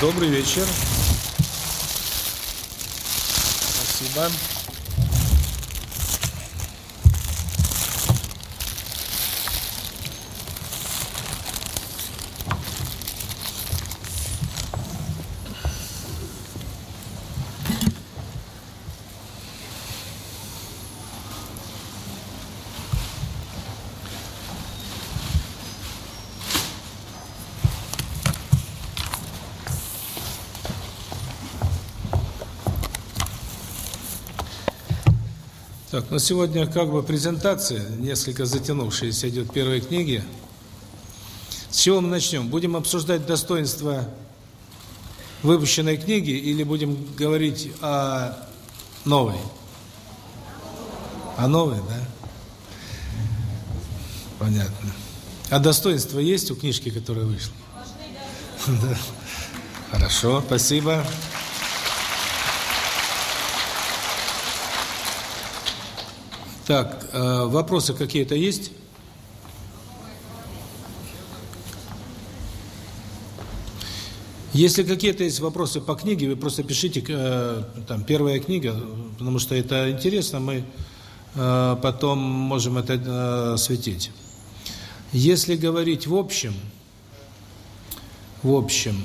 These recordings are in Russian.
Добрый вечер. Спасибо. Ну сегодня как бы презентация, несколько затянувшаяся идет первой книги. С чего мы начнем? Будем обсуждать достоинства выпущенной книги или будем говорить о новой? О новой, да? Понятно. А достоинства есть у книжки, которая вышла? Да. Хорошо, спасибо. Так, э, вопросы какие-то есть? Если какие-то есть вопросы по книге, вы просто пишите, э, там, первая книга, потому что это интересно, мы э, потом можем это э, светить. Если говорить в общем, в общем,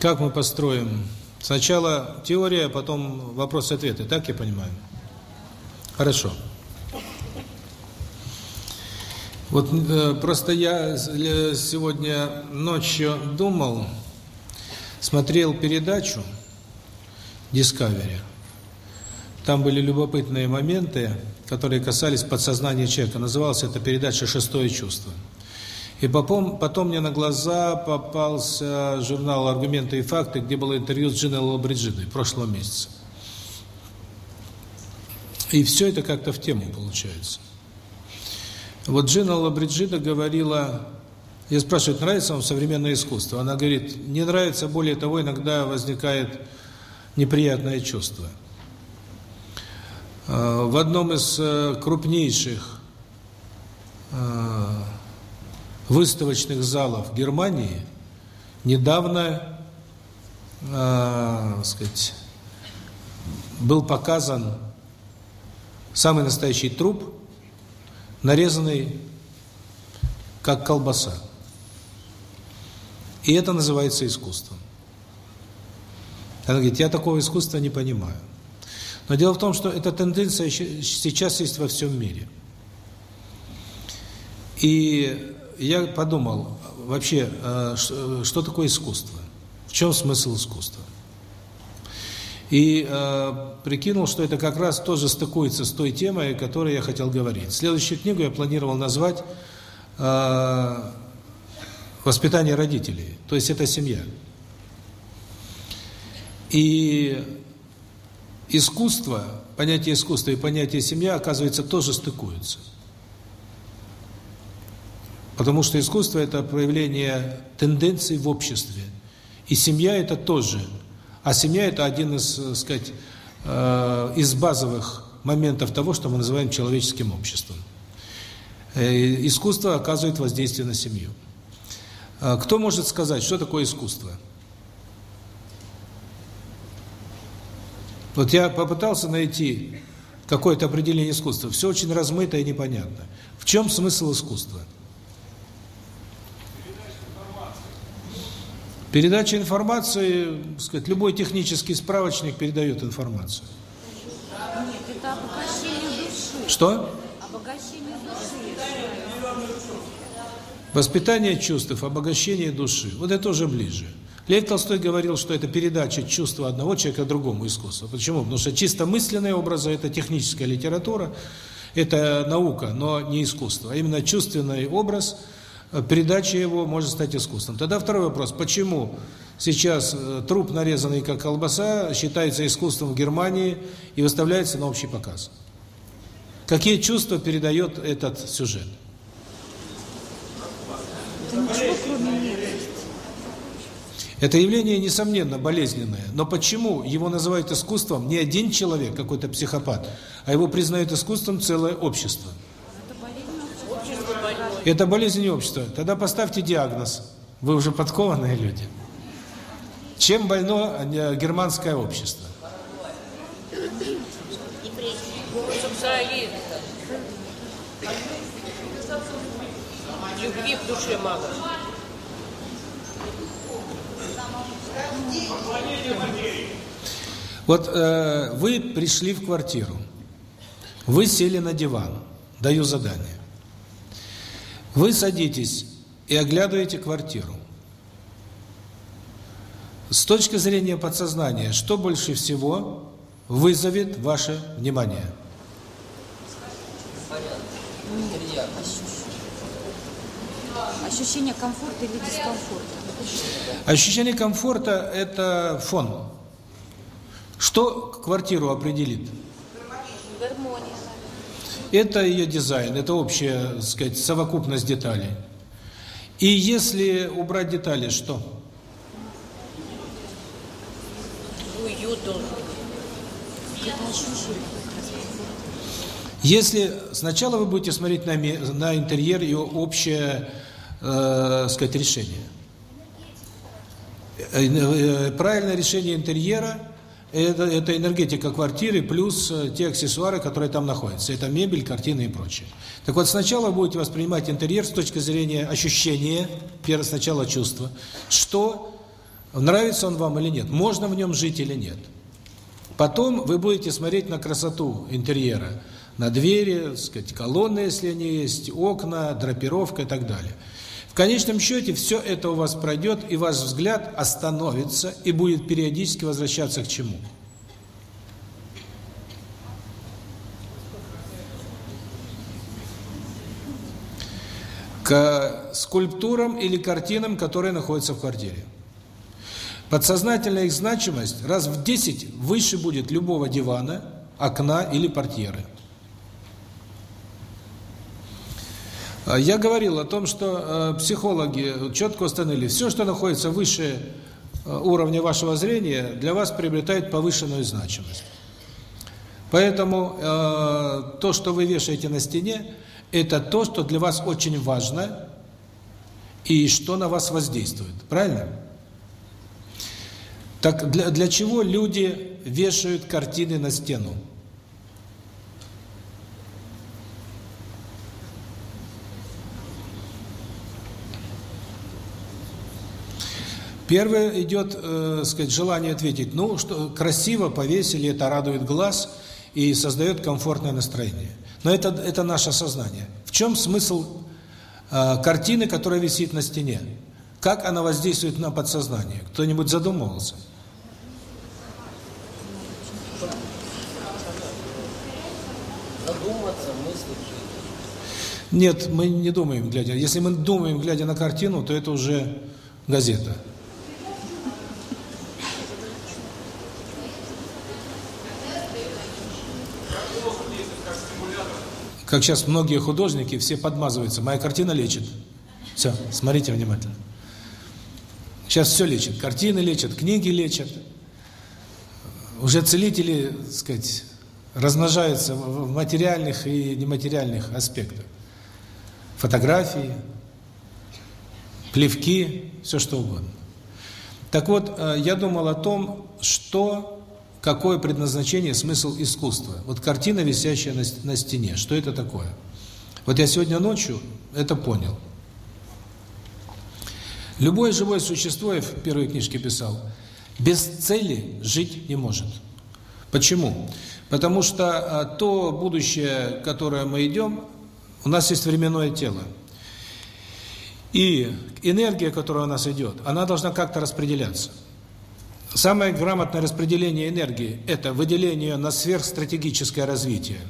как мы построим? Сначала теория, потом вопрос-ответы, так я понимаю? Хорошо. Вот э, просто я сегодня ночью думал, смотрел передачу Discovery. Там были любопытные моменты, которые касались подсознания человека. Называлась эта передача «Шестое чувство». И потом, потом мне на глаза попался журнал «Аргументы и факты», где было интервью с Джиной Лабриджидой в прошлом месяце. И все это как-то в тему получается. Вот Джина Лабриджида говорила, я спрашиваю, нравится вам современное искусство? Она говорит, не нравится, более того, иногда возникает неприятное чувство. А, в одном из э, крупнейших э, выставочных залов Германии недавно, э, сказать, был показан Самый настоящий труп, нарезанный как колбаса. И это называется искусством. Она говорит, я такого искусства не понимаю. Но дело в том, что эта тенденция сейчас есть во всем мире. И я подумал, вообще, э, что такое искусство? В чем смысл искусства? И э, прикинул, что это как раз тоже стыкуется с той темой, о которой я хотел говорить. Следующую книгу я планировал назвать э, «Воспитание родителей», то есть это семья. И искусство, понятие искусства и понятие семья, оказывается, тоже стыкуются. Потому что искусство – это проявление тенденций в обществе. И семья – это тоже а семья – это один из, так сказать, э, из базовых моментов того, что мы называем человеческим обществом. Э, искусство оказывает воздействие на семью. Э, кто может сказать, что такое искусство? Вот я попытался найти какое-то определение искусства. Все очень размыто и непонятно. В чем смысл искусства? Передача информации, сказать, любой технический справочник передает информацию. Нет, это обогащение души. Что? Обогащение души. Воспитание чувств, обогащение души. Вот это уже ближе. Лев Толстой говорил, что это передача чувства одного человека другому искусству. Почему? Потому что чисто мысленные образы – это техническая литература, это наука, но не искусство. А именно чувственный образ – передача его может стать искусством. Тогда второй вопрос. Почему сейчас э, труп, нарезанный как колбаса, считается искусством в Германии и выставляется на общий показ? Какие чувства передает этот сюжет? Это явление, несомненно, болезненное. Но почему его называют искусством не один человек, какой-то психопат, а его признают искусством целое общество? Это болезнь общества. Тогда поставьте диагноз. Вы уже подкованные люди. Чем больно э, германское общество? Любви в душе мало. Вот э, вы пришли в квартиру, вы сели на диван, даю задание. Вы садитесь и оглядываете квартиру. С точки зрения подсознания, что больше всего вызовет ваше внимание? Ощущение комфорта или дискомфорта? Ощущение комфорта – это фон. Что квартиру определит? Гармония. Это ее дизайн, это общая, так сказать, совокупность деталей. И если убрать детали, что? Если сначала вы будете смотреть на, на интерьер и общее, э, сказать, решение. Э, э, Правильное решение интерьера – это, это энергетика квартиры плюс э, те аксессуары, которые там находятся. Это мебель, картины и прочее. Так вот, сначала будете воспринимать интерьер с точки зрения ощущения, первое, сначала чувства, что нравится он вам или нет, можно в нем жить или нет. Потом вы будете смотреть на красоту интерьера, на двери, сказать, колонны, если они есть, окна, драпировка и так далее. В конечном счете все это у вас пройдет, и ваш взгляд остановится и будет периодически возвращаться к чему? К скульптурам или картинам, которые находятся в квартире. Подсознательная их значимость раз в 10 выше будет любого дивана, окна или портьеры. Я говорил о том, что э, психологи четко установили, все, что находится выше э, уровня вашего зрения, для вас приобретает повышенную значимость. Поэтому э, то, что вы вешаете на стене, это то, что для вас очень важно и что на вас воздействует. Правильно? Так для, для чего люди вешают картины на стену? Первое идет, э, сказать, желание ответить, ну, что красиво повесили, это радует глаз и создает комфортное настроение. Но это, это наше сознание. В чем смысл э, картины, которая висит на стене? Как она воздействует на подсознание? Кто-нибудь задумывался? Задуматься, мыслить, жить. Нет, мы не думаем, глядя. Если мы думаем, глядя на картину, то это уже газета. Как сейчас многие художники, все подмазываются. Моя картина лечит. Все, смотрите внимательно. Сейчас все лечит. Картины лечат, книги лечат. Уже целители, так сказать, размножаются в материальных и нематериальных аспектах. Фотографии, плевки, все что угодно. Так вот, э, я думал о том, что, какое предназначение, смысл искусства. Вот картина, висящая на, на стене, что это такое? Вот я сегодня ночью это понял. Любое живое существо, я в первой книжке писал, без цели жить не может. Почему? Потому что а, то будущее, которое мы идем, у нас есть временное тело. И энергия, которая у нас идет, она должна как-то распределяться. Самое грамотное распределение энергии – это выделение ее на сверхстратегическое развитие.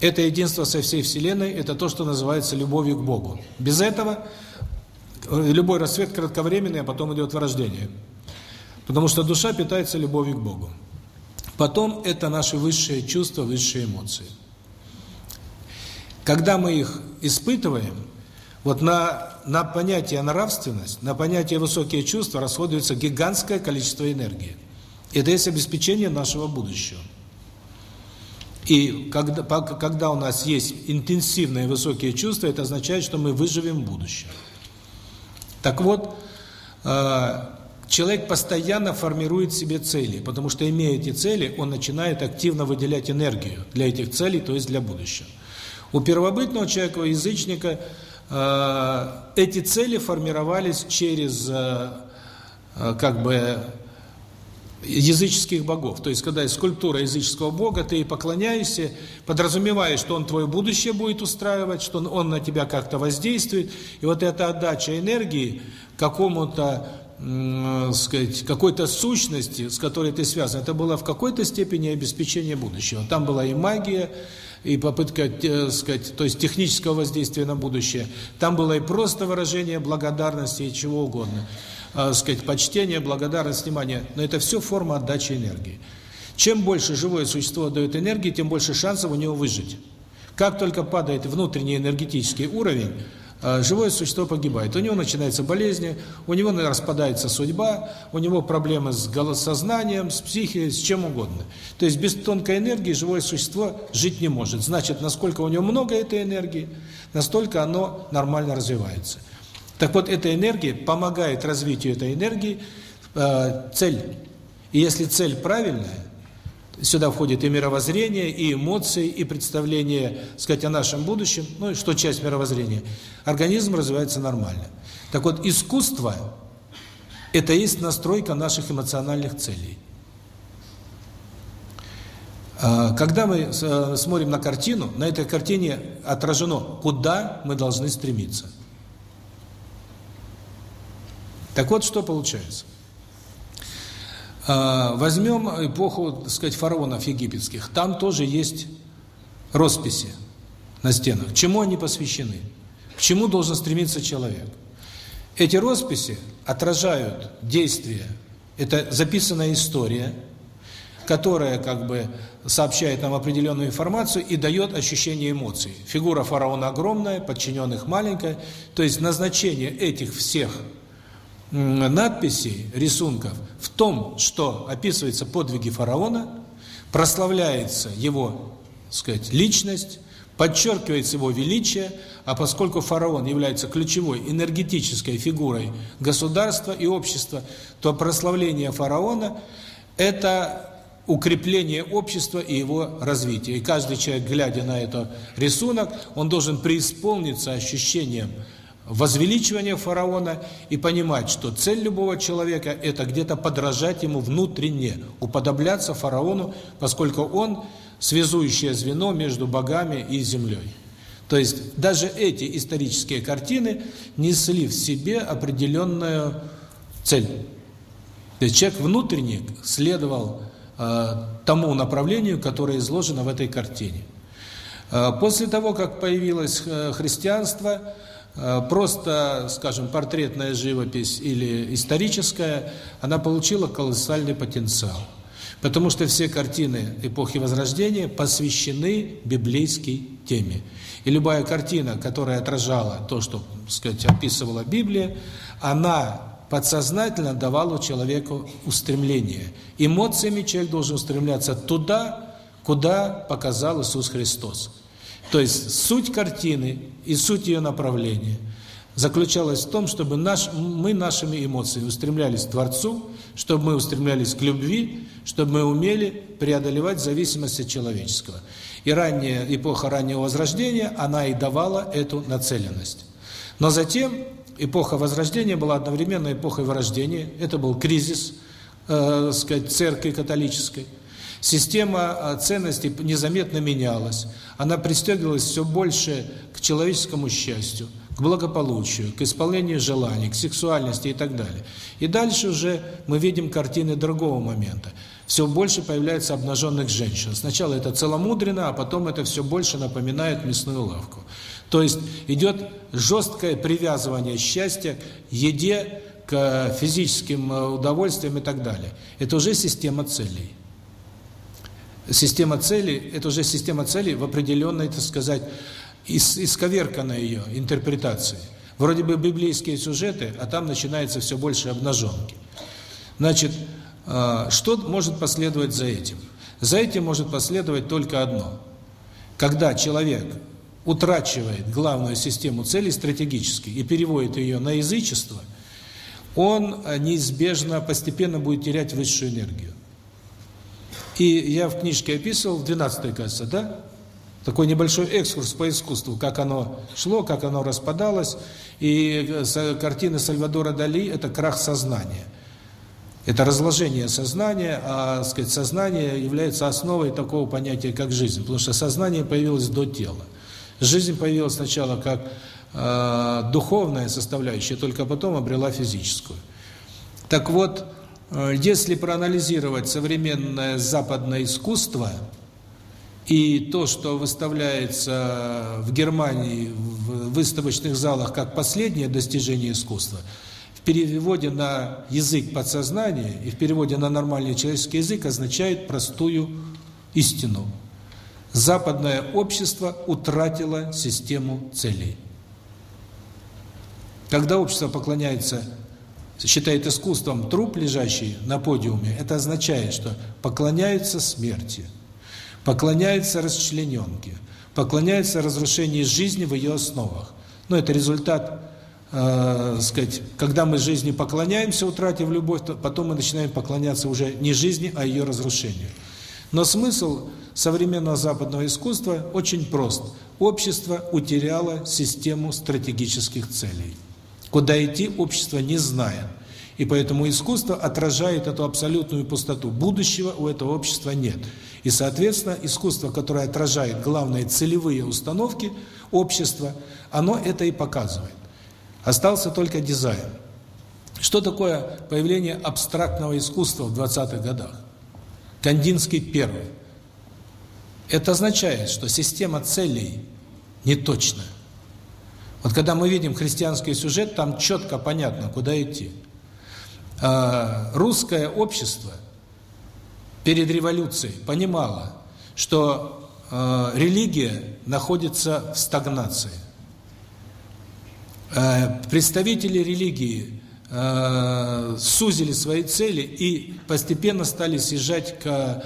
Это единство со всей Вселенной, это то, что называется любовью к Богу. Без этого э, любой рассвет кратковременный, а потом идет вырождение. Потому что душа питается любовью к Богу. Потом это наши высшие чувства, высшие эмоции. Когда мы их испытываем, вот на, на понятие нравственность, на понятие высокие чувства расходуется гигантское количество энергии. Это есть обеспечение нашего будущего. И когда, когда у нас есть интенсивные высокие чувства, это означает, что мы выживем в будущем. Так вот, э, человек постоянно формирует себе цели, потому что, имея эти цели, он начинает активно выделять энергию для этих целей, то есть для будущего. У первобытного человека, у язычника, эти цели формировались через, э, э, как бы, языческих богов. То есть, когда есть скульптура языческого бога, ты ей поклоняешься, подразумеваешь, что он твое будущее будет устраивать, что он, он на тебя как-то воздействует. И вот эта отдача энергии какому-то сказать, какой-то сущности, с которой ты связан, это было в какой-то степени обеспечение будущего. Там была и магия, и попытка, э, сказать, то есть технического воздействия на будущее. Там было и просто выражение благодарности и чего угодно. Э, сказать, почтение, благодарность, внимание. Но это все форма отдачи энергии. Чем больше живое существо дает энергии, тем больше шансов у него выжить. Как только падает внутренний энергетический уровень, живое существо погибает. У него начинаются болезни, у него распадается судьба, у него проблемы с сознанием, с психикой, с чем угодно. То есть без тонкой энергии живое существо жить не может. Значит, насколько у него много этой энергии, настолько оно нормально развивается. Так вот, эта энергия помогает развитию этой энергии э, цель. И если цель правильная, сюда входит и мировоззрение, и эмоции, и представление, сказать, о нашем будущем, ну, и что часть мировоззрения, организм развивается нормально. Так вот, искусство – это есть настройка наших эмоциональных целей. Э, когда мы э, смотрим на картину, на этой картине отражено, куда мы должны стремиться – так вот, что получается. А, возьмем эпоху, так сказать, фараонов египетских. Там тоже есть росписи на стенах. Чему они посвящены? К чему должен стремиться человек? Эти росписи отражают действия. Это записанная история, которая как бы сообщает нам определенную информацию и дает ощущение эмоций. Фигура фараона огромная, подчиненных маленькая. То есть назначение этих всех надписей, рисунков в том, что описывается подвиги фараона, прославляется его, сказать, личность, подчеркивается его величие, а поскольку фараон является ключевой энергетической фигурой государства и общества, то прославление фараона – это укрепление общества и его развитие. И каждый человек, глядя на этот рисунок, он должен преисполниться ощущением возвеличивание фараона и понимать, что цель любого человека – это где-то подражать ему внутренне, уподобляться фараону, поскольку он – связующее звено между богами и землей. То есть даже эти исторические картины несли в себе определенную цель. То есть человек внутренне следовал э, тому направлению, которое изложено в этой картине. Э, после того, как появилось э, христианство, просто, скажем, портретная живопись или историческая, она получила колоссальный потенциал. Потому что все картины эпохи Возрождения посвящены библейской теме. И любая картина, которая отражала то, что, так сказать, описывала Библия, она подсознательно давала человеку устремление. Эмоциями человек должен устремляться туда, куда показал Иисус Христос. То есть суть картины и суть ее направления заключалась в том, чтобы наш, мы нашими эмоциями устремлялись к Творцу, чтобы мы устремлялись к любви, чтобы мы умели преодолевать зависимость от человеческого. И ранняя эпоха раннего Возрождения, она и давала эту нацеленность. Но затем эпоха Возрождения была одновременно эпохой Вырождения, это был кризис, э, сказать, церкви католической. Система а, ценностей незаметно менялась. Она пристегивалась все больше к человеческому счастью, к благополучию, к исполнению желаний, к сексуальности и так далее. И дальше уже мы видим картины другого момента. Все больше появляется обнаженных женщин. Сначала это целомудренно, а потом это все больше напоминает мясную лавку. То есть идет жесткое привязывание счастья к еде, к физическим э, удовольствиям и так далее. Это уже система целей. Система целей – это уже система целей в определенной, так сказать, ис исковерканной ее интерпретации. Вроде бы библейские сюжеты, а там начинается все больше обнаженки. Значит, а, что может последовать за этим? За этим может последовать только одно. Когда человек утрачивает главную систему целей стратегически и переводит ее на язычество, он э, неизбежно, постепенно будет терять высшую энергию. И я в книжке описывал, в 12 кажется, да? Такой небольшой экскурс по искусству, как оно шло, как оно распадалось. И э, картины Сальвадора Дали – это крах сознания. Это разложение сознания, а сказать, сознание является основой такого понятия, как жизнь. Потому что сознание появилось до тела. Жизнь появилась сначала как э, духовная составляющая, только потом обрела физическую. Так вот, э, если проанализировать современное западное искусство и то, что выставляется в Германии в выставочных залах как последнее достижение искусства – переводе на язык подсознания и в переводе на нормальный человеческий язык означает простую истину. Западное общество утратило систему целей. Когда общество поклоняется, считает искусством труп, лежащий на подиуме, это означает, что поклоняются смерти, поклоняются расчлененке, поклоняются разрушению жизни в ее основах. Но это результат э, сказать, когда мы жизни поклоняемся, утратив любовь, то потом мы начинаем поклоняться уже не жизни, а ее разрушению. Но смысл современного западного искусства очень прост. Общество утеряло систему стратегических целей. Куда идти, общество не знает. И поэтому искусство отражает эту абсолютную пустоту. Будущего у этого общества нет. И, соответственно, искусство, которое отражает главные целевые установки общества, оно это и показывает. Остался только дизайн. Что такое появление абстрактного искусства в 20-х годах? Кандинский первый. Это означает, что система целей неточная. Вот когда мы видим христианский сюжет, там четко понятно, куда идти. А, русское общество перед революцией понимало, что а, религия находится в стагнации. Э, представители религии сузили свои цели и постепенно стали съезжать к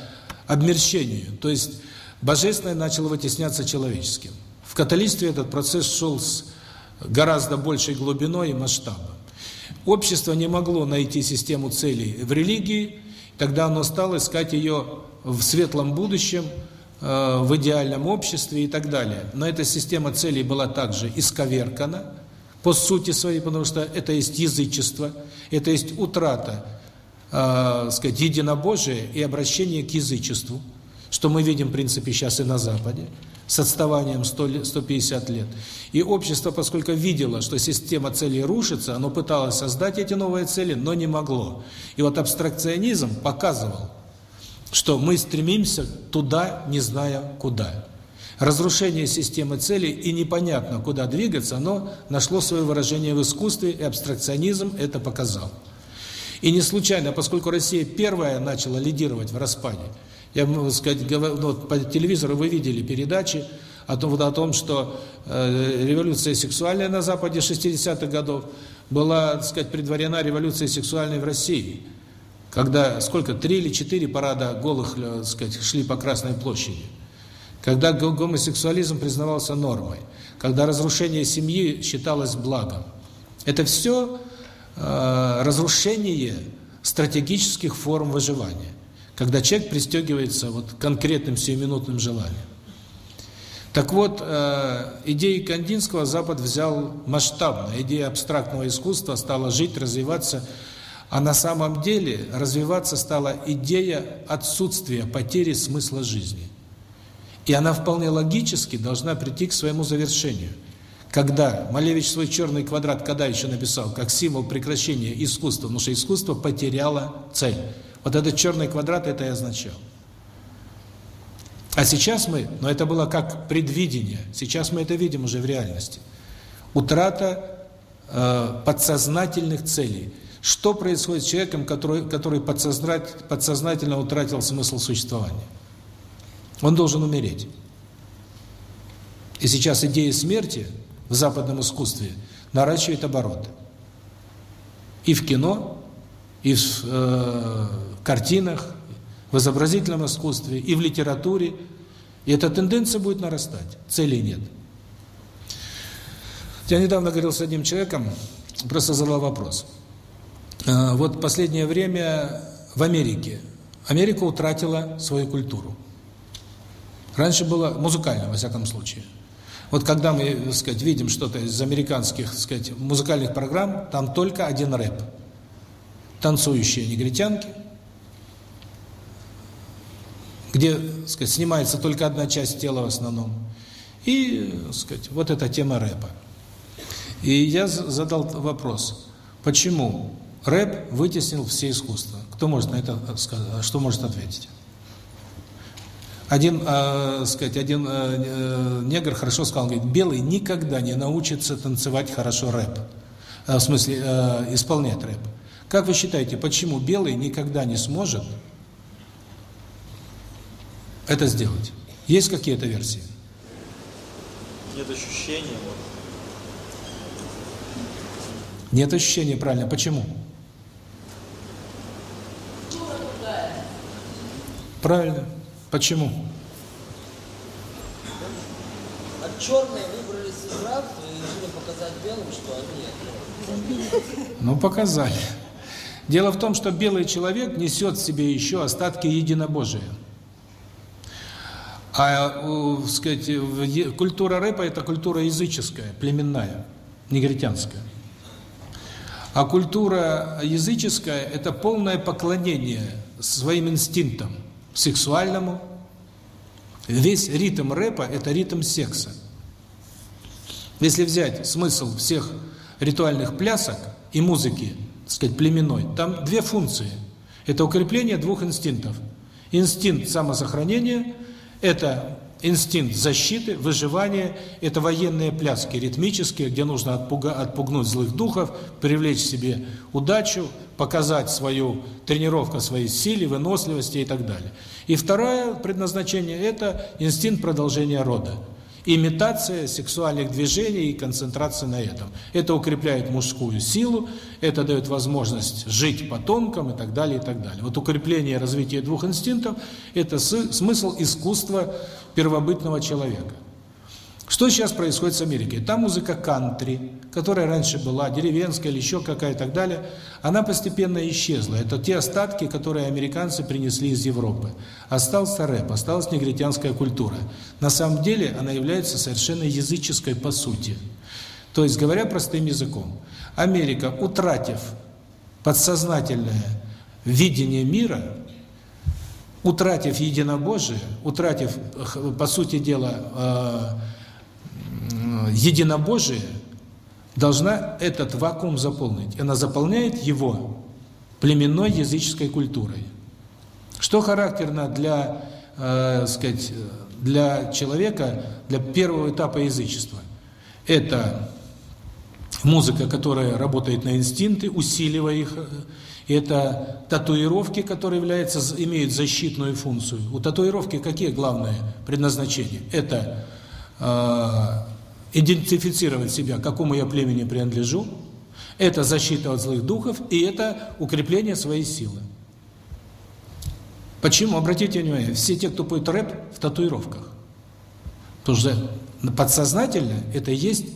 обмерщению. То есть божественное начало вытесняться человеческим. В католичестве этот процесс шел с гораздо большей глубиной и масштабом. Общество не могло найти систему целей в религии, тогда оно стало искать ее в светлом будущем, э, в идеальном обществе и так далее. Но эта система целей была также исковеркана, по сути своей, потому что это есть язычество, это есть утрата, э, сказать, единобожия и обращение к язычеству, что мы видим, в принципе, сейчас и на Западе, с отставанием 100, 150 лет. И общество, поскольку видело, что система целей рушится, оно пыталось создать эти новые цели, но не могло. И вот абстракционизм показывал, что мы стремимся туда, не зная куда разрушение системы целей и непонятно, куда двигаться, оно нашло свое выражение в искусстве, и абстракционизм это показал. И не случайно, поскольку Россия первая начала лидировать в распаде, я могу сказать, ну, по телевизору вы видели передачи о том, о том что э, революция сексуальная на Западе 60-х годов была, так сказать, предварена революцией сексуальной в России, когда сколько, три или четыре парада голых, э, так сказать, шли по Красной площади когда гомосексуализм признавался нормой, когда разрушение семьи считалось благом. Это все э, разрушение стратегических форм выживания, когда человек пристегивается вот конкретным сиюминутным желанием. Так вот, э, идеи Кандинского Запад взял масштабно, идея абстрактного искусства стала жить, развиваться, а на самом деле развиваться стала идея отсутствия потери смысла жизни – и она вполне логически должна прийти к своему завершению. Когда Малевич свой черный квадрат когда еще написал, как символ прекращения искусства, потому что искусство потеряло цель. Вот этот черный квадрат это и означал. А сейчас мы, но это было как предвидение, сейчас мы это видим уже в реальности. Утрата э, подсознательных целей. Что происходит с человеком, который, который подсознательно утратил смысл существования? Он должен умереть. И сейчас идея смерти в западном искусстве наращивает обороты. И в кино, и в э, картинах, в изобразительном искусстве, и в литературе. И эта тенденция будет нарастать. Целей нет. Я недавно говорил с одним человеком, просто задал вопрос. э, вот последнее время в Америке Америка утратила свою культуру. Раньше было музыкально, во всяком случае. Вот когда мы, так сказать, видим что-то из американских, так сказать, музыкальных программ, там только один рэп. Танцующие негритянки, где, так сказать, снимается только одна часть тела в основном. И, так сказать, вот эта тема рэпа. И я задал вопрос, почему рэп вытеснил все искусства? Кто может на это сказать, что может ответить? Один, э, сказать, один э, негр хорошо сказал, говорит, белый никогда не научится танцевать хорошо рэп. Э, в смысле, э, исполнять рэп. Как вы считаете, почему белый никогда не сможет это сделать? Есть какие-то версии? Нет ощущения. Вот. Нет ощущения, правильно. Почему? Правильно. Почему? А черные выбрались из рабства и решили показать белым, что они Ну, показали. Дело в том, что белый человек несет в себе еще остатки единобожия. А, э, сказать, культура рэпа – это культура языческая, племенная, негритянская. А культура языческая – это полное поклонение своим инстинктам – сексуальному. Весь ритм рэпа – это ритм секса. Если взять смысл всех ритуальных плясок и музыки, так сказать, племенной, там две функции. Это укрепление двух инстинктов. Инстинкт самосохранения – это инстинкт защиты, выживания – это военные пляски ритмические, где нужно отпуга, отпугнуть злых духов, привлечь себе удачу, показать свою тренировку своей силе, выносливости и так далее. И второе предназначение – это инстинкт продолжения рода. Имитация сексуальных движений и концентрация на этом. Это укрепляет мужскую силу, это дает возможность жить потомкам и так далее, и так далее. Вот укрепление и развитие двух инстинктов – это смысл искусства первобытного человека. Что сейчас происходит с Америкой? Там музыка кантри, которая раньше была деревенская или еще какая и так далее, она постепенно исчезла. Это те остатки, которые американцы принесли из Европы. Остался рэп, осталась негритянская культура. На самом деле она является совершенно языческой по сути. То есть, говоря простым языком, Америка, утратив подсознательное видение мира, утратив единобожие, утратив, по сути дела, э, единобожие, должна этот вакуум заполнить. Она заполняет его племенной языческой культурой. Что характерно для, э, сказать, для человека, для первого этапа язычества? Это музыка, которая работает на инстинкты, усиливая их, это татуировки, которые являются, имеют защитную функцию. У татуировки какие главные предназначения? Это э, идентифицировать себя, какому я племени принадлежу, это защита от злых духов, и это укрепление своей силы. Почему? Обратите внимание, все те, кто поет рэп, в татуировках. Потому что подсознательно это есть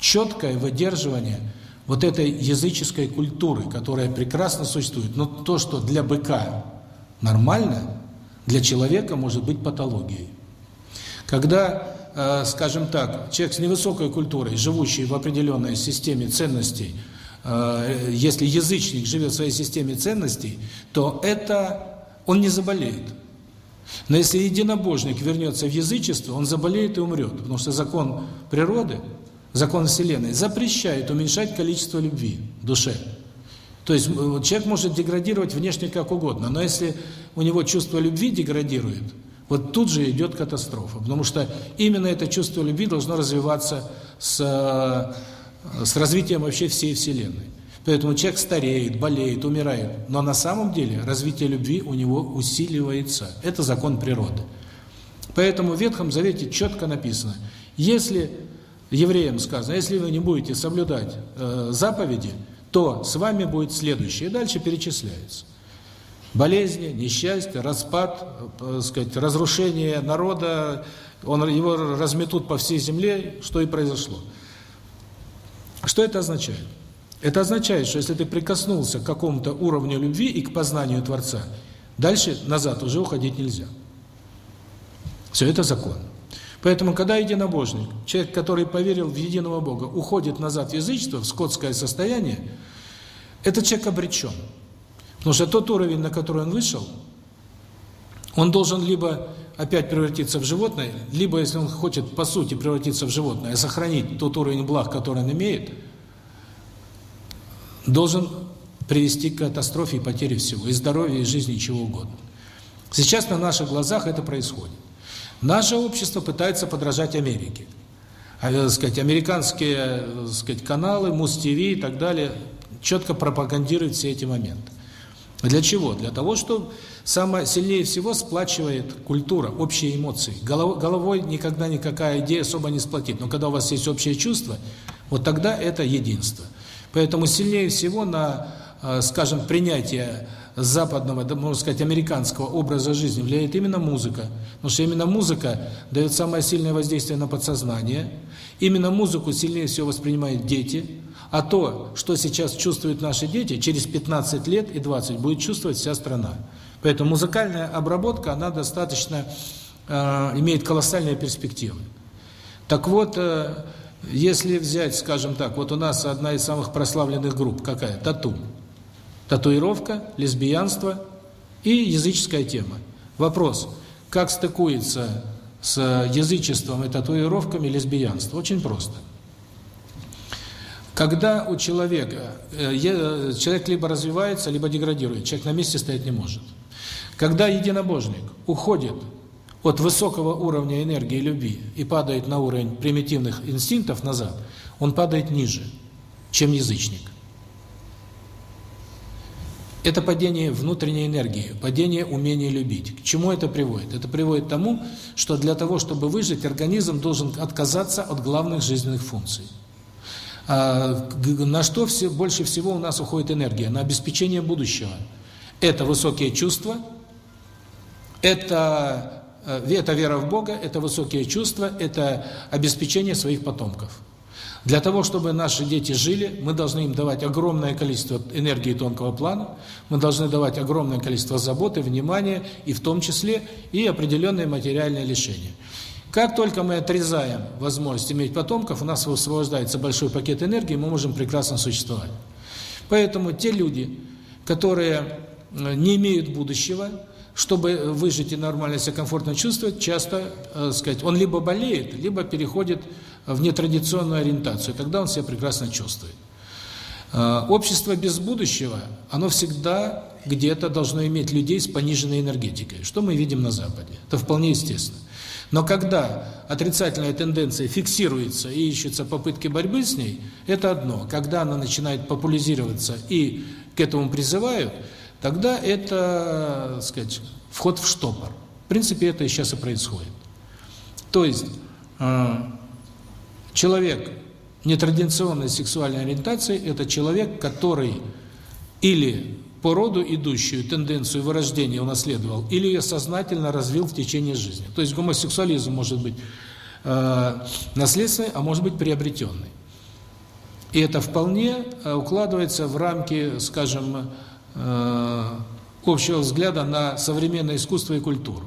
четкое выдерживание вот этой языческой культуры, которая прекрасно существует. Но то, что для быка нормально, для человека может быть патологией. Когда, скажем так, человек с невысокой культурой, живущий в определенной системе ценностей, э, если язычник живет в своей системе ценностей, то это он не заболеет. Но если единобожник вернется в язычество, он заболеет и умрет, потому что закон природы – закон Вселенной, запрещает уменьшать количество любви в душе. То есть э, человек может деградировать внешне как угодно, но если у него чувство любви деградирует, вот тут же идет катастрофа, потому что именно это чувство любви должно развиваться с, э, с развитием вообще всей Вселенной. Поэтому человек стареет, болеет, умирает, но на самом деле развитие любви у него усиливается. Это закон природы. Поэтому в Ветхом Завете четко написано, если евреям сказано, если вы не будете соблюдать э, заповеди, то с вами будет следующее. И дальше перечисляется. Болезни, несчастье, распад, э, сказать, разрушение народа, он, его разметут по всей земле, что и произошло. Что это означает? Это означает, что если ты прикоснулся к какому-то уровню любви и к познанию Творца, дальше назад уже уходить нельзя. Все это закон. Поэтому, когда единобожник, человек, который поверил в единого Бога, уходит назад в язычество, в скотское состояние, этот человек обречен. Потому что тот уровень, на который он вышел, он должен либо опять превратиться в животное, либо, если он хочет по сути превратиться в животное, сохранить тот уровень благ, который он имеет, должен привести к катастрофе и потере всего, и здоровья, и жизни, и чего угодно. Сейчас на наших глазах это происходит. Наше общество пытается подражать Америке. А, так сказать, американские так сказать, каналы, Муз-ТВ и так далее четко пропагандируют все эти моменты. Для чего? Для того, что самое сильнее всего сплачивает культура, общие эмоции. Голов, головой никогда никакая идея особо не сплотит. Но когда у вас есть общее чувство, вот тогда это единство. Поэтому сильнее всего на, э, скажем, принятие западного, можно сказать, американского образа жизни влияет именно музыка. Потому что именно музыка дает самое сильное воздействие на подсознание. Именно музыку сильнее всего воспринимают дети. А то, что сейчас чувствуют наши дети, через 15 лет и 20 будет чувствовать вся страна. Поэтому музыкальная обработка, она достаточно э, имеет колоссальные перспективы. Так вот, э, если взять, скажем так, вот у нас одна из самых прославленных групп, какая? Тату. Татуировка, лесбиянство и языческая тема. Вопрос, как стыкуется с язычеством и татуировками лесбиянство? Очень просто. Когда у человека, э, человек либо развивается, либо деградирует, человек на месте стоять не может. Когда единобожник уходит от высокого уровня энергии любви и падает на уровень примитивных инстинктов назад, он падает ниже, чем язычник. Это падение внутренней энергии, падение умения любить. К чему это приводит? Это приводит к тому, что для того, чтобы выжить, организм должен отказаться от главных жизненных функций. А, на что все, больше всего у нас уходит энергия? На обеспечение будущего. Это высокие чувства, это, э, это вера в Бога, это высокие чувства, это обеспечение своих потомков. Для того, чтобы наши дети жили, мы должны им давать огромное количество энергии тонкого плана, мы должны давать огромное количество заботы, внимания, и в том числе и определенные материальные лишения. Как только мы отрезаем возможность иметь потомков, у нас высвобождается большой пакет энергии, мы можем прекрасно существовать. Поэтому те люди, которые э, не имеют будущего, чтобы выжить и нормально себя комфортно чувствовать, часто, э, сказать, он либо болеет, либо переходит в нетрадиционную ориентацию, тогда он себя прекрасно чувствует. Э, общество без будущего, оно всегда где-то должно иметь людей с пониженной энергетикой, что мы видим на Западе. Это вполне естественно. Но когда отрицательная тенденция фиксируется и ищутся попытки борьбы с ней, это одно. Когда она начинает популяризироваться и к этому призывают, тогда это, так сказать, вход в штопор. В принципе, это сейчас и происходит. То есть, э, человек нетрадиционной сексуальной ориентации – это человек, который или по роду идущую тенденцию вырождения унаследовал, или ее сознательно развил в течение жизни. То есть гомосексуализм может быть э, наследственный, а может быть приобретенный. И это вполне э, укладывается в рамки, скажем, э, общего взгляда на современное искусство и культуру.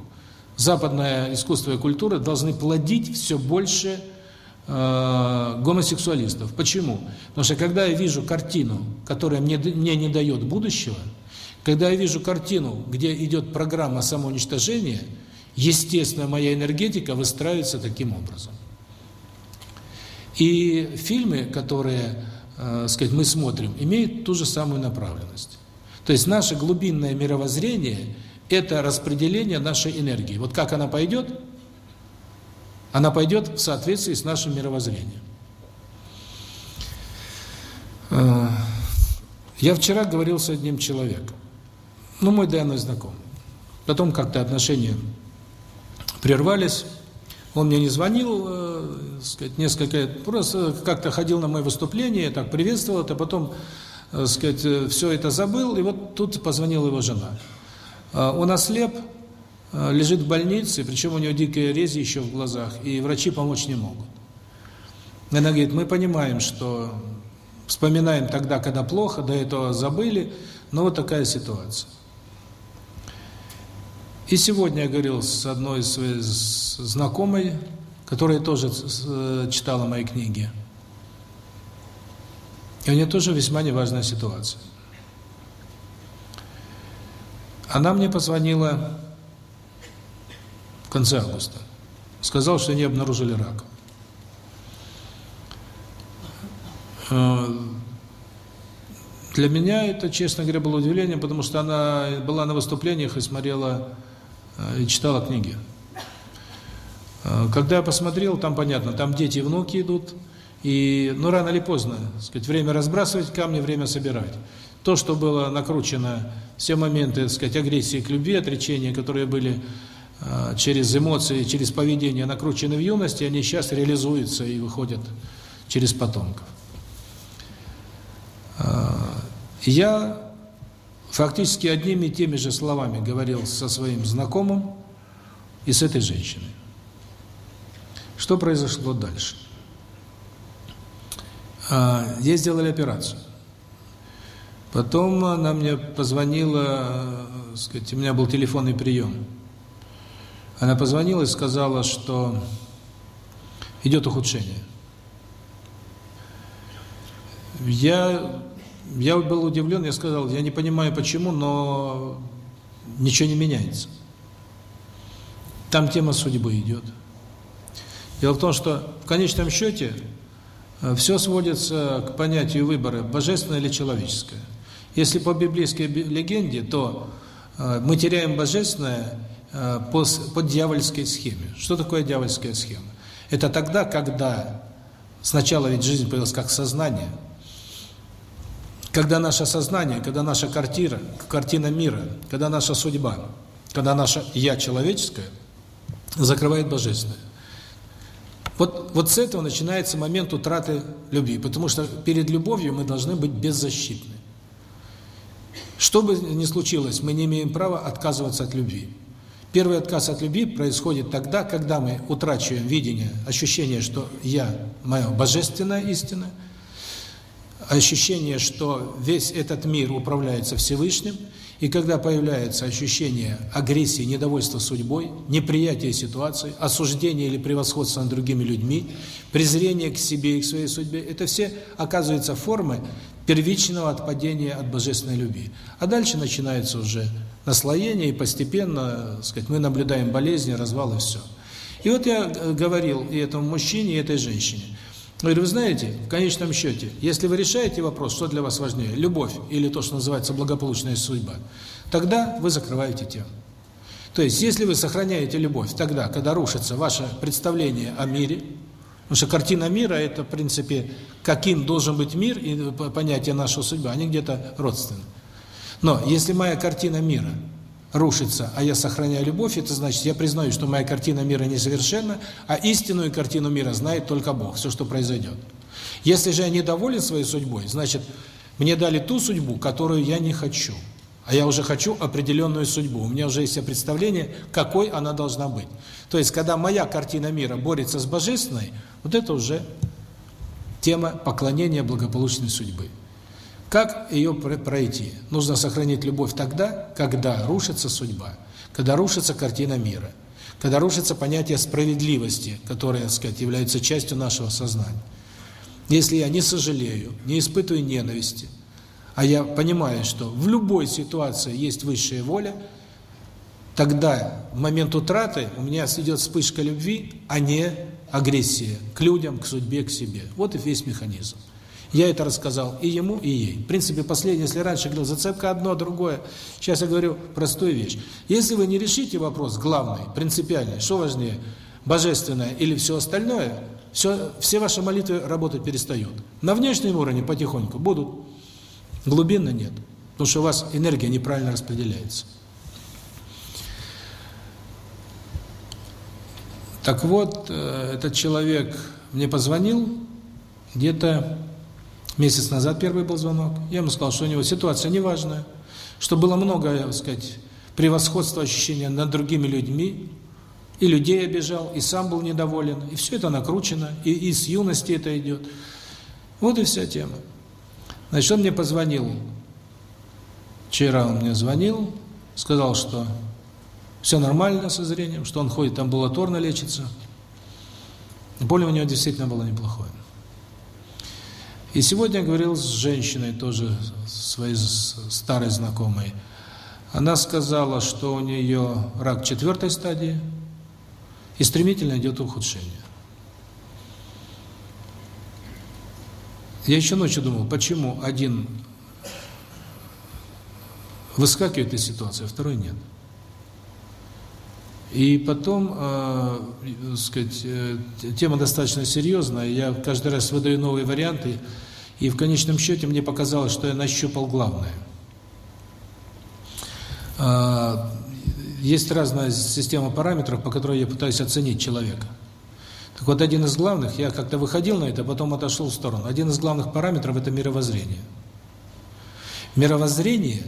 Западное искусство и культура должны плодить все больше э, гомосексуалистов. Почему? Потому что когда я вижу картину, которая мне, мне не дает будущего, когда я вижу картину, где идет программа самоуничтожения, естественно, моя энергетика выстраивается таким образом. И фильмы, которые, э, сказать, мы смотрим, имеют ту же самую направленность. То есть наше глубинное мировоззрение – это распределение нашей энергии. Вот как она пойдет – она пойдет в соответствии с нашим мировоззрением. Э, я вчера говорил с одним человеком, ну, мой давно знакомый. Потом как-то отношения прервались, он мне не звонил, э, сказать, несколько, просто как-то ходил на мои выступления, так приветствовал это, потом, э, сказать, все это забыл, и вот тут позвонила его жена. Он ослеп, лежит в больнице, причем у него дикая рези еще в глазах, и врачи помочь не могут. Она говорит, мы понимаем, что Вспоминаем тогда, когда плохо, до этого забыли, но вот такая ситуация. И сегодня я говорил с одной своей знакомой, которая тоже э, читала мои книги. И у нее тоже весьма неважная ситуация. Она мне позвонила конце августа. Сказал, что они обнаружили рак. Э, для меня это, честно говоря, было удивлением, потому что она была на выступлениях и смотрела, э, и читала книги. Э, когда я посмотрел, там понятно, там дети и внуки идут, и, ну, рано или поздно, сказать, время разбрасывать камни, время собирать. То, что было накручено, все моменты, так сказать, агрессии к любви, отречения, которые были через эмоции, через поведение накручены в юности, они сейчас реализуются и выходят через потомков. Э, я фактически одними и теми же словами говорил со своим знакомым и с этой женщиной. Что произошло дальше? Ей сделали операцию. Потом она мне позвонила, сказать, у меня был телефонный прием. Она позвонила и сказала, что идет ухудшение. Я я был удивлен, я сказал, я не понимаю почему, но ничего не меняется. Там тема судьбы идет. Дело в том, что в конечном счете э, все сводится к понятию выбора, божественное или человеческое. Если по библейской легенде, то э, мы теряем божественное по, по дьявольской схеме. Что такое дьявольская схема? Это тогда, когда сначала ведь жизнь появилась как сознание, когда наше сознание, когда наша картина, картина мира, когда наша судьба, когда наше «я» человеческое закрывает божественное. Вот, вот с этого начинается момент утраты любви, потому что перед любовью мы должны быть беззащитны. Что бы ни случилось, мы не имеем права отказываться от любви. Первый отказ от любви происходит тогда, когда мы утрачиваем видение, ощущение, что я, мое божественная истина, ощущение, что весь этот мир управляется Всевышним, и когда появляется ощущение агрессии, недовольства судьбой, неприятия ситуации, осуждения или превосходства над другими людьми, презрение к себе и к своей судьбе, это все оказываются формы первичного отпадения от божественной любви. А дальше начинается уже наслоение, и постепенно, сказать, мы наблюдаем болезни, развал и все. И вот я говорил и этому мужчине, и этой женщине. Говорю, вы знаете, в конечном счете, если вы решаете вопрос, что для вас важнее, любовь или то, что называется благополучная судьба, тогда вы закрываете тему. То есть, если вы сохраняете любовь тогда, когда рушится ваше представление о мире, потому что картина мира – это, в принципе, каким должен быть мир и понятие нашего судьбы, они где-то родственны. Но если моя картина мира – рушится, а я сохраняю любовь, это значит, я признаю, что моя картина мира несовершенна, а истинную картину мира знает только Бог, все, что произойдет. Если же я недоволен своей судьбой, значит, мне дали ту судьбу, которую я не хочу. А я уже хочу определенную судьбу. У меня уже есть представление, какой она должна быть. То есть, когда моя картина мира борется с божественной, вот это уже тема поклонения благополучной судьбы. Как ее пройти? Нужно сохранить любовь тогда, когда рушится судьба, когда рушится картина мира, когда рушится понятие справедливости, которое, так сказать, является частью нашего сознания. Если я не сожалею, не испытываю ненависти, а я понимаю, что в любой ситуации есть высшая воля, тогда в момент утраты у меня идет вспышка любви, а не агрессия к людям, к судьбе, к себе. Вот и весь механизм. Я это рассказал и ему, и ей. В принципе, последнее, если раньше говорил, зацепка одно, другое, сейчас я говорю простую вещь. Если вы не решите вопрос главный, принципиальный, что важнее, божественное или все остальное, все, все ваши молитвы работать перестают. На внешнем уровне потихоньку будут, глубинно нет, потому что у вас энергия неправильно распределяется. Так вот, э, этот человек мне позвонил где-то Месяц назад первый был звонок. Я ему сказал, что у него ситуация неважная, что было много, так сказать, превосходства, ощущения над другими людьми, и людей обижал, и сам был недоволен, и все это накручено, и, и с юности это идет. Вот и вся тема. Значит, он мне позвонил, вчера он мне звонил, сказал, что все нормально со зрением, что он ходит амбулаторно лечится. Поле у него действительно было неплохое. И сегодня говорил с женщиной, тоже своей старой знакомой. Она сказала, что у нее рак четвертой стадии и стремительно идет ухудшение. Я еще ночью думал, почему один выскакивает из ситуации, а второй нет. И потом, э, сказать, э, тема достаточно серьезная, я каждый раз выдаю новые варианты, и в конечном счете мне показалось, что я нащупал главное. Э, есть разная система параметров, по которой я пытаюсь оценить человека. Так вот, один из главных, я как-то выходил на это, а потом отошел в сторону. Один из главных параметров – это мировоззрение. Мировоззрение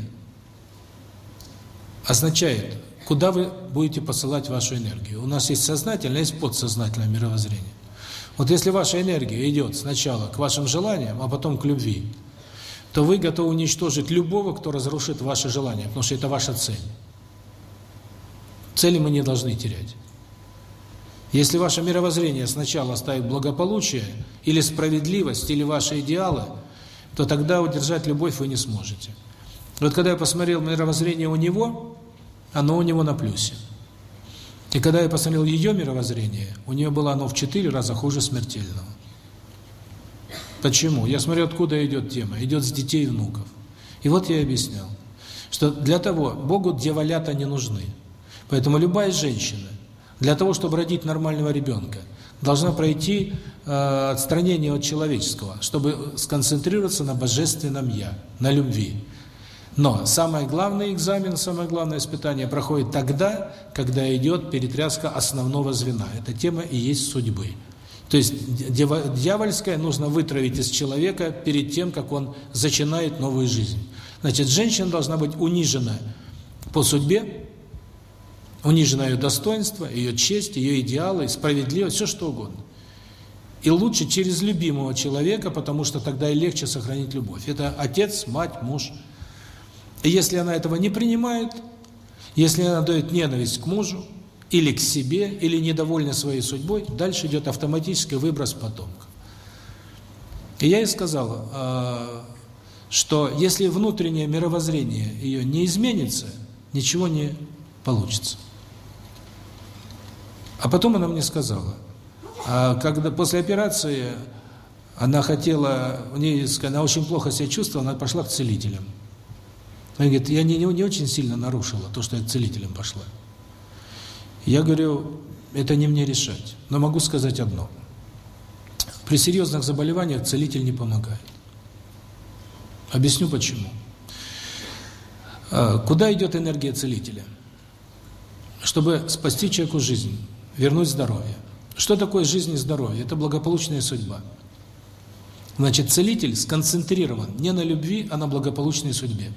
означает, куда вы будете посылать вашу энергию. У нас есть сознательное, есть подсознательное мировоззрение. Вот если ваша энергия идет сначала к вашим желаниям, а потом к любви, то вы готовы уничтожить любого, кто разрушит ваши желания, потому что это ваша цель. Цели мы не должны терять. Если ваше мировоззрение сначала ставит благополучие, или справедливость, или ваши идеалы, то тогда удержать любовь вы не сможете. Вот когда я посмотрел мировоззрение у него, оно у него на плюсе. И когда я посмотрел ее мировоззрение, у нее было оно в четыре раза хуже смертельного. Почему? Я смотрю, откуда идет тема. Идет с детей и внуков. И вот я объяснял, что для того Богу дьяволята не нужны. Поэтому любая женщина, для того, чтобы родить нормального ребенка, должна пройти э, отстранение от человеческого, чтобы сконцентрироваться на божественном «я», на любви. Но самый главный экзамен, самое главное испытание проходит тогда, когда идет перетряска основного звена. Эта тема и есть судьбы. То есть дьявольское нужно вытравить из человека перед тем, как он зачинает новую жизнь. Значит, женщина должна быть унижена по судьбе, унижено ее достоинство, ее честь, ее идеалы, справедливость, все что угодно. И лучше через любимого человека, потому что тогда и легче сохранить любовь. Это отец, мать, муж. И если она этого не принимает, если она дает ненависть к мужу, или к себе, или недовольна своей судьбой, дальше идет автоматический выброс потомка. И я ей сказал, а, что если внутреннее мировоззрение ее не изменится, ничего не получится. А потом она мне сказала, а когда после операции она хотела, у нее, она очень плохо себя чувствовала, она пошла к целителям. Она говорит, я не, не, не очень сильно нарушила то, что я к целителям пошла. Я говорю, это не мне решать, но могу сказать одно. При серьезных заболеваниях целитель не помогает. Объясню почему. А, куда идет энергия целителя? Чтобы спасти человеку жизнь вернуть здоровье. Что такое жизнь и здоровье? Это благополучная судьба. Значит, целитель сконцентрирован не на любви, а на благополучной судьбе.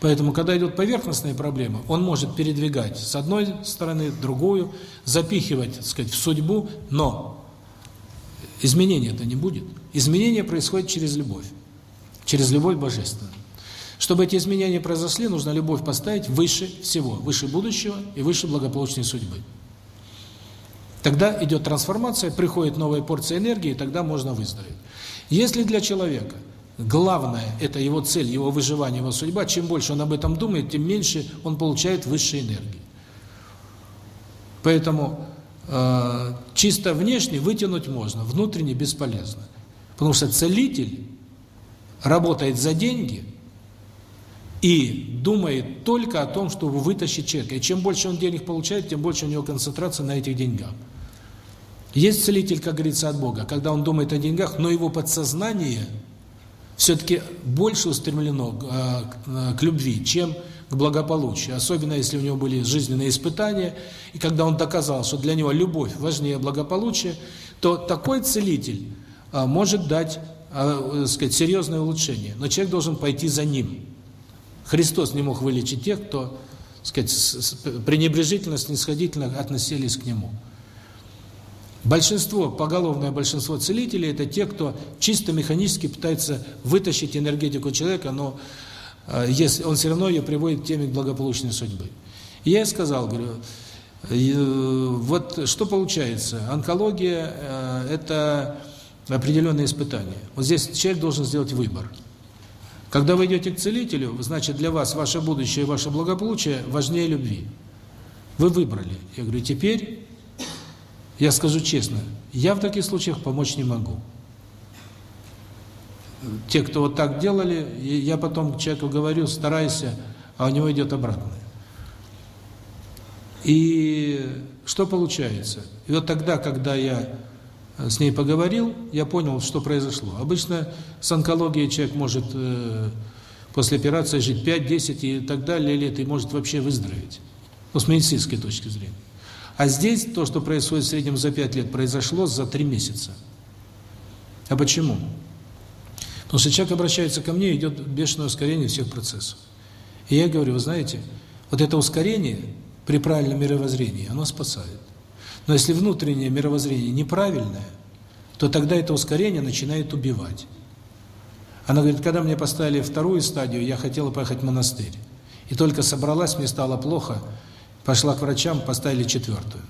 Поэтому, когда идут поверхностные проблемы, он может передвигать с одной стороны, другую, запихивать, так сказать, в судьбу, но изменения это не будет. Изменения происходят через любовь, через любовь божественную. Чтобы эти изменения произошли, нужно любовь поставить выше всего, выше будущего и выше благополучной судьбы. Тогда идет трансформация, приходит новая порция энергии, и тогда можно выздороветь. Если для человека главное – это его цель, его выживание, его судьба, чем больше он об этом думает, тем меньше он получает высшей энергии. Поэтому э, чисто внешне вытянуть можно, внутренне бесполезно. Потому что целитель работает за деньги и думает только о том, чтобы вытащить человека. И чем больше он денег получает, тем больше у него концентрация на этих деньгах. Есть целитель, как говорится, от Бога, когда он думает о деньгах, но его подсознание все-таки больше устремлено к, к любви, чем к благополучию. Особенно, если у него были жизненные испытания, и когда он доказал, что для него любовь важнее благополучия, то такой целитель а, может дать, а, сказать, серьезное улучшение. Но человек должен пойти за ним. Христос не мог вылечить тех, кто, сказать, пренебрежительно, снисходительно относились к Нему. Большинство, поголовное большинство целителей – это те, кто чисто механически пытается вытащить энергетику человека, но э, если он все равно ее приводит к теме благополучной судьбы. И я сказал, говорю, э, вот что получается? Онкология э, – это определенные испытания. Вот здесь человек должен сделать выбор. Когда вы идете к целителю, значит для вас ваше будущее и ваше благополучие важнее любви. Вы выбрали. Я говорю, теперь я скажу честно, я в таких случаях помочь не могу. Те, кто вот так делали, я потом человеку говорю, старайся, а у него идет обратное. И что получается? И вот тогда, когда я с ней поговорил, я понял, что произошло. Обычно с онкологией человек может э, после операции жить 5-10 и так далее лет, и может вообще выздороветь. Ну, с медицинской точки зрения. А здесь то, что происходит в среднем за 5 лет, произошло за 3 месяца. А почему? Потому что человек обращается ко мне, идет бешеное ускорение всех процессов. И я говорю, вы знаете, вот это ускорение при правильном мировоззрении, оно спасает. Но если внутреннее мировоззрение неправильное, то тогда это ускорение начинает убивать. Она говорит, когда мне поставили вторую стадию, я хотела поехать в монастырь. И только собралась, мне стало плохо, Пошла к врачам, поставили четвертую.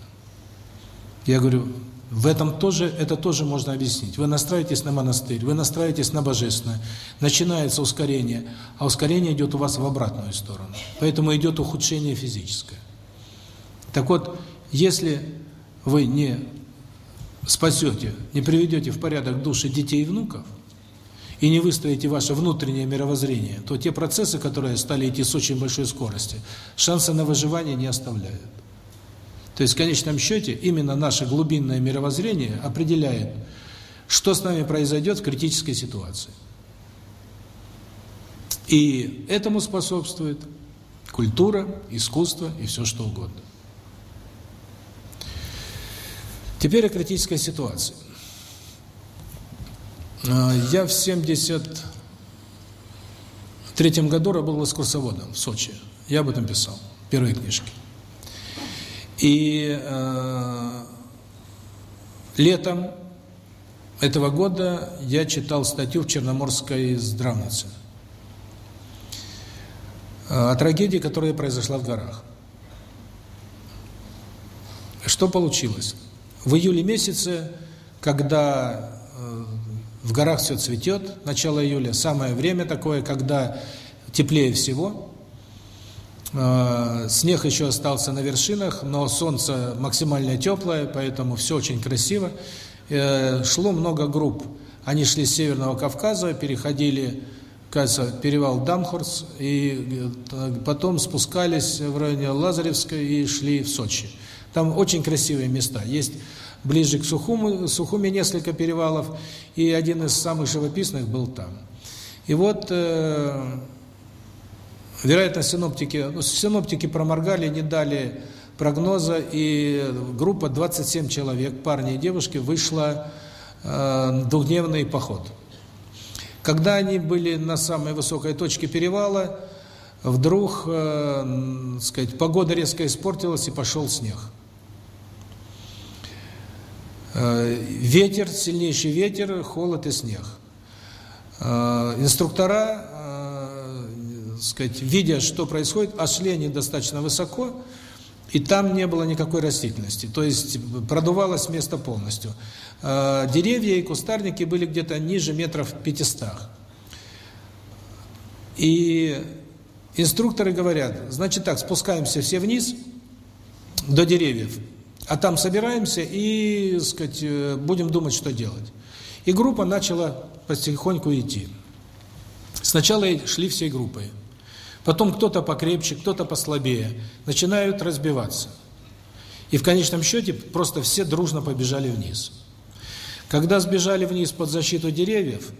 Я говорю, в этом тоже, это тоже можно объяснить. Вы настраиваетесь на монастырь, вы настраиваетесь на божественное, начинается ускорение, а ускорение идет у вас в обратную сторону. Поэтому идет ухудшение физическое. Так вот, если вы не спасете, не приведете в порядок души детей и внуков, и не выстроите ваше внутреннее мировоззрение, то те процессы, которые стали идти с очень большой скоростью, шанса на выживание не оставляют. То есть в конечном счете именно наше глубинное мировоззрение определяет, что с нами произойдет в критической ситуации. И этому способствует культура, искусство и все что угодно. Теперь о критической ситуации. А, я в 73 году работал экскурсоводом в Сочи. Я об этом писал, первые книжки. И э, летом этого года я читал статью в Черноморской здравнице о трагедии, которая произошла в горах. Что получилось? В июле месяце, когда в горах все цветет, начало июля, самое время такое, когда теплее всего. А, снег еще остался на вершинах, но солнце максимально теплое, поэтому все очень красиво. Э, шло много групп. Они шли с Северного Кавказа, переходили, кажется, перевал Дамхорс, и э, потом спускались в районе Лазаревской и шли в Сочи. Там очень красивые места. Есть ближе к Сухуму, Сухуме несколько перевалов, и один из самых живописных был там. И вот, э, вероятно, синоптики, ну, синоптики проморгали, не дали прогноза, и группа 27 человек, парни и девушки, вышла э, двухдневный поход. Когда они были на самой высокой точке перевала, вдруг, э, сказать, погода резко испортилась и пошел снег. Э, ветер, сильнейший ветер, холод и снег. Э, инструктора, э, сказать, видя, что происходит, ошли достаточно высоко, и там не было никакой растительности, то есть продувалось место полностью. Деревья и кустарники были где-то ниже метров 500. И инструкторы говорят, значит так, спускаемся все вниз до деревьев, а там собираемся и, сказать, э, будем думать, что делать. И группа начала потихоньку идти. Сначала шли всей группой. Потом кто-то покрепче, кто-то послабее. Начинают разбиваться. И в конечном счете просто все дружно побежали вниз. Когда сбежали вниз под защиту деревьев,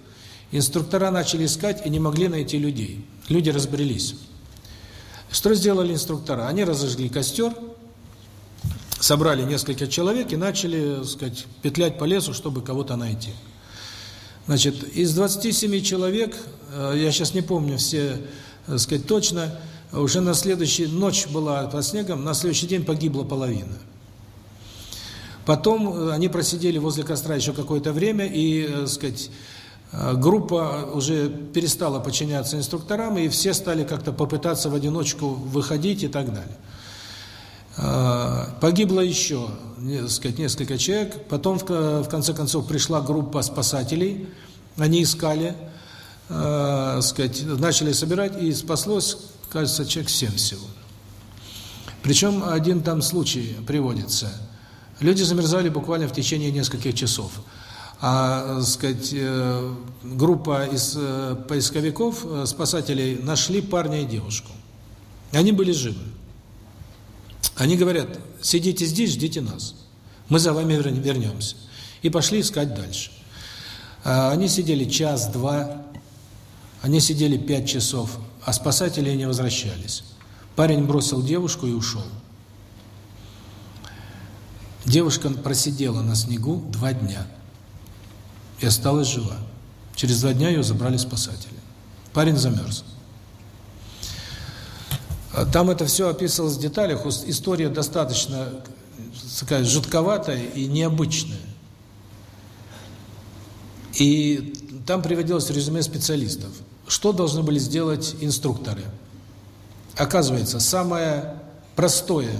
инструктора начали искать и не могли найти людей. Люди разбрелись. Что сделали инструктора? Они разожгли костер, собрали несколько человек и начали, сказать, петлять по лесу, чтобы кого-то найти. Значит, из 27 человек, э, я сейчас не помню все, так сказать, точно, уже на следующей ночь была под снегом, на следующий день погибла половина. Потом э, они просидели возле костра еще какое-то время, и, э, сказать, э, группа уже перестала подчиняться инструкторам, и все стали как-то попытаться в одиночку выходить и так далее. Погибло еще, сказать, несколько человек. Потом, в конце концов, пришла группа спасателей. Они искали, сказать, начали собирать, и спаслось, кажется, человек 7 всего. Причем один там случай приводится. Люди замерзали буквально в течение нескольких часов. А, сказать, э, группа из э, поисковиков, э, спасателей, нашли парня и девушку. Они были живы. Они говорят, сидите здесь, ждите нас. Мы за вами вернемся. И пошли искать дальше. А, они сидели час-два, они сидели пять часов, а спасатели не возвращались. Парень бросил девушку и ушел. Девушка просидела на снегу два дня и осталась жива. Через два дня ее забрали спасатели. Парень замерз. Там это все описывалось в деталях. История достаточно такая жутковатая и необычная. И там приводилось резюме специалистов. Что должны были сделать инструкторы? Оказывается, самое простое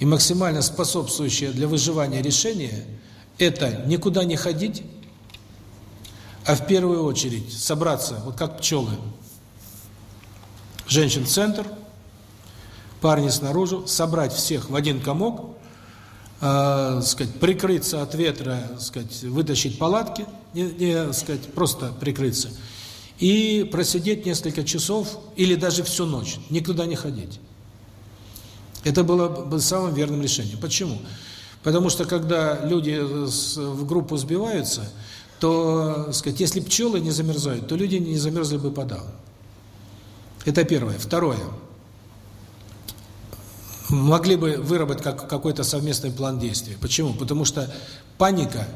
и максимально способствующее для выживания решение – это никуда не ходить, а в первую очередь собраться, вот как пчелы. Женщин в центр, парни снаружи, собрать всех в один комок, э, сказать, прикрыться от ветра, сказать, вытащить палатки, не, не сказать, просто прикрыться, и просидеть несколько часов или даже всю ночь, никуда не ходить. Это было бы самым верным решением. Почему? Потому что когда люди в группу сбиваются, то, сказать, если пчелы не замерзают, то люди не замерзли бы подавно. Это первое. Второе. Могли бы выработать как какой-то совместный план действий. Почему? Потому что паника,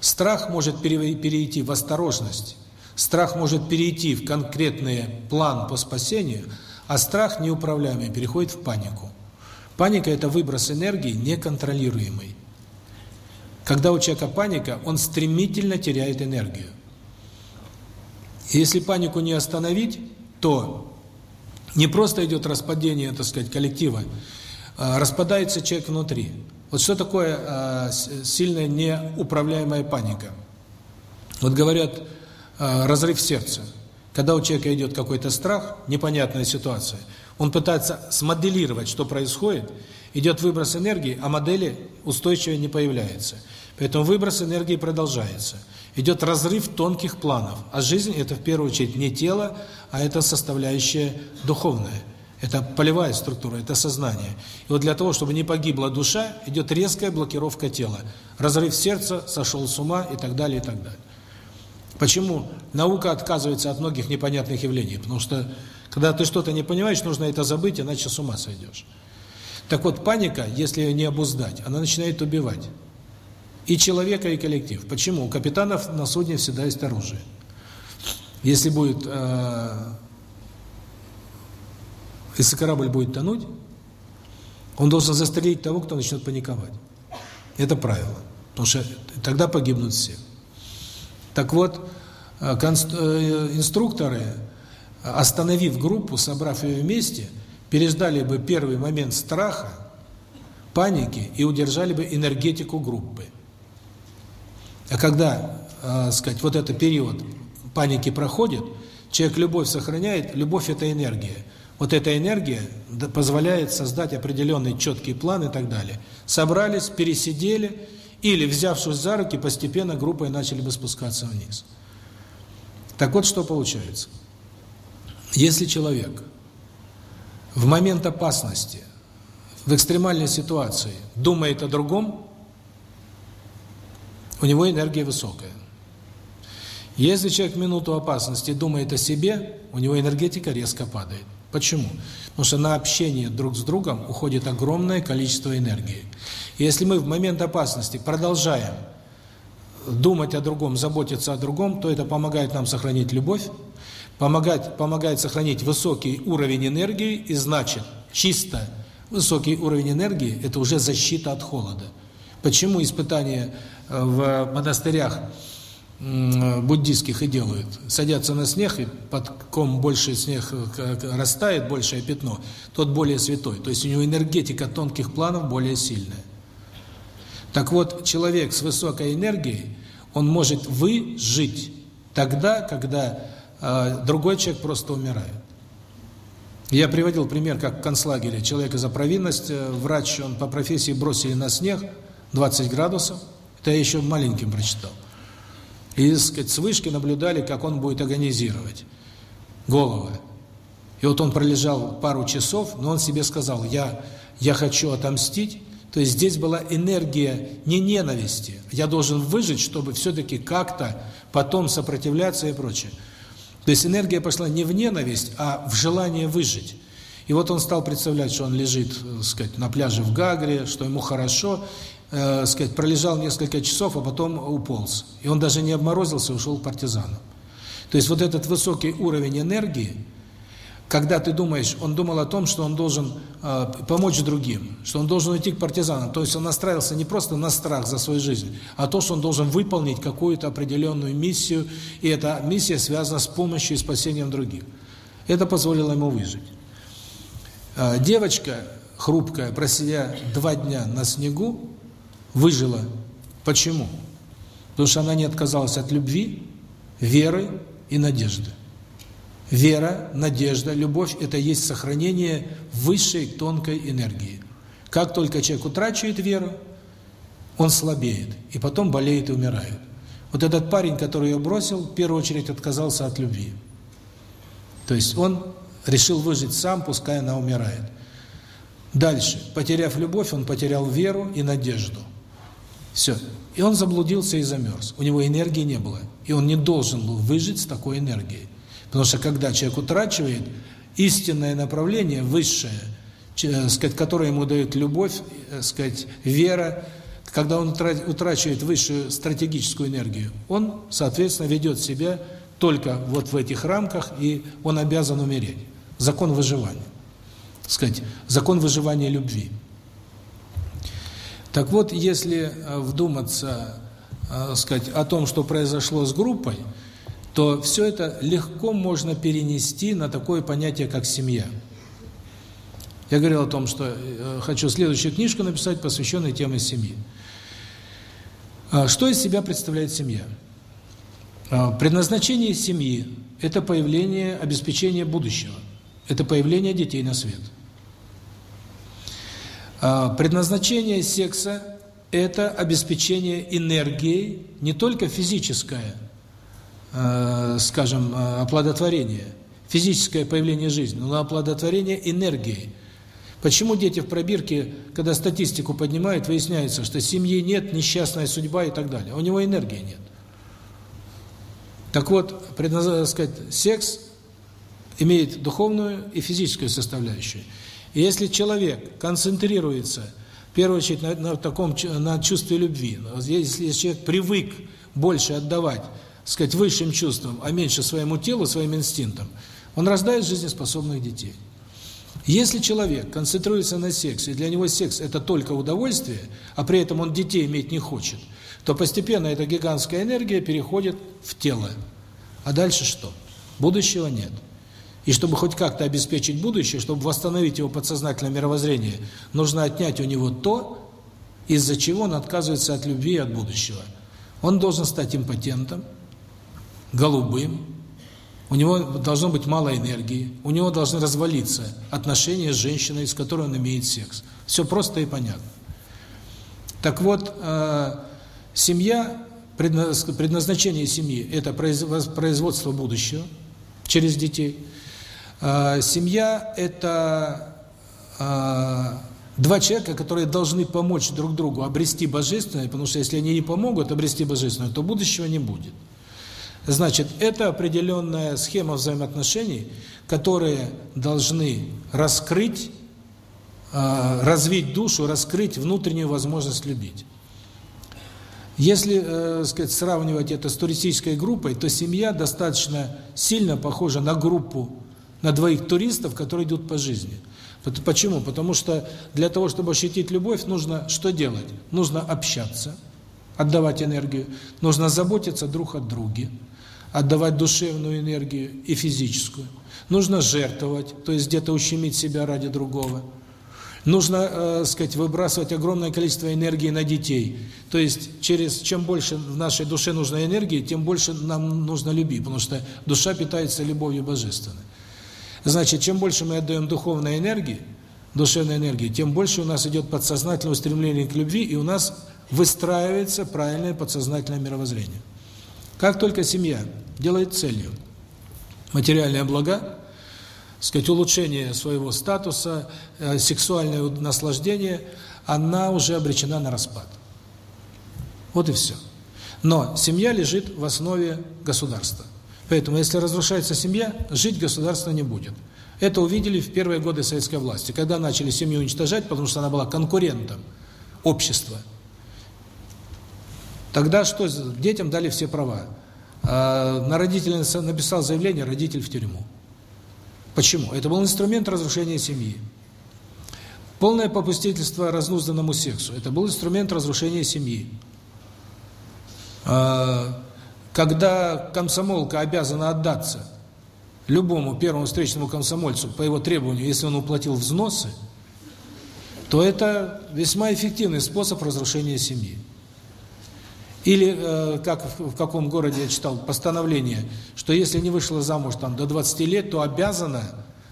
страх может перейти в осторожность, страх может перейти в конкретный план по спасению – а страх неуправляемый переходит в панику. Паника – это выброс энергии неконтролируемый. Когда у человека паника, он стремительно теряет энергию. если панику не остановить, то не просто идет распадение, так сказать, коллектива, а распадается человек внутри. Вот что такое а, сильная неуправляемая паника? Вот говорят, а, разрыв сердца. Когда у человека идет какой-то страх, непонятная ситуация, он пытается смоделировать, что происходит, идет выброс энергии, а модели устойчиво не появляется. Поэтому выброс энергии продолжается. Идет разрыв тонких планов. А жизнь – это в первую очередь не тело, а это составляющая духовная. Это полевая структура, это сознание. И вот для того, чтобы не погибла душа, идет резкая блокировка тела. Разрыв сердца, сошел с ума и так далее, и так далее. Почему наука отказывается от многих непонятных явлений? Потому что, когда ты что-то не понимаешь, нужно это забыть, иначе с ума сойдешь. Так вот, паника, если ее не обуздать, она начинает убивать. И человека, и коллектив. Почему? У капитанов на судне всегда есть оружие. Если будет... Э, если корабль будет тонуть, он должен застрелить того, кто начнет паниковать. Это правило. Потому что тогда погибнут все. Так вот, э, э, инструкторы, остановив группу, собрав ее вместе, переждали бы первый момент страха, паники и удержали бы энергетику группы. А когда, э, сказать, вот этот период паники проходит, человек любовь сохраняет, любовь – это энергия. Вот эта энергия позволяет создать определенный четкий план и так далее. Собрались, пересидели – или, взявшись за руки, постепенно группой начали бы спускаться вниз. Так вот, что получается. Если человек в момент опасности, в экстремальной ситуации думает о другом, у него энергия высокая. Если человек в минуту опасности думает о себе, у него энергетика резко падает. Почему? Потому что на общение друг с другом уходит огромное количество энергии. Если мы в момент опасности продолжаем думать о другом, заботиться о другом, то это помогает нам сохранить любовь, помогает, помогает сохранить высокий уровень энергии, и значит, чисто высокий уровень энергии – это уже защита от холода. Почему испытания э, в монастырях буддийских и делают? Садятся на снег, и под ком больше снег э, растает, большее пятно, тот более святой. То есть у него энергетика тонких планов более сильная. Так вот, человек с высокой энергией, он может выжить тогда, когда э, другой человек просто умирает. Я приводил пример, как в концлагере человека за провинность, э, врач, он по профессии бросили на снег, 20 градусов, это я еще маленьким прочитал. И, так сказать, с вышки наблюдали, как он будет агонизировать головы. И вот он пролежал пару часов, но он себе сказал, я, я хочу отомстить. То есть здесь была энергия не ненависти. Я должен выжить, чтобы все-таки как-то потом сопротивляться и прочее. То есть энергия пошла не в ненависть, а в желание выжить. И вот он стал представлять, что он лежит, так сказать, на пляже в Гагре, что ему хорошо, э, сказать, пролежал несколько часов, а потом уполз. И он даже не обморозился, ушел к партизанам. То есть вот этот высокий уровень энергии, когда ты думаешь, он думал о том, что он должен э, помочь другим, что он должен уйти к партизанам. То есть он настраивался не просто на страх за свою жизнь, а то, что он должен выполнить какую-то определенную миссию, и эта миссия связана с помощью и спасением других. Это позволило ему выжить. Э, девочка хрупкая, просидя два дня на снегу, выжила. Почему? Потому что она не отказалась от любви, веры и надежды. Вера, надежда, любовь – это есть сохранение высшей тонкой энергии. Как только человек утрачивает веру, он слабеет, и потом болеет и умирает. Вот этот парень, который ее бросил, в первую очередь отказался от любви. То есть он решил выжить сам, пускай она умирает. Дальше, потеряв любовь, он потерял веру и надежду. Все. И он заблудился и замерз. У него энергии не было. И он не должен был выжить с такой энергией. Потому что когда человек утрачивает истинное направление, высшее, че- сказать, которое ему дает любовь, э, сказать, вера, когда он утра- утрачивает высшую стратегическую энергию, он, соответственно, ведет себя только вот в этих рамках, и он обязан умереть. Закон выживания. Сказать, закон выживания любви. Так вот, если э, вдуматься, э, сказать, о том, что произошло с группой, то все это легко можно перенести на такое понятие, как семья. Я говорил о том, что э, хочу следующую книжку написать, посвященную теме семьи. А Что из себя представляет семья? А, Предназначение семьи – это появление, обеспечение будущего. Это появление детей на свет. А, Предназначение секса – это обеспечение энергией, не только физическое, э, скажем, э, оплодотворение, физическое появление жизни, но оплодотворение энергией. Почему дети в пробирке, когда статистику поднимают, выясняется, что семьи нет, несчастная судьба и так далее. У него энергии нет. Так вот, предназначение, сказать, секс имеет духовную и физическую составляющую. Если человек концентрируется, в первую очередь, на, на таком на чувстве любви, вот если, если человек привык больше отдавать, сказать, высшим чувствам, а меньше своему телу, своим инстинктам, он рождает жизнеспособных детей. Если человек концентрируется на сексе, для него секс – это только удовольствие, а при этом он детей иметь не хочет, то постепенно эта гигантская энергия переходит в тело. А дальше что? Будущего нет. И чтобы хоть как-то обеспечить будущее, чтобы восстановить его подсознательное мировоззрение, нужно отнять у него то, из-за чего он отказывается от любви и от будущего. Он должен стать импотентом, голубым, у него должно быть мало энергии, у него должны развалиться отношения с женщиной, с которой он имеет секс. Все просто и понятно. Так вот, э, семья, предназ- предназначение семьи – это производство будущего через детей. Э, Семья – это э, два человека, которые должны помочь друг другу обрести божественное, потому что если они не помогут обрести божественное, то будущего не будет. Значит, это определенная схема взаимоотношений, которые должны раскрыть, э, развить душу, раскрыть внутреннюю возможность любить. Если, э, сказать, сравнивать это с туристической группой, то семья достаточно сильно похожа на группу, на двоих туристов, которые идут по жизни. Почему? Потому что для того, чтобы ощутить любовь, нужно что делать? Нужно общаться, отдавать энергию, нужно заботиться друг о друге, отдавать душевную энергию и физическую. Нужно жертвовать, то есть где-то ущемить себя ради другого. Нужно, э, сказать, выбрасывать огромное количество энергии на детей. То есть через чем больше в нашей душе нужно энергии, тем больше нам нужно любви, потому что душа питается любовью божественной. Значит, чем больше мы отдаем духовной энергии, душевной энергии, тем больше у нас идет подсознательное устремление к любви, и у нас выстраивается правильное подсознательное мировоззрение. Как только семья делает целью материальные блага, сказать, улучшение своего статуса, э, сексуальное наслаждение, она уже обречена на распад. Вот и все. Но семья лежит в основе государства. Поэтому, если разрушается семья, жить государство не будет. Это увидели в первые годы советской власти, когда начали семью уничтожать, потому что она была конкурентом общества. Тогда что? Детям дали все права. А на родителя написал заявление, родитель в тюрьму. Почему? Это был инструмент разрушения семьи. Полное попустительство разнузданному сексу. Это был инструмент разрушения семьи. А, Когда комсомолка обязана отдаться любому первому встречному комсомольцу по его требованию, если он уплатил взносы, то это весьма эффективный способ разрушения семьи. Или, э, как в, каком городе я читал постановление, что если не вышла замуж там до 20 лет, то обязана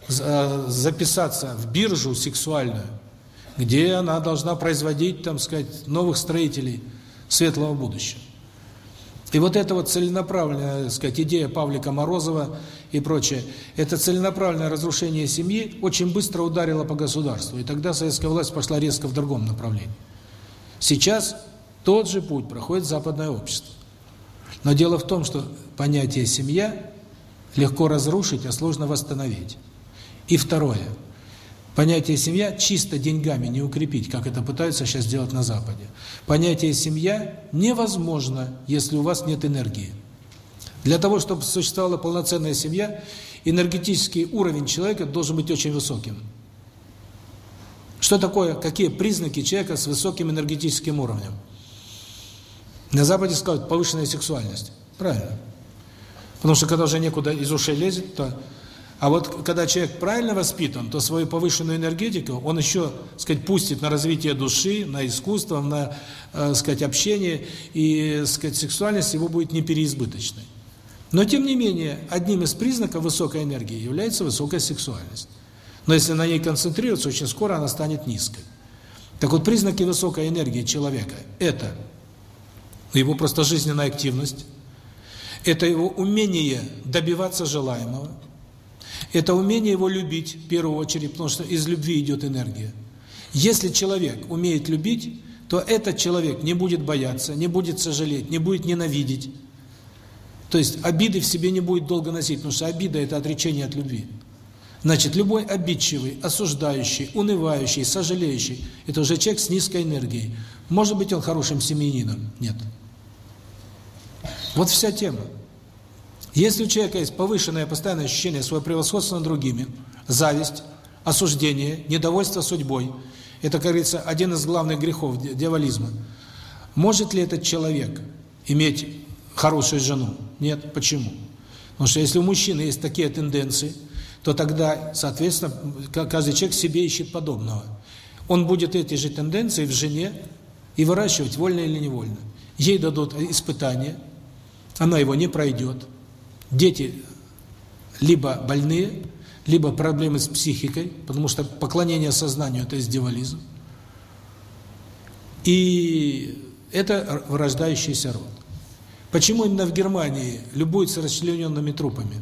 э, записаться в биржу сексуальную, где она должна производить, там сказать, новых строителей светлого будущего. И вот эта вот целенаправленная, так сказать, идея Павлика Морозова и прочее, это целенаправленное разрушение семьи очень быстро ударило по государству, и тогда советская власть пошла резко в другом направлении. Сейчас тот же путь проходит западное общество. Но дело в том, что понятие «семья» легко разрушить, а сложно восстановить. И второе. Понятие «семья» чисто деньгами не укрепить, как это пытаются сейчас делать на Западе. Понятие «семья» невозможно, если у вас нет энергии. Для того, чтобы существовала полноценная семья, энергетический уровень человека должен быть очень высоким. Что такое, какие признаки человека с высоким энергетическим уровнем? На Западе скажут повышенная сексуальность. Правильно. Потому что когда уже некуда из ушей лезет, то... А вот когда человек правильно воспитан, то свою повышенную энергетику он еще, сказать, пустит на развитие души, на искусство, на, э, сказать, общение, и, сказать, сексуальность его будет не переизбыточной. Но, тем не менее, одним из признаков высокой энергии является высокая сексуальность. Но если на ней концентрироваться, очень скоро она станет низкой. Так вот, признаки высокой энергии человека – это его просто жизненная активность, это его умение добиваться желаемого, это умение его любить, в первую очередь, потому что из любви идет энергия. Если человек умеет любить, то этот человек не будет бояться, не будет сожалеть, не будет ненавидеть. То есть обиды в себе не будет долго носить, потому что обида – это отречение от любви. Значит, любой обидчивый, осуждающий, унывающий, сожалеющий – это уже человек с низкой энергией. Может быть, он хорошим семьянином? Нет. Вот вся тема. Если у человека есть повышенное постоянное ощущение своего превосходства над другими, зависть, осуждение, недовольство судьбой, это, как говорится, один из главных грехов дьяволизма. Может ли этот человек иметь хорошую жену? Нет. Почему? Потому что если у мужчины есть такие тенденции, то тогда, соответственно, каждый человек себе ищет подобного. Он будет эти же тенденции в жене и выращивать, вольно или невольно. Ей дадут испытания, она его не пройдет. Дети либо больные, либо проблемы с психикой, потому что поклонение сознанию – это издевализм. И это вырождающийся род. Почему именно в Германии любуются расчлененными трупами?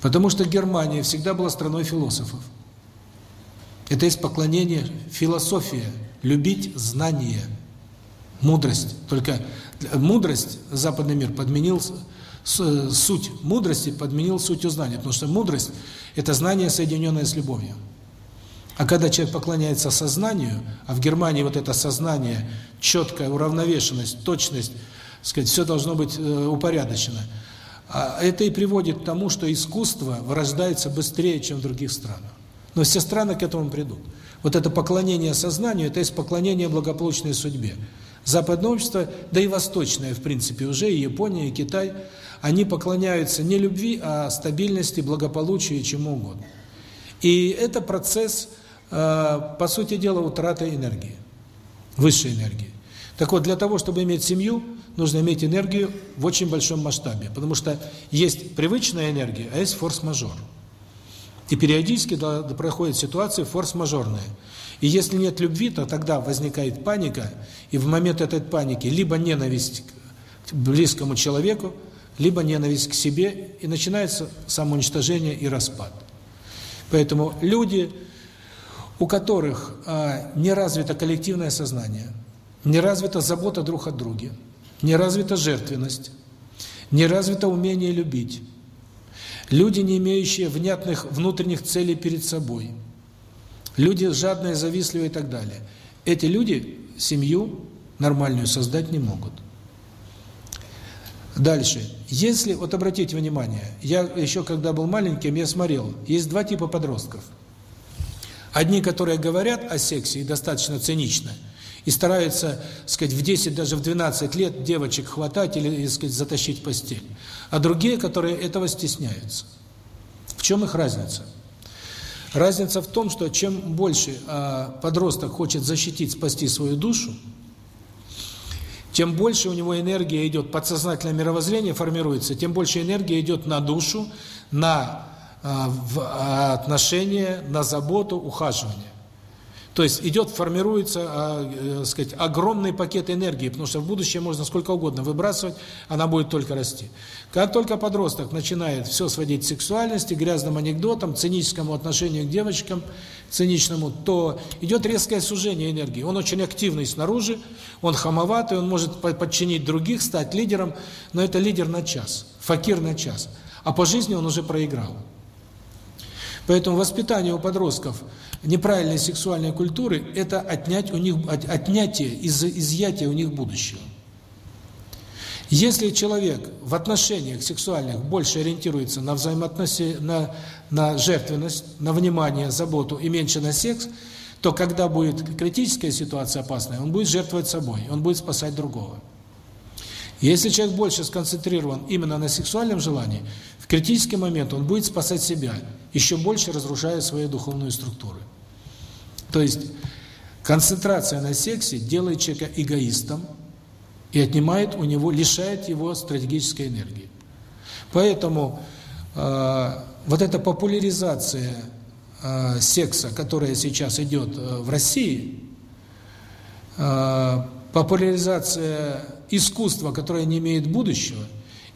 Потому что Германия всегда была страной философов. Это есть поклонение, философия, любить знание, мудрость. Только мудрость западный мир подменил суть мудрости подменил сутью знания, потому что мудрость – это знание, соединенное с любовью. А когда человек поклоняется сознанию, а в Германии вот это сознание, четкая уравновешенность, точность, сказать, все должно быть э, упорядочено, а это и приводит к тому, что искусство вырождается быстрее, чем в других странах. Но все страны к этому придут. Вот это поклонение сознанию, это есть поклонение благополучной судьбе. Западное общество, да и восточное, в принципе, уже, и Япония, и Китай, они поклоняются не любви, а стабильности, благополучию и чему угодно. И это процесс, э, по сути дела, утраты энергии, высшей энергии. Так вот, для того, чтобы иметь семью, нужно иметь энергию в очень большом масштабе, потому что есть привычная энергия, а есть форс-мажор. И периодически да, да, проходят ситуации форс-мажорные. И если нет любви, то тогда возникает паника, и в момент этой паники либо ненависть к близкому человеку, либо ненависть к себе, и начинается самоуничтожение и распад. Поэтому люди, у которых а, не развито коллективное сознание, не развита забота друг о друге, не развита жертвенность, не развито умение любить, Люди, не имеющие внятных внутренних целей перед собой. Люди жадные, завистливые и так далее. Эти люди семью нормальную создать не могут. Дальше. Если, вот обратите внимание, я еще когда был маленьким, я смотрел, есть два типа подростков. Одни, которые говорят о сексе и достаточно цинично – и стараются, сказать, в 10, даже в 12 лет девочек хватать или, сказать, затащить в постель. А другие, которые этого стесняются. В чем их разница? Разница в том, что чем больше а, подросток хочет защитить, спасти свою душу, тем больше у него энергия идет, подсознательное мировоззрение формируется, тем больше энергия идет на душу, на а, в, а, отношения, на заботу, ухаживание. То есть идет, формируется, э, сказать, огромный пакет энергии, потому что в будущее можно сколько угодно выбрасывать, она будет только расти. Как только подросток начинает все сводить к сексуальности, грязным анекдотам, циническому отношению к девочкам, циничному, то идет резкое сужение энергии. Он очень активный снаружи, он хамоватый, он может подчинить других, стать лидером, но это лидер на час, факир на час. А по жизни он уже проиграл. Поэтому воспитание у подростков неправильной сексуальной культуры – это отнять у них, отнятие, из, изъятие у них будущего. Если человек в отношениях сексуальных больше ориентируется на взаимоотношения, на, на жертвенность, на внимание, заботу и меньше на секс, то когда будет критическая ситуация опасная, он будет жертвовать собой, он будет спасать другого. Если человек больше сконцентрирован именно на сексуальном желании, в критический момент он будет спасать себя, еще больше разрушая свою духовную структуру. То есть концентрация на сексе делает человека эгоистом и отнимает у него, лишает его стратегической энергии. Поэтому э, вот эта популяризация э, секса, которая сейчас идет э, в России, э, популяризация искусства, которое не имеет будущего,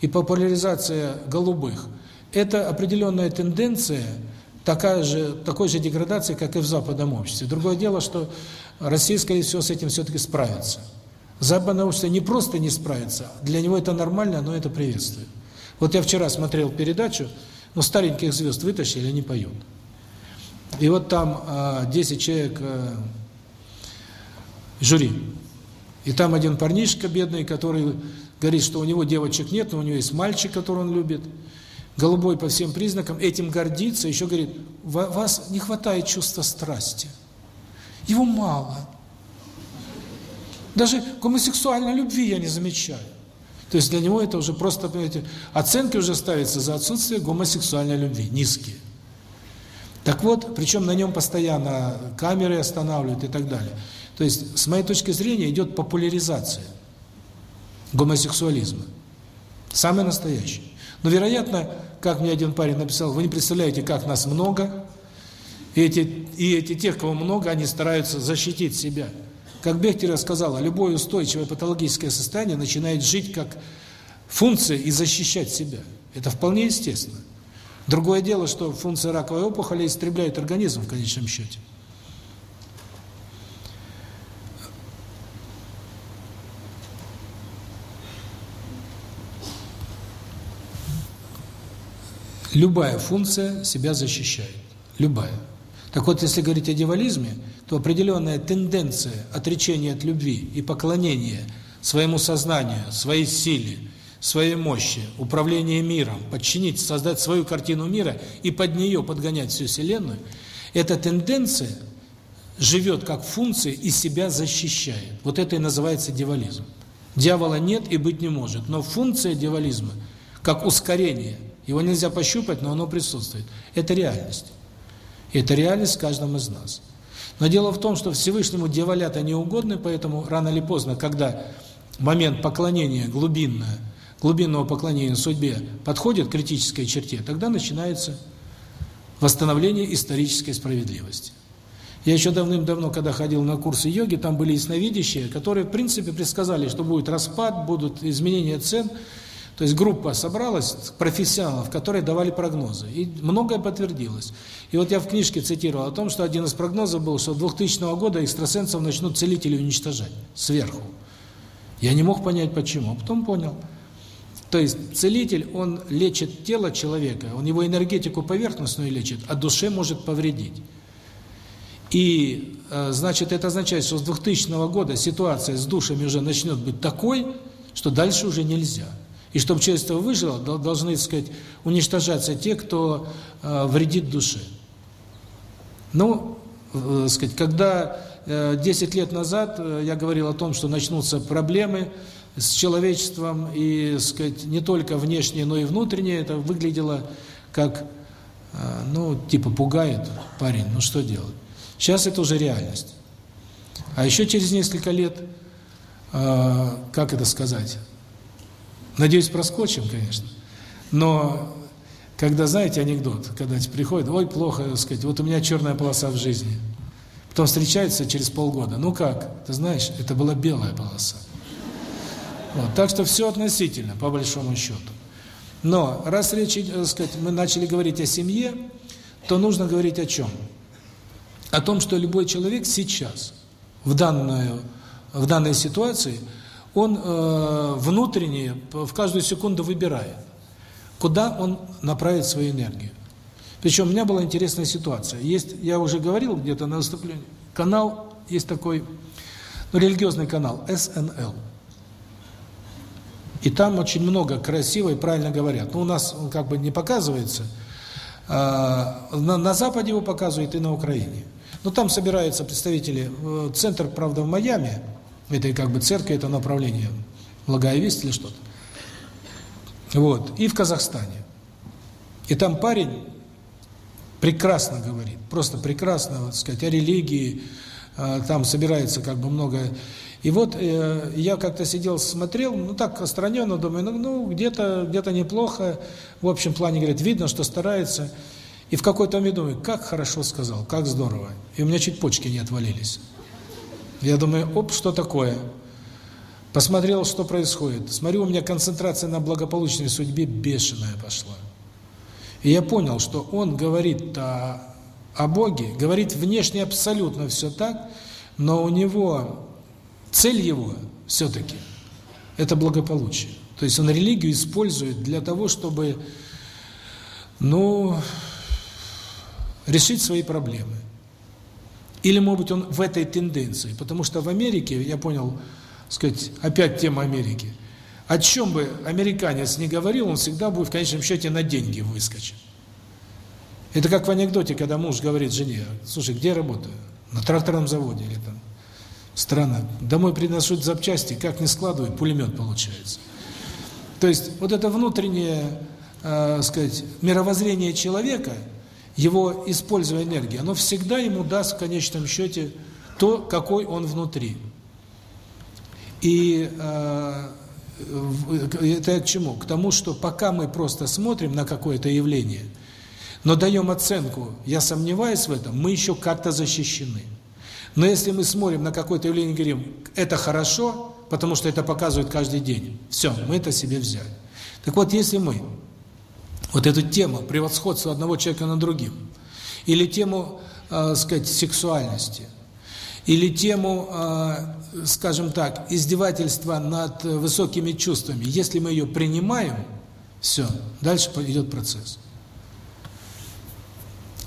и популяризация голубых – это определенная тенденция такая же, такой же деградации, как и в западном обществе. Другое дело, что Россия, скорее всего, с этим все-таки справится. Западное общество не просто не справится, для него это нормально, но это приветствует. Вот я вчера смотрел передачу, но стареньких звезд вытащили, они поют. И вот там э, 10 человек э, жюри. И там один парнишка бедный, который говорит, что у него девочек нет, но у него есть мальчик, который он любит. Голубой по всем признакам, этим гордится, еще говорит, вас не хватает чувства страсти. Его мало. Даже гомосексуальной любви я не замечаю. То есть для него это уже просто, понимаете, оценки уже ставятся за отсутствие гомосексуальной любви, низкие. Так вот, причем на нем постоянно камеры останавливают и так далее. То есть, с моей точки зрения, идет популяризация гомосексуализма. Самый настоящий. Но, вероятно, как мне один парень написал, вы не представляете, как нас много, и эти, и эти тех, кого много, они стараются защитить себя. Как Бехтер сказал, любое устойчивое патологическое состояние начинает жить как функция и защищать себя. Это вполне естественно. Другое дело, что функция раковой опухоли истребляет организм в конечном счете. Любая функция себя защищает. Любая. Так вот, если говорить о дьяволизме, то определенная тенденция отречения от любви и поклонения своему сознанию, своей силе, своей мощи, управления миром, подчинить, создать свою картину мира и под нее подгонять всю Вселенную, Эта тенденция живет как функция и себя защищает. Вот это и называется дьяволизм. Дьявола нет и быть не может, но функция дьяволизма, как ускорение, его нельзя пощупать, но оно присутствует. Это реальность. И это реальность в каждом из нас. Но дело в том, что Всевышнему дьяволята не угодны, поэтому рано или поздно, когда момент поклонения глубинное, глубинного поклонения судьбе подходит к критической черте, тогда начинается восстановление исторической справедливости. Я еще давным-давно, когда ходил на курсы йоги, там были ясновидящие, которые, в принципе, предсказали, что будет распад, будут изменения цен. То есть группа собралась профессионалов, которые давали прогнозы. И многое подтвердилось. И вот я в книжке цитировал о том, что один из прогнозов был, что 2000 года экстрасенсов начнут целители уничтожать сверху. Я не мог понять, почему. А потом понял. То есть целитель, он лечит тело человека, он его энергетику поверхностную лечит, а душе может повредить. И, э, значит, это означает, что с 2000 года ситуация с душами уже начнет быть такой, что дальше уже нельзя. И чтобы человечество выжило, должны, так сказать, уничтожаться те, кто э, вредит душе. Ну, э, сказать, когда э, 10 лет назад э, я говорил о том, что начнутся проблемы с человечеством, и, сказать, не только внешние, но и внутренние, это выглядело как, э, ну, типа пугает парень, ну что делать? Сейчас это уже реальность. А еще через несколько лет, э, как это сказать, надеюсь, проскочим, конечно, но когда, знаете, анекдот, когда приходит, ой, плохо, сказать, вот у меня черная полоса в жизни. Потом встречаются через полгода. Ну как? Ты знаешь, это была белая полоса. Вот, так что все относительно, по большому счету. Но раз речь, так сказать, мы начали говорить о семье, то нужно говорить о чем? О том, что любой человек сейчас, в данную, в данной ситуации, он э, внутренне в каждую секунду выбирает, куда он направит свою энергию. Причем у меня была интересная ситуация. Есть, я уже говорил где-то на выступлении, канал, есть такой, ну, религиозный канал, СНЛ. И там очень много красиво и правильно говорят. Ну, у нас он как бы не показывается, а, на, на Западе его показывают и на Украине. Но там собираются представители, э, центр, правда, в Майами, это как бы церковь, это направление, благая весть или что-то. Вот, и в Казахстане. И там парень прекрасно говорит, просто прекрасно, вот сказать, о религии, э, там собирается как бы много... И вот э, я как-то сидел, смотрел, ну так отстраненно, думаю, ну, ну где-то где-то неплохо, в общем плане, говорит, видно, что старается. И в какой-то момент думаю, как хорошо сказал, как здорово. И у меня чуть почки не отвалились. Я думаю, оп, что такое? Посмотрел, что происходит. Смотрю, у меня концентрация на благополучной судьбе бешеная пошла. И я понял, что он говорит о, о Боге, говорит внешне абсолютно все так, но у него, цель его все-таки, это благополучие. То есть он религию использует для того, чтобы, ну, решить свои проблемы. Или, может быть, он в этой тенденции. Потому что в Америке, я понял, сказать, опять тема Америки, о чем бы американец не говорил, он всегда будет в конечном счете на деньги выскочить. Это как в анекдоте, когда муж говорит жене, слушай, где я работаю? На тракторном заводе или там. Странно. Домой приносят запчасти, как не складываю, пулемет получается. То есть вот это внутреннее, э, сказать, мировоззрение человека – его используя энергию, оно всегда ему даст в конечном счете то, какой он внутри. И э, это к чему? К тому, что пока мы просто смотрим на какое-то явление, но даем оценку, я сомневаюсь в этом, мы еще как-то защищены. Но если мы смотрим на какое-то явление и говорим, это хорошо, потому что это показывает каждый день, все, мы это себе взяли. Так вот, если мы вот эту тему превосходства одного человека над другим, или тему, э, сказать, сексуальности, или тему, э, скажем так, издевательства над высокими чувствами, если мы ее принимаем, все, дальше идет процесс.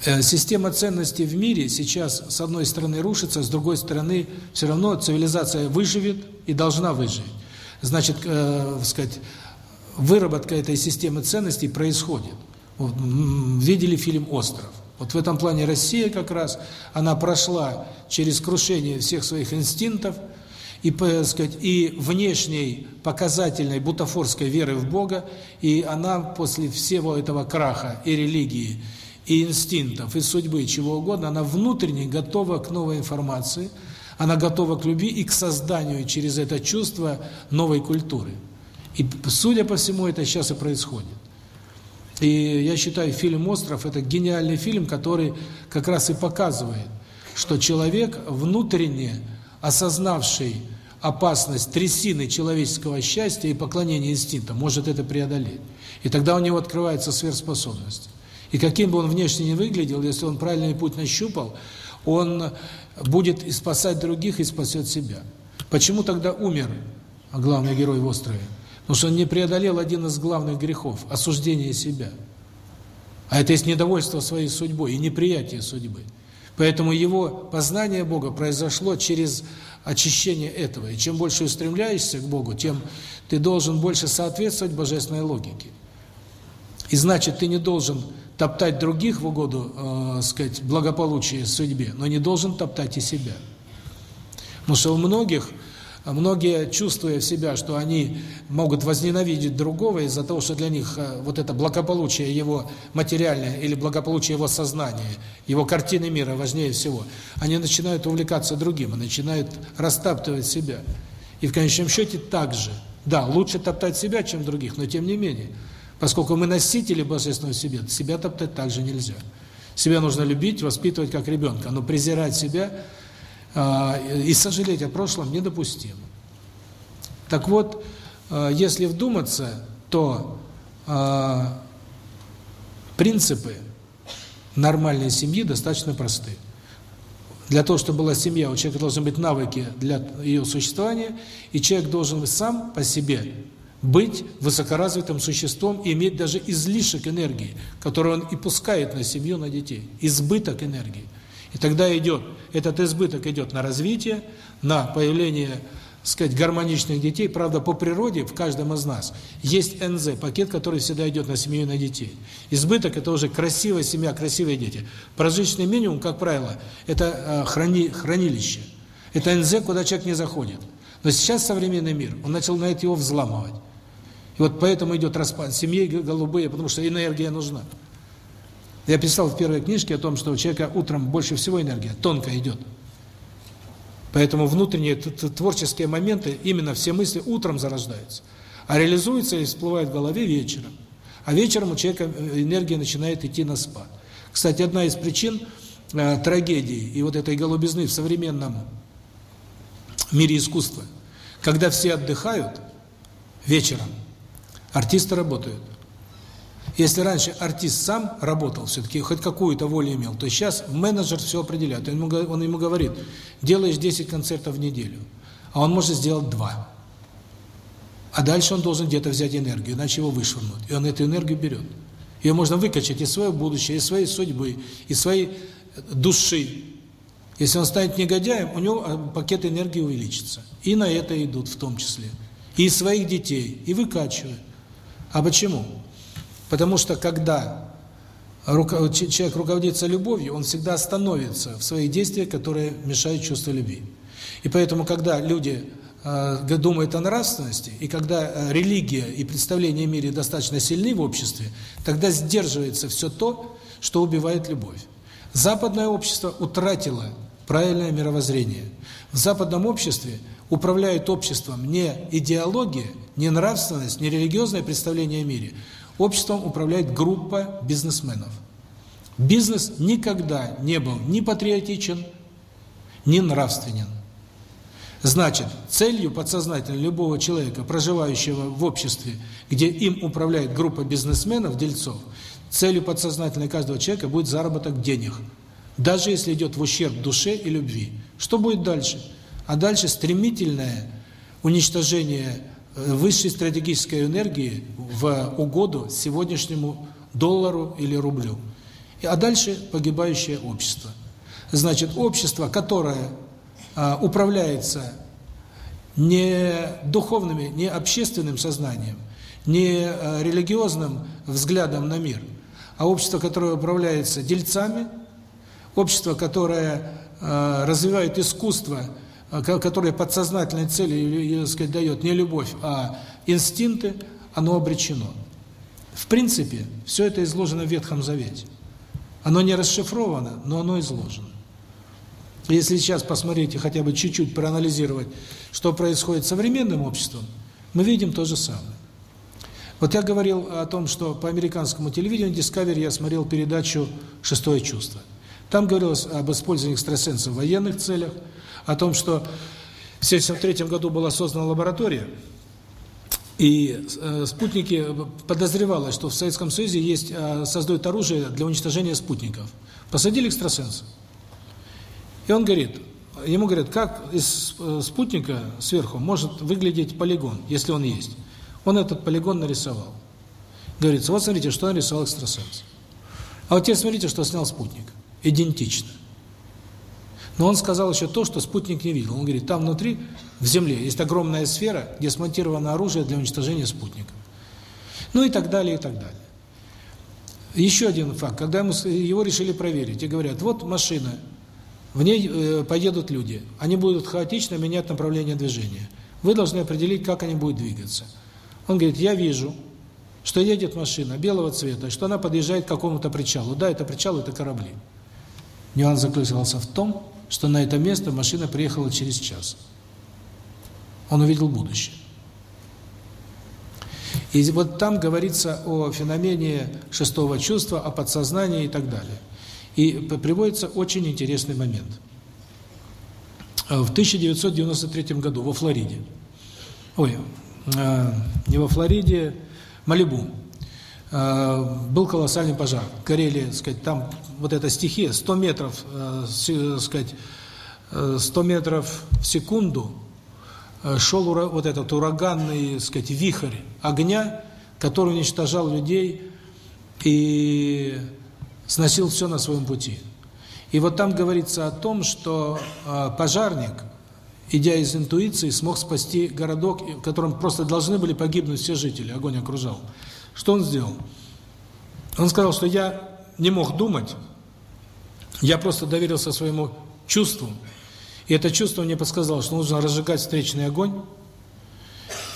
Э, система ценностей в мире сейчас, с одной стороны, рушится, с другой стороны, все равно цивилизация выживет и должна выжить. Значит, э, сказать, выработка этой системы ценностей происходит. Вот, видели фильм «Остров»? Вот в этом плане Россия как раз, она прошла через крушение всех своих инстинктов и, так сказать, и внешней показательной бутафорской веры в Бога, и она после всего этого краха и религии, и инстинктов, и судьбы, чего угодно, она внутренне готова к новой информации, она готова к любви и к созданию через это чувство новой культуры. И, судя по всему, это сейчас и происходит. И я считаю, фильм «Остров» – это гениальный фильм, который как раз и показывает, что человек, внутренне осознавший опасность трясины человеческого счастья и поклонения инстинктам, может это преодолеть. И тогда у него открывается сверхспособность. И каким бы он внешне не выглядел, если он правильный путь нащупал, он будет и спасать других, и спасет себя. Почему тогда умер главный герой в острове? Потому что он не преодолел один из главных грехов – осуждение себя. А это есть недовольство своей судьбой и неприятие судьбы. Поэтому его познание Бога произошло через очищение этого. И чем больше устремляешься к Богу, тем ты должен больше соответствовать божественной логике. И значит, ты не должен топтать других в угоду, э, сказать, благополучия судьбе, но не должен топтать и себя. Потому что у многих Многие, чувствуя себя, что они могут возненавидеть другого из-за того, что для них э, вот это благополучие его материальное или благополучие его сознания, его картины мира важнее всего, они начинают увлекаться другим, начинают растаптывать себя. И в конечном счете так же. Да, лучше топтать себя, чем других, но тем не менее, поскольку мы носители божественного себя, себя топтать также нельзя. Себя нужно любить, воспитывать как ребенка, но презирать себя – а, и сожалеть о прошлом недопустимо. Так вот, а, если вдуматься, то а, принципы нормальной семьи достаточно просты. Для того, чтобы была семья, у человека должны быть навыки для ее существования, и человек должен сам по себе быть высокоразвитым существом и иметь даже излишек энергии, который он и пускает на семью, на детей, избыток энергии. И тогда идет, этот избыток идет на развитие, на появление, сказать, гармоничных детей. Правда, по природе в каждом из нас есть НЗ, пакет, который всегда идет на семью и на детей. Избыток – это уже красивая семья, красивые дети. Прожиточный минимум, как правило, это э, храни, хранилище. Это НЗ, куда человек не заходит. Но сейчас современный мир, он начал на это его взламывать. И вот поэтому идет распад семьи голубые, потому что энергия нужна. Я писал в первой книжке о том, что у человека утром больше всего энергия, тонко идет. Поэтому внутренние творческие моменты, именно все мысли утром зарождаются. А реализуются и всплывают в голове вечером. А вечером у человека э, энергия начинает идти на спад. Кстати, одна из причин э, трагедии и вот этой голубизны в современном мире искусства, когда все отдыхают вечером, артисты работают. Если раньше артист сам работал, все-таки хоть какую-то волю имел, то сейчас менеджер все определяет. Он ему, он ему говорит, делаешь 10 концертов в неделю, а он может сделать 2. А дальше он должен где-то взять энергию, иначе его вышвырнут. И он эту энергию берет. Ее можно выкачать из своего будущего, из своей судьбы, из своей души. Если он станет негодяем, у него а, пакет энергии увеличится. И на это идут в том числе. И своих детей, и выкачивают. А почему? Потому что когда человек руководится любовью, он всегда остановится в своих действиях, которые мешают чувству любви. И поэтому, когда люди э, думают о нравственности, и когда э, религия и представления о мире достаточно сильны в обществе, тогда сдерживается все то, что убивает любовь. Западное общество утратило правильное мировоззрение. В западном обществе управляет обществом не идеология, не нравственность, не религиозное представление о мире – Обществом управляет группа бизнесменов. Бизнес никогда не был ни патриотичен, ни нравственен. Значит, целью подсознательной любого человека, проживающего в обществе, где им управляет группа бизнесменов, дельцов, целью подсознательной каждого человека будет заработок денег. Даже если идет в ущерб душе и любви. Что будет дальше? А дальше стремительное уничтожение высшей стратегической энергии в угоду сегодняшнему доллару или рублю. А дальше погибающее общество. Значит, общество, которое а, управляется не духовными, не общественным сознанием, не а, религиозным взглядом на мир, а общество, которое управляется дельцами, общество, которое э, развивает искусство, э, которое подсознательной целью, так сказать, дает не любовь, а инстинкты, оно обречено. В принципе, все это изложено в Ветхом Завете. Оно не расшифровано, но оно изложено. Если сейчас посмотреть и хотя бы чуть-чуть проанализировать, что происходит с современным обществом, мы видим то же самое. Вот я говорил о том, что по американскому телевидению Discovery я смотрел передачу «Шестое чувство». Там говорилось об использовании экстрасенсов в военных целях, о том, что в 1973 году была создана лаборатория, и э, спутники подозревалось, что в Советском Союзе есть э, создают оружие для уничтожения спутников. Посадили экстрасенса. И он говорит, ему говорят, как из э, спутника сверху может выглядеть полигон, если он есть. Он этот полигон нарисовал. Говорится, вот смотрите, что нарисовал экстрасенс. А вот теперь смотрите, что снял спутник. Идентично. Но он сказал еще то, что спутник не видел. Он говорит, там внутри, в Земле, есть огромная сфера, где смонтировано оружие для уничтожения спутников. Ну и так далее, и так далее. Еще один факт. Когда ему, его решили проверить, и говорят, вот машина, в ней э, поедут люди. Они будут хаотично менять направление движения. Вы должны определить, как они будут двигаться. Он говорит, я вижу, что едет машина белого цвета, что она подъезжает к какому-то причалу. Да, это причал, это корабли. Нюанс заключался в том, что на это место машина приехала через час. Он увидел будущее. И вот там говорится о феномене шестого чувства, о подсознании и так далее. И приводится очень интересный момент. В 1993 году во Флориде, ой, Э, не во Флориде, Малибу, был колоссальный пожар. Горели, сказать, там вот эта стихия, 100 метров, э, сказать, 100 метров в секунду шел вот этот ураганный, сказать, вихрь огня, который уничтожал людей и сносил все на своем пути. И вот там говорится о том, что пожарник – идя из интуиции, смог спасти городок, в котором просто должны были погибнуть все жители, огонь окружал. Что он сделал? Он сказал, что я не мог думать, я просто доверился своему чувству, и это чувство мне подсказало, что нужно разжигать встречный огонь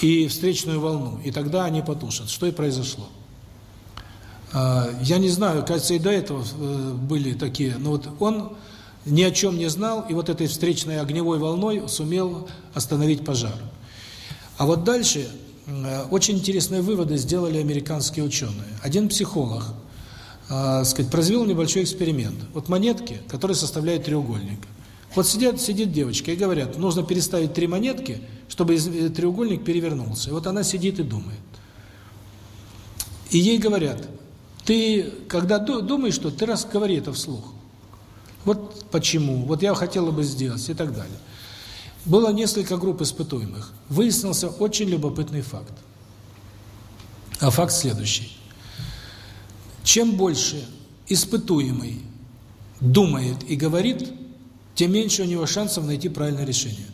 и встречную волну, и тогда они потушат. Что и произошло. А, я не знаю, кажется, и до этого э, были такие, но вот он ни о чем не знал, и вот этой встречной огневой волной сумел остановить пожар. А вот дальше очень интересные выводы сделали американские ученые. Один психолог, э, сказать, произвел небольшой эксперимент. Вот монетки, которые составляют треугольник. Вот сидят, сидит девочка и говорят, нужно переставить три монетки, чтобы э, треугольник перевернулся. И вот она сидит и думает. И ей говорят, ты, когда думаешь, что ты раз говори это вслух. Вот почему, вот я хотела бы сделать и так далее. Было несколько групп испытуемых. Выяснился очень любопытный факт. А факт следующий. Чем больше испытуемый думает и говорит, тем меньше у него шансов найти правильное решение.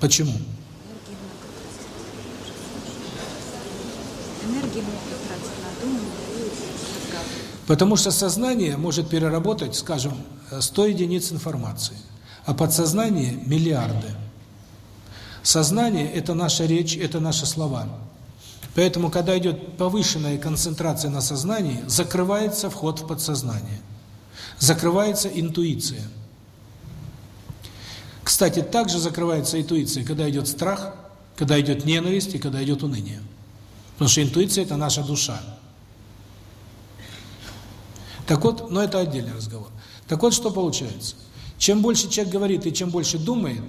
Почему? Потому что сознание может переработать, скажем, 100 единиц информации, а подсознание – миллиарды. Сознание – это наша речь, это наши слова. Поэтому, когда идет повышенная концентрация на сознании, закрывается вход в подсознание. Закрывается интуиция. Кстати, также закрывается интуиция, когда идет страх, когда идет ненависть и когда идет уныние. Потому что интуиция – это наша душа. Так вот, но это отдельный разговор. Так вот, что получается? Чем больше человек говорит и чем больше думает,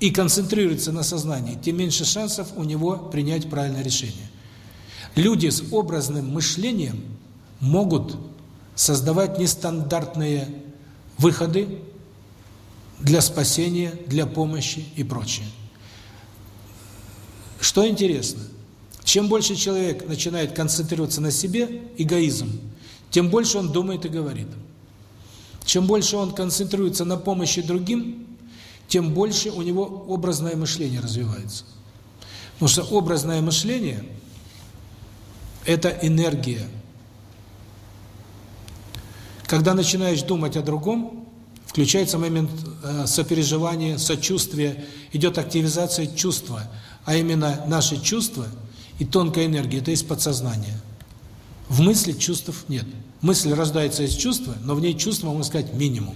и концентрируется на сознании, тем меньше шансов у него принять правильное решение. Люди с образным мышлением могут создавать нестандартные выходы для спасения, для помощи и прочее. Что интересно, чем больше человек начинает концентрироваться на себе, эгоизм, тем больше он думает и говорит. Чем больше он концентрируется на помощи другим, тем больше у него образное мышление развивается. Потому что образное мышление – Это энергия. Когда начинаешь думать о другом, включается момент э, сопереживания, сочувствия, идет активизация чувства, а именно наши чувства и тонкая энергия – это есть подсознание. В мысли чувств нет. Мысль рождается из чувства, но в ней чувства, можно сказать, минимум.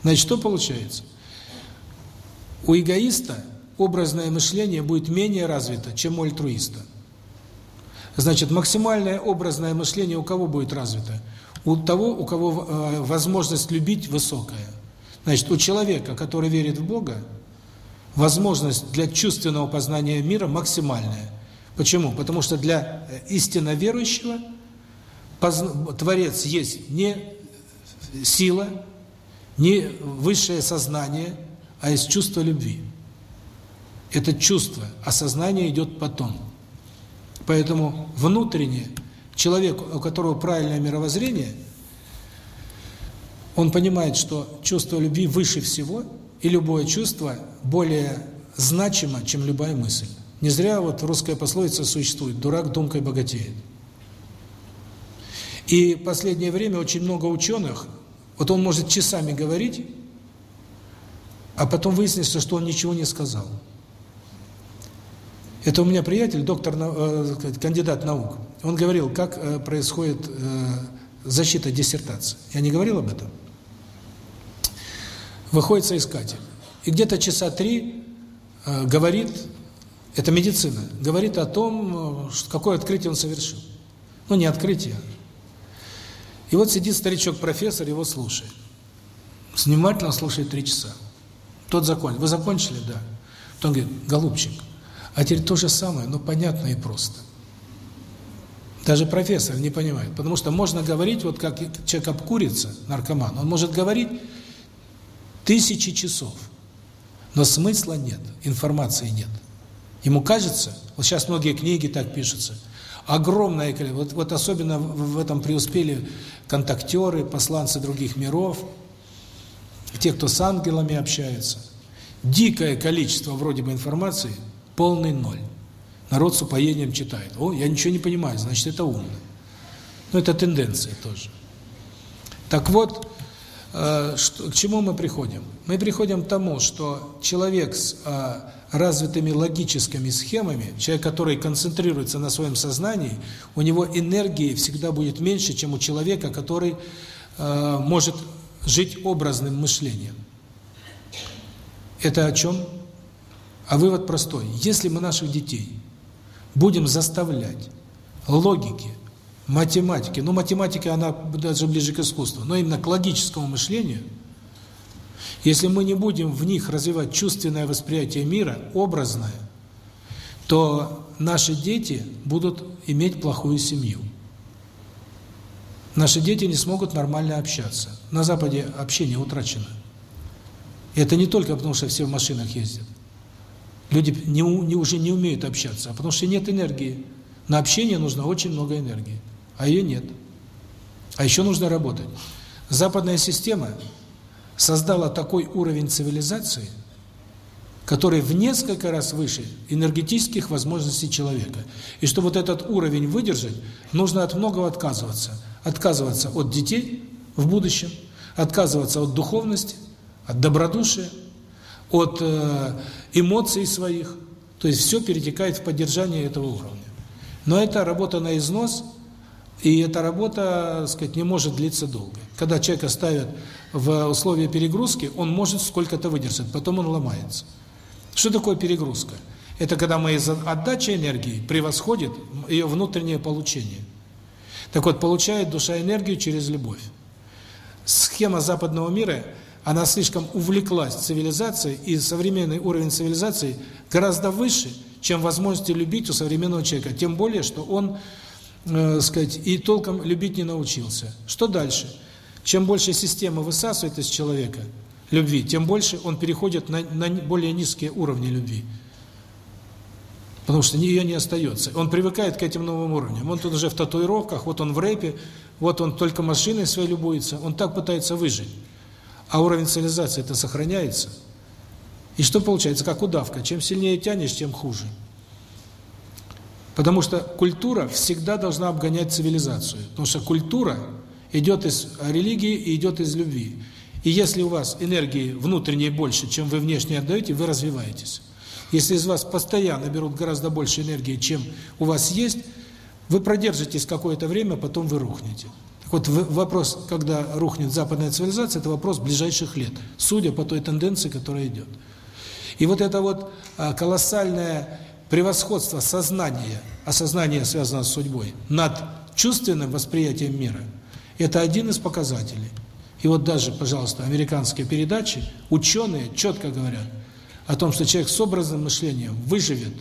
Значит, что получается? У эгоиста образное мышление будет менее развито, чем у альтруиста. Значит, максимальное образное мышление у кого будет развито? У того, у кого э, возможность любить высокая. Значит, у человека, который верит в Бога, возможность для чувственного познания мира максимальная. Почему? Потому что для э, истинно верующего Творец есть не сила, не высшее сознание, а есть чувство любви. Это чувство, а сознание идет потом. Поэтому внутренне человек, у которого правильное мировоззрение, он понимает, что чувство любви выше всего, и любое чувство более значимо, чем любая мысль. Не зря вот русская пословица существует «дурак думкой богатеет». И в последнее время очень много ученых, вот он может часами говорить, а потом выяснится, что он ничего не сказал. Это у меня приятель, доктор, э, кандидат наук. Он говорил, как э, происходит э, защита диссертации. Я не говорил об этом? Выходит соискатель. И где-то часа три говорит, это медицина, говорит о том, какое открытие он совершил. Ну, не открытие. И вот сидит старичок-профессор, его слушает. Внимательно слушает три часа. Тот закончил. Вы закончили? Да. То он говорит, голубчик, а теперь то же самое, но понятно и просто. Даже профессор не понимает. Потому что можно говорить, вот как человек обкурится, наркоман, он может говорить тысячи часов, но смысла нет, информации нет. Ему кажется, вот сейчас многие книги так пишутся, огромное количество, вот, вот особенно в этом преуспели контактеры, посланцы других миров, те, кто с ангелами общается. Дикое количество вроде бы информации – полный ноль. Народ с упоением читает. О, я ничего не понимаю, значит, это умно. Но это тенденция тоже. Так вот, э, что, к чему мы приходим? Мы приходим к тому, что человек с э, развитыми логическими схемами, человек, который концентрируется на своем сознании, у него энергии всегда будет меньше, чем у человека, который э, может жить образным мышлением. Это о чем? А вывод простой. Если мы наших детей будем заставлять логике, математике, ну математика, она даже ближе к искусству, но именно к логическому мышлению, если мы не будем в них развивать чувственное восприятие мира, образное, то наши дети будут иметь плохую семью. Наши дети не смогут нормально общаться. На Западе общение утрачено. И это не только потому, что все в машинах ездят. Люди не, не, уже не умеют общаться, а потому что нет энергии. На общение нужно очень много энергии, а ее нет. А еще нужно работать. Западная система создала такой уровень цивилизации, который в несколько раз выше энергетических возможностей человека. И чтобы вот этот уровень выдержать, нужно от многого отказываться. Отказываться от детей в будущем, отказываться от духовности, от добродушия, от э, эмоций своих. То есть все перетекает в поддержание этого уровня. Но это работа на износ, и эта работа, так сказать, не может длиться долго. Когда человека ставят в условия перегрузки, он может сколько-то выдержать, потом он ломается. Что такое перегрузка? Это когда моя отдача энергии превосходит ее внутреннее получение. Так вот, получает душа энергию через любовь. Схема западного мира – она слишком увлеклась цивилизацией, и современный уровень цивилизации гораздо выше, чем возможности любить у современного человека. Тем более, что он, э, сказать, и толком любить не научился. Что дальше? Чем больше система высасывает из человека любви, тем больше он переходит на, на более низкие уровни любви. Потому что ее не остается. Он привыкает к этим новым уровням. Он тут уже в татуировках, вот он в рэпе, вот он только машиной своей любуется. Он так пытается выжить а уровень цивилизации это сохраняется. И что получается? Как удавка. Чем сильнее тянешь, тем хуже. Потому что культура всегда должна обгонять цивилизацию. Потому что культура идет из религии и идет из любви. И если у вас энергии внутренней больше, чем вы внешне отдаете, вы развиваетесь. Если из вас постоянно берут гораздо больше энергии, чем у вас есть, вы продержитесь какое-то время, потом вы рухнете. Так вот, вопрос, когда рухнет западная цивилизация, это вопрос ближайших лет, судя по той тенденции, которая идет. И вот это вот а, колоссальное превосходство сознания, а сознание связано с судьбой, над чувственным восприятием мира, это один из показателей. И вот даже, пожалуйста, американские передачи, ученые четко говорят о том, что человек с образным мышлением выживет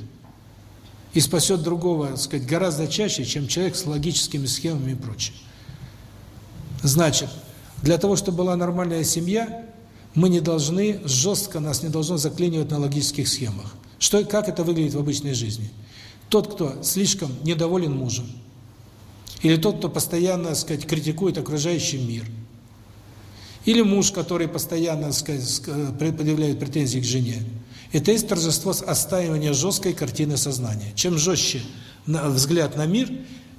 и спасет другого, так сказать, гораздо чаще, чем человек с логическими схемами и прочее. Значит, для того, чтобы была нормальная семья, мы не должны, жестко нас не должно заклинивать на логических схемах. Что, как это выглядит в обычной жизни? Тот, кто слишком недоволен мужем, или тот, кто постоянно, так сказать, критикует окружающий мир, или муж, который постоянно, так сказать, предъявляет претензии к жене. Это есть торжество отстаивания жесткой картины сознания. Чем жестче взгляд на мир,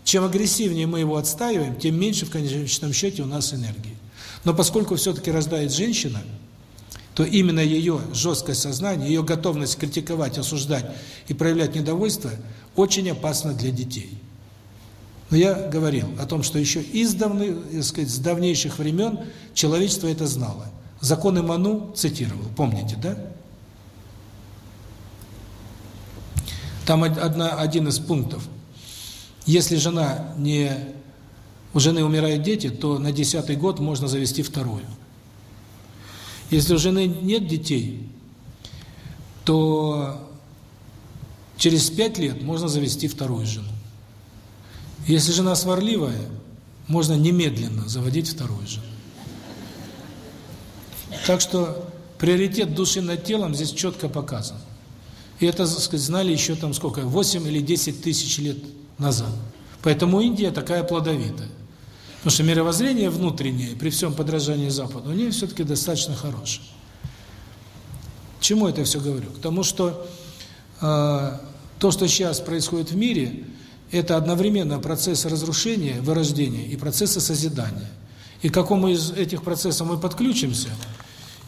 чем агрессивнее мы его отстаиваем, тем меньше в конечном счете у нас энергии. Но поскольку все-таки рождает женщина, то именно ее жесткое сознание, ее готовность критиковать, осуждать и проявлять недовольство очень опасно для детей. Но я говорил о том, что еще издавны, так сказать, с давнейших времен человечество это знало. Законы Ману цитировал, помните, да? Там одна, один из пунктов. Если жена не... У жены умирают дети, то на десятый год можно завести вторую. Если у жены нет детей, то через пять лет можно завести вторую жену. Если жена сварливая, можно немедленно заводить вторую жену. Так что приоритет души над телом здесь четко показан. И это, сказать, знали еще там сколько, 8 или 10 тысяч лет назад. Поэтому Индия такая плодовитая. Потому что мировоззрение внутреннее, при всем подражании Западу, у нее все-таки достаточно хорошее. Чему это все говорю? К тому, что э, то, что сейчас происходит в мире, это одновременно процесс разрушения, вырождения и процесса созидания. И к какому из этих процессов мы подключимся,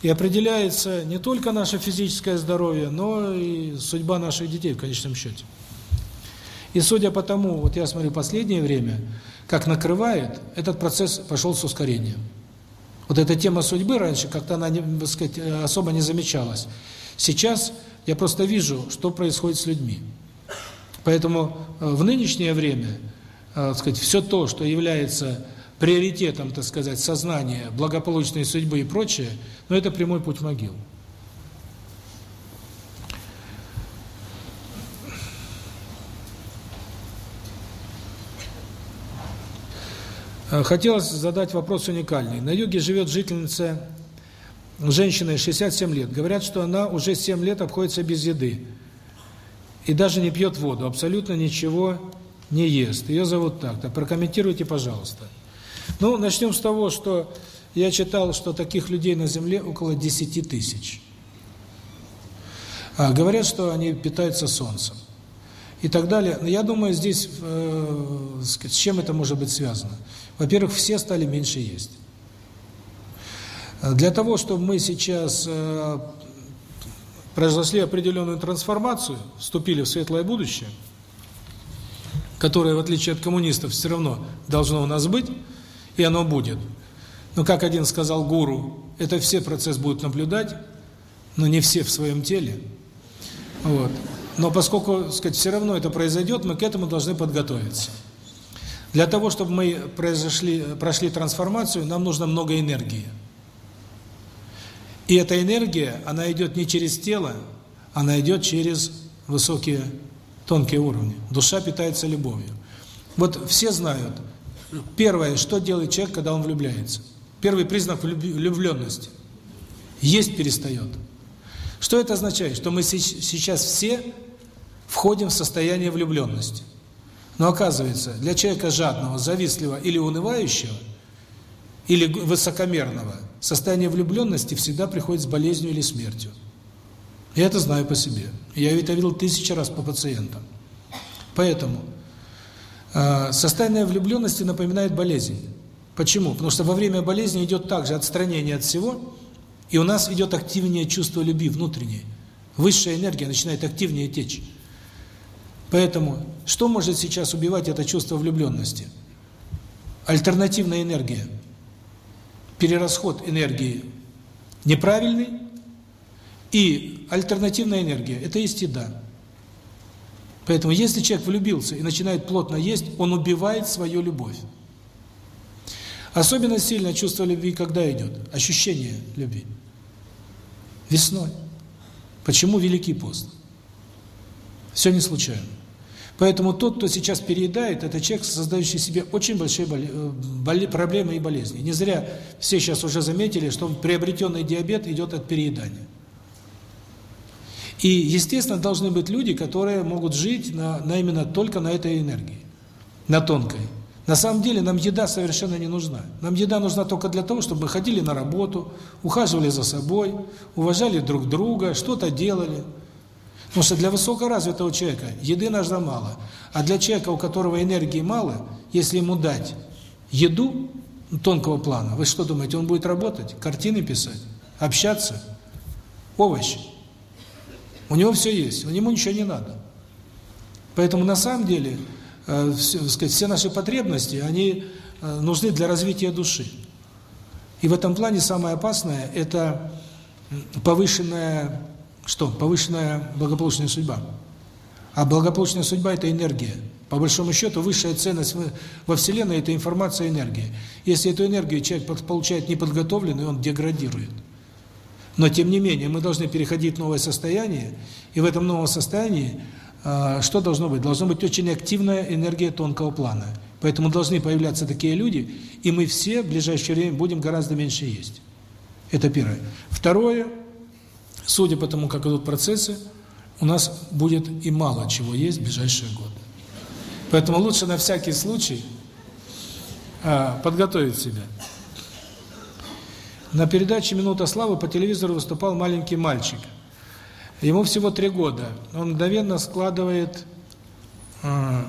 и определяется не только наше физическое здоровье, но и судьба наших детей в конечном счете. И судя по тому, вот я смотрю последнее время, как накрывает, этот процесс пошел с ускорением. Вот эта тема судьбы раньше как-то она, так сказать, особо не замечалась. Сейчас я просто вижу, что происходит с людьми. Поэтому э, в нынешнее время, э, так сказать, все то, что является приоритетом, так сказать, сознания, благополучной судьбы и прочее, но это прямой путь в могилу. Хотелось задать вопрос уникальный. На юге живет жительница, женщина 67 лет. Говорят, что она уже 7 лет обходится без еды. И даже не пьет воду, абсолютно ничего не ест. Ее зовут так-то. Прокомментируйте, пожалуйста. Ну, начнем с того, что я читал, что таких людей на Земле около 10 тысяч. А, говорят, что они питаются солнцем. И так далее. Но я думаю, здесь э, с чем это может быть связано? Во-первых, все стали меньше есть. Для того, чтобы мы сейчас э, произошли определенную трансформацию, вступили в светлое будущее, которое, в отличие от коммунистов, все равно должно у нас быть, и оно будет. Но, как один сказал гуру, это все процесс будут наблюдать, но не все в своем теле. Вот. Но поскольку, сказать, все равно это произойдет, мы к этому должны подготовиться. Для того, чтобы мы произошли, прошли трансформацию, нам нужно много энергии. И эта энергия, она идет не через тело, она идет через высокие, тонкие уровни. Душа питается любовью. Вот все знают, первое, что делает человек, когда он влюбляется. Первый признак влюбленности. Есть перестает. Что это означает? Что мы сейчас все входим в состояние влюбленности. Но оказывается, для человека жадного, завистливого или унывающего, или высокомерного, состояние влюбленности всегда приходит с болезнью или смертью. Я это знаю по себе. Я это видел тысячи раз по пациентам. Поэтому э, состояние влюбленности напоминает болезнь. Почему? Потому что во время болезни идет также отстранение от всего, и у нас идет активнее чувство любви внутреннее. Высшая энергия начинает активнее течь. Поэтому, что может сейчас убивать это чувство влюбленности? Альтернативная энергия. Перерасход энергии неправильный, и альтернативная энергия – это есть еда. Поэтому, если человек влюбился и начинает плотно есть, он убивает свою любовь. Особенно сильное чувство любви когда идет? Ощущение любви. Весной. Почему Великий пост? Все не случайно. Поэтому тот, кто сейчас переедает, это человек, создающий себе очень большие боли, э, проблемы и болезни. Не зря все сейчас уже заметили, что приобретенный диабет идет от переедания. И, естественно, должны быть люди, которые могут жить на, на именно только на этой энергии, на тонкой. На самом деле нам еда совершенно не нужна. Нам еда нужна только для того, чтобы мы ходили на работу, ухаживали за собой, уважали друг друга, что-то делали. Потому что для высокоразвитого человека еды нужно мало. А для человека, у которого энергии мало, если ему дать еду тонкого плана, вы что думаете, он будет работать, картины писать, общаться, овощи? У него все есть, ему ничего не надо. Поэтому на самом деле э, все, сказать, все наши потребности, они э, нужны для развития души. И в этом плане самое опасное – это повышенная, что? Повышенная благополучная судьба. А благополучная судьба – это энергия. По большому счету, высшая ценность во Вселенной – это информация, энергия. Если эту энергию человек получает неподготовленный, он деградирует. Но, тем не менее, мы должны переходить в новое состояние, и в этом новом состоянии э, что должно быть? Должна быть очень активная энергия тонкого плана. Поэтому должны появляться такие люди, и мы все в ближайшее время будем гораздо меньше есть. Это первое. Второе, судя по тому, как идут процессы, у нас будет и мало чего есть в ближайшие годы. Поэтому лучше на всякий случай э, подготовить себя. На передаче «Минута славы» по телевизору выступал маленький мальчик. Ему всего три года. Он мгновенно складывает, э,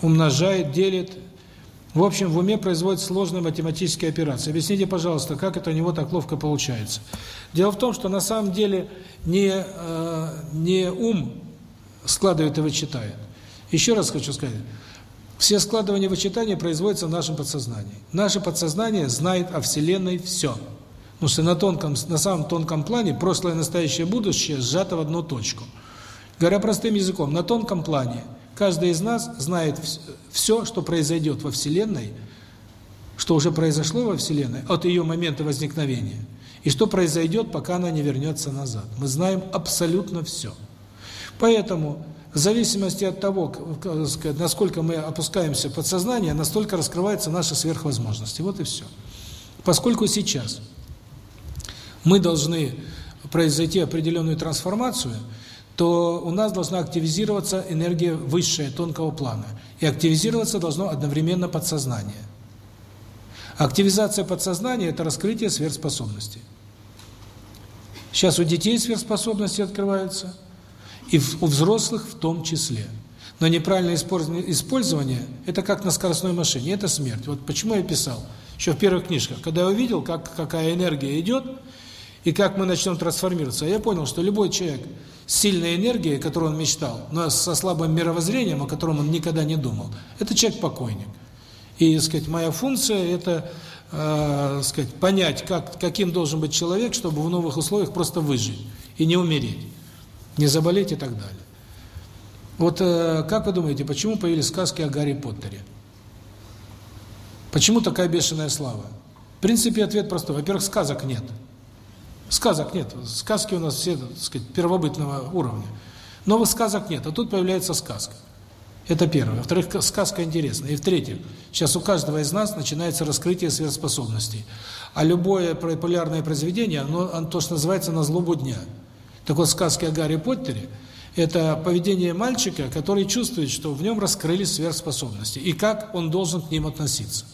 умножает, делит. В общем, в уме производит сложные математические операции. Объясните, пожалуйста, как это у него так ловко получается. Дело в том, что на самом деле не, э, не ум складывает и вычитает. Еще раз хочу сказать. Все складывания вычитания производятся в нашем подсознании. Наше подсознание знает о Вселенной все. Потому что на тонком, на самом тонком плане прошлое, настоящее, будущее сжато в одну точку. Говоря простым языком, на тонком плане каждый из нас знает все, что произойдет во Вселенной, что уже произошло во Вселенной от ее момента возникновения, и что произойдет, пока она не вернется назад. Мы знаем абсолютно все. Поэтому в зависимости от того, насколько мы опускаемся в подсознание, настолько раскрываются наши сверхвозможности. Вот и все. Поскольку сейчас мы должны произойти определенную трансформацию, то у нас должна активизироваться энергия высшая, тонкого плана. И активизироваться должно одновременно подсознание. Активизация подсознания – это раскрытие сверхспособностей. Сейчас у детей сверхспособности открываются – и у взрослых в том числе. Но неправильное использование – это как на скоростной машине, это смерть. Вот почему я писал, еще в первых книжках, когда я увидел, как какая энергия идет, и как мы начнем трансформироваться, я понял, что любой человек сильной энергией, которую он мечтал, но со слабым мировоззрением, о котором он никогда не думал, это человек-покойник. И, сказать, моя функция – это, э, сказать, понять, как, каким должен быть человек, чтобы в новых условиях просто выжить и не умереть не заболеть и так далее. Вот э, как вы думаете, почему появились сказки о Гарри Поттере? Почему такая бешеная слава? В принципе, ответ простой. Во-первых, сказок нет. Сказок нет. Сказки у нас все, так сказать, первобытного уровня. Новых сказок нет, а тут появляется сказка. Это первое. Во-вторых, сказка интересна. И в-третьих, сейчас у каждого из нас начинается раскрытие сверхспособностей. А любое популярное произведение, оно, оно то, что называется на злобу дня – так вот, сказки о Гарри Поттере – это поведение мальчика, который чувствует, что в нем раскрылись сверхспособности, и как он должен к ним относиться.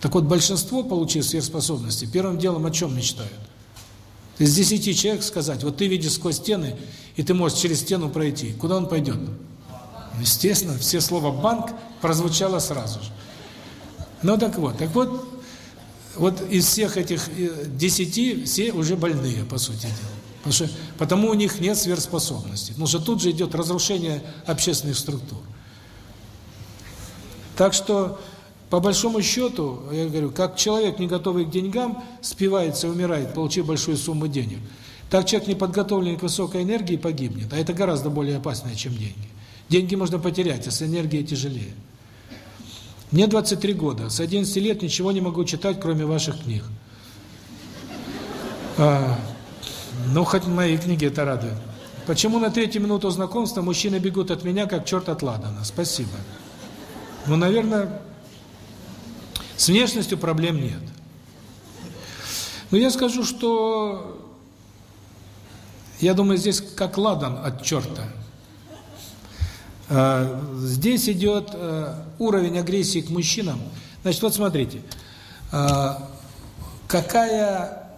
Так вот, большинство, получив сверхспособности, первым делом о чем мечтают? Из десяти человек сказать, вот ты видишь сквозь стены, и ты можешь через стену пройти. Куда он пойдет? Естественно, все слова «банк» прозвучало сразу же. Ну так вот, так вот, вот из всех этих э, десяти все уже больные, по сути дела. Потому, что, потому у них нет сверхспособностей. Потому что тут же идет разрушение общественных структур. Так что, по большому счету, я говорю, как человек, не готовый к деньгам, спивается, умирает, получив большую сумму денег, так человек, не подготовленный к высокой энергии, погибнет. А это гораздо более опасно, чем деньги. Деньги можно потерять, а с энергией тяжелее. Мне 23 года, с 11 лет ничего не могу читать, кроме ваших книг. А, ну, хоть мои книги это радует. Почему на третью минуту знакомства мужчины бегут от меня, как черт от ладана? Спасибо. Ну, наверное, с внешностью проблем нет. Но я скажу, что я думаю, здесь как ладан от черта. А, здесь идет э, уровень агрессии к мужчинам. Значит, вот смотрите, а, какая,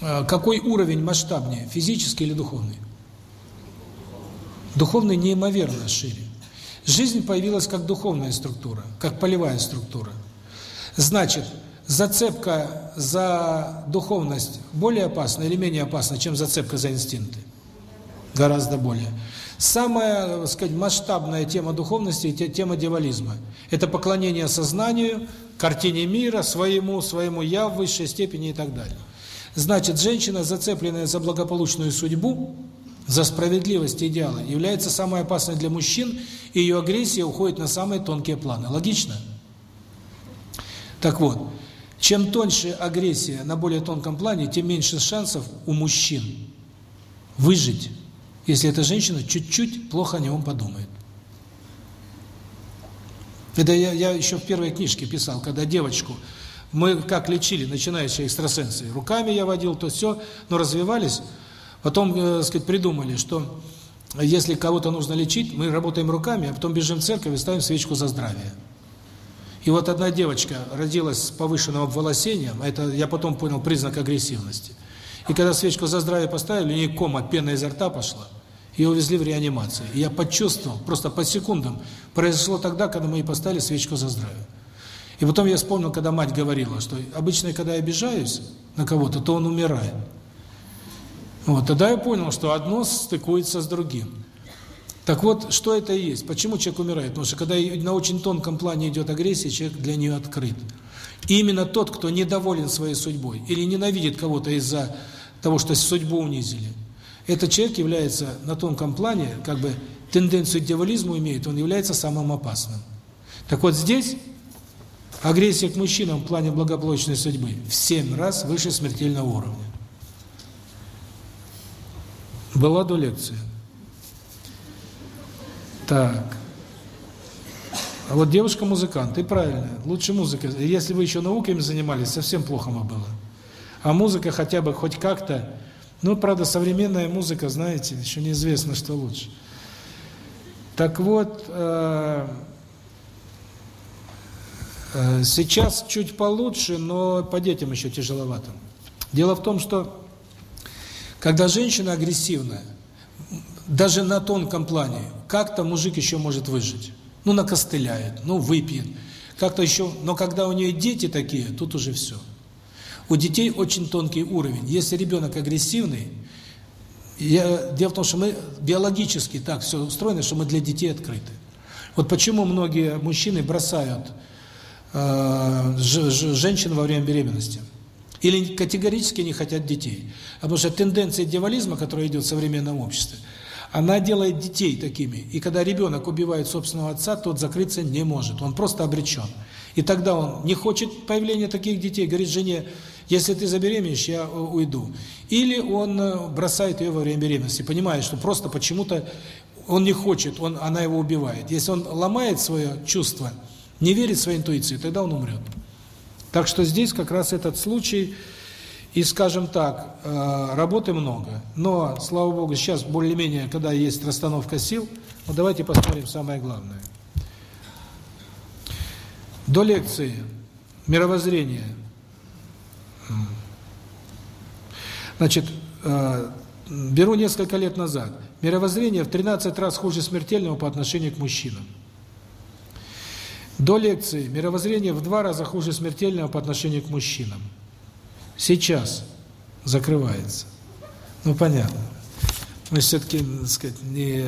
а, какой уровень масштабнее, физический или духовный? Духовный неимоверно шире. Жизнь появилась как духовная структура, как полевая структура. Значит, зацепка за духовность более опасна или менее опасна, чем зацепка за инстинкты? Гораздо более. Самая, так сказать, масштабная тема духовности – тема дьяволизма. Это поклонение сознанию, картине мира, своему, своему «я» в высшей степени и так далее. Значит, женщина, зацепленная за благополучную судьбу, за справедливость идеала, является самой опасной для мужчин, и ее агрессия уходит на самые тонкие планы. Логично? Так вот, чем тоньше агрессия на более тонком плане, тем меньше шансов у мужчин выжить если эта женщина чуть-чуть плохо о нем подумает. Это я, я еще в первой книжке писал, когда девочку, мы как лечили начинающие экстрасенсы, руками я водил, то все, но развивались, потом, э, сказать, придумали, что если кого-то нужно лечить, мы работаем руками, а потом бежим в церковь и ставим свечку за здравие. И вот одна девочка родилась с повышенным обволосением, а это я потом понял признак агрессивности. И когда свечку за здравие поставили, у нее кома, пена изо рта пошла. Ее увезли в реанимацию. И я почувствовал, просто по секундам, произошло тогда, когда мы ей поставили свечку за здравие. И потом я вспомнил, когда мать говорила, что обычно, когда я обижаюсь на кого-то, то он умирает. Вот, тогда я понял, что одно стыкуется с другим. Так вот, что это и есть? Почему человек умирает? Потому что когда на очень тонком плане идет агрессия, человек для нее открыт. И именно тот, кто недоволен своей судьбой или ненавидит кого-то из-за того, что судьбу унизили, этот человек является на тонком плане, как бы тенденцию к дьяволизму имеет, он является самым опасным. Так вот здесь агрессия к мужчинам в плане благополучной судьбы в семь раз выше смертельного уровня. Была до лекции. Так. А вот девушка-музыкант, и правильно, лучше музыка. Если вы еще науками занимались, совсем плохо бы было. А музыка хотя бы хоть как-то... Ну, правда, современная музыка, знаете, еще неизвестно, что лучше. Так вот, э, э, сейчас чуть получше, но по детям еще тяжеловато. Дело в том, что когда женщина агрессивная, даже на тонком плане, как-то мужик еще может выжить. Ну, накостыляет, ну, выпьет. Как-то еще, но когда у нее дети такие, тут уже все. У детей очень тонкий уровень. Если ребенок агрессивный, я, дело в том, что мы биологически так все устроено, что мы для детей открыты. Вот почему многие мужчины бросают э, женщин во время беременности. Или категорически не хотят детей. Потому что тенденция дьяволизма, которая идет в современном обществе, она делает детей такими. И когда ребенок убивает собственного отца, тот закрыться не может. Он просто обречен. И тогда он не хочет появления таких детей, говорит жене, если ты забеременеешь, я э, уйду. Или он э, бросает ее во время беременности, понимая, что просто почему-то он не хочет, он, она его убивает. Если он ломает свое чувство, не верит своей интуиции, тогда он умрет. Так что здесь как раз этот случай и, скажем так, э, работы много, но, слава Богу, сейчас более-менее, когда есть расстановка сил, ну давайте посмотрим самое главное. До лекции мировоззрение. Значит, э, беру несколько лет назад. Мировоззрение в 13 раз хуже смертельного по отношению к мужчинам. До лекции мировоззрение в два раза хуже смертельного по отношению к мужчинам. Сейчас закрывается. Ну, понятно. Мы все-таки, так сказать, не...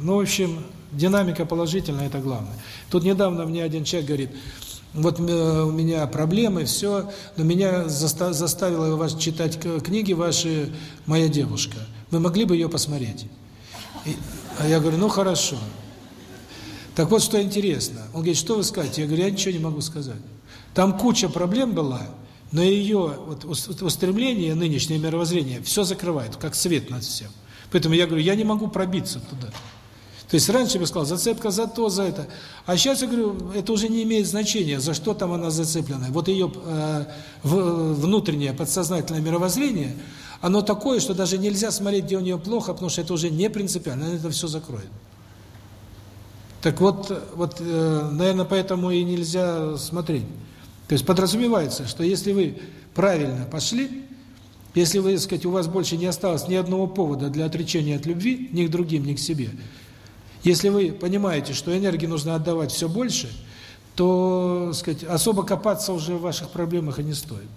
Ну, в общем, динамика положительная, это главное. Тут недавно мне один человек говорит, вот э, у меня проблемы, все, но меня заставила вас читать книги ваши моя девушка. Вы могли бы ее посмотреть? И, а я говорю, ну хорошо. Так вот, что интересно. Он говорит, что вы скажете? Я говорю, я ничего не могу сказать. Там куча проблем была, но ее вот, устремление, нынешнее мировоззрение, все закрывает, как свет над всем. Поэтому я говорю, я не могу пробиться туда. То есть раньше я сказал, зацепка за то, за это. А сейчас я говорю, это уже не имеет значения, за что там она зацеплена. Вот ее э, внутреннее подсознательное мировоззрение, оно такое, что даже нельзя смотреть, где у нее плохо, потому что это уже не принципиально, она это все закроет. Так вот, вот, э, наверное, поэтому и нельзя смотреть. То есть подразумевается, что если вы правильно пошли, если вы, так сказать, у вас больше не осталось ни одного повода для отречения от любви, ни к другим, ни к себе, если вы понимаете, что энергии нужно отдавать все больше, то, сказать, особо копаться уже в ваших проблемах и не стоит.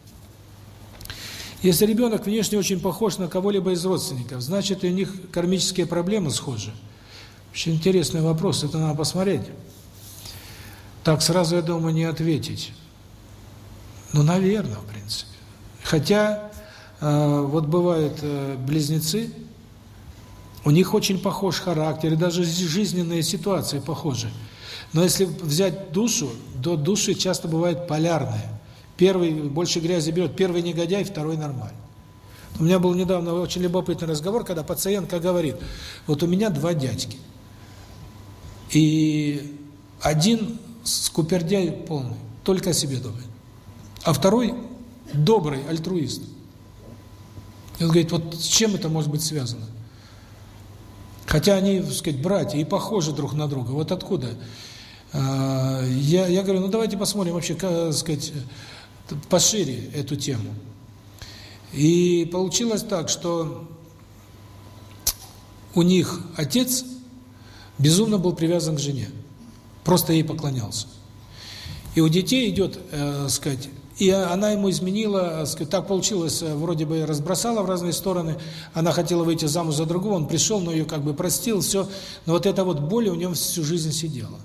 Если ребенок внешне очень похож на кого-либо из родственников, значит, у них кармические проблемы схожи. Очень интересный вопрос, это надо посмотреть. Так сразу, я думаю, не ответить. Ну, наверное, в принципе. Хотя, э, вот бывают э, близнецы, у них очень похож характер, и даже жизненные ситуации похожи. Но если взять душу, то души часто бывают полярные. Первый больше грязи берет, первый негодяй, второй нормальный. У меня был недавно очень любопытный разговор, когда пациентка говорит, вот у меня два дядьки. И один скупердяй полный, только о себе думает. А второй добрый, альтруист. И он говорит, вот с чем это может быть связано? Хотя они, так сказать, братья и похожи друг на друга. Вот откуда? А, я, я говорю, ну давайте посмотрим вообще, как, сказать, пошире эту тему. И получилось так, что у них отец безумно был привязан к жене, просто ей поклонялся. И у детей идет, э, сказать, и она ему изменила, так получилось, э, вроде бы разбросала в разные стороны, она хотела выйти замуж за другого, он пришел, но ее как бы простил, все, но вот эта вот боль у него всю жизнь сидела.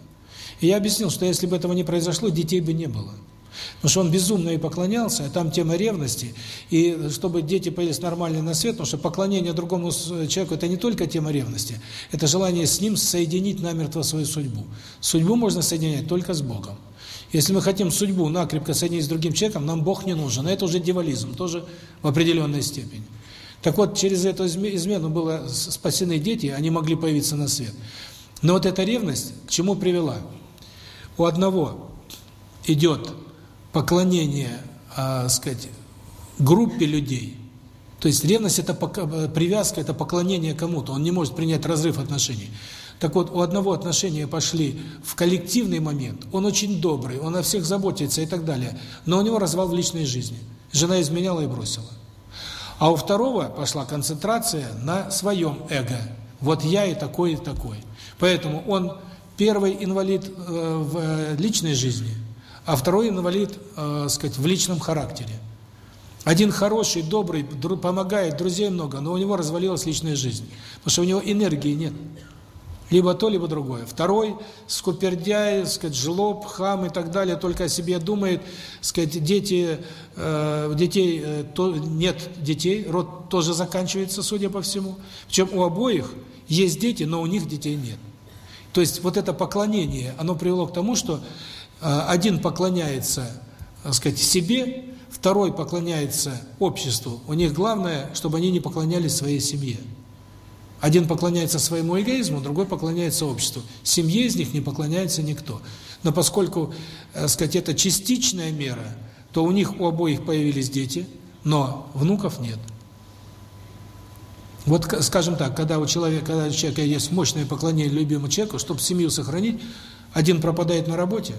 И я объяснил, что если бы этого не произошло, детей бы не было. Потому что он безумно ей поклонялся, а там тема ревности, и чтобы дети появились нормальные на свет, потому что поклонение другому человеку – это не только тема ревности, это желание с ним соединить намертво свою судьбу. Судьбу можно соединять только с Богом. Если мы хотим судьбу накрепко соединить с другим человеком, нам Бог не нужен. Это уже дьяволизм, тоже в определенной степени. Так вот, через эту измену было спасены дети, они могли появиться на свет. Но вот эта ревность к чему привела? У одного идет поклонение, э, сказать, группе людей. То есть ревность – это привязка, это поклонение кому-то. Он не может принять разрыв отношений. Так вот, у одного отношения пошли в коллективный момент, он очень добрый, он о всех заботится и так далее, но у него развал в личной жизни. Жена изменяла и бросила. А у второго пошла концентрация на своем эго. Вот я и такой, и такой. Поэтому он первый инвалид э, в э, личной жизни, а второй инвалид, э, сказать, в личном характере. Один хороший, добрый, помогает, друзей много, но у него развалилась личная жизнь, потому что у него энергии нет. Либо то, либо другое. Второй, скупердяй, сказать, жлоб, хам и так далее, только о себе думает, сказать, дети, э, детей, э, то, нет детей, род тоже заканчивается, судя по всему. Причем у обоих есть дети, но у них детей нет. То есть вот это поклонение, оно привело к тому, что э, один поклоняется, так сказать, себе, второй поклоняется обществу. У них главное, чтобы они не поклонялись своей семье. Один поклоняется своему эгоизму, другой поклоняется обществу. Семье из них не поклоняется никто. Но поскольку, так сказать, это частичная мера, то у них у обоих появились дети, но внуков нет. Вот, скажем так, когда у человека, когда у человека есть мощное поклонение любимому человеку, чтобы семью сохранить, один пропадает на работе,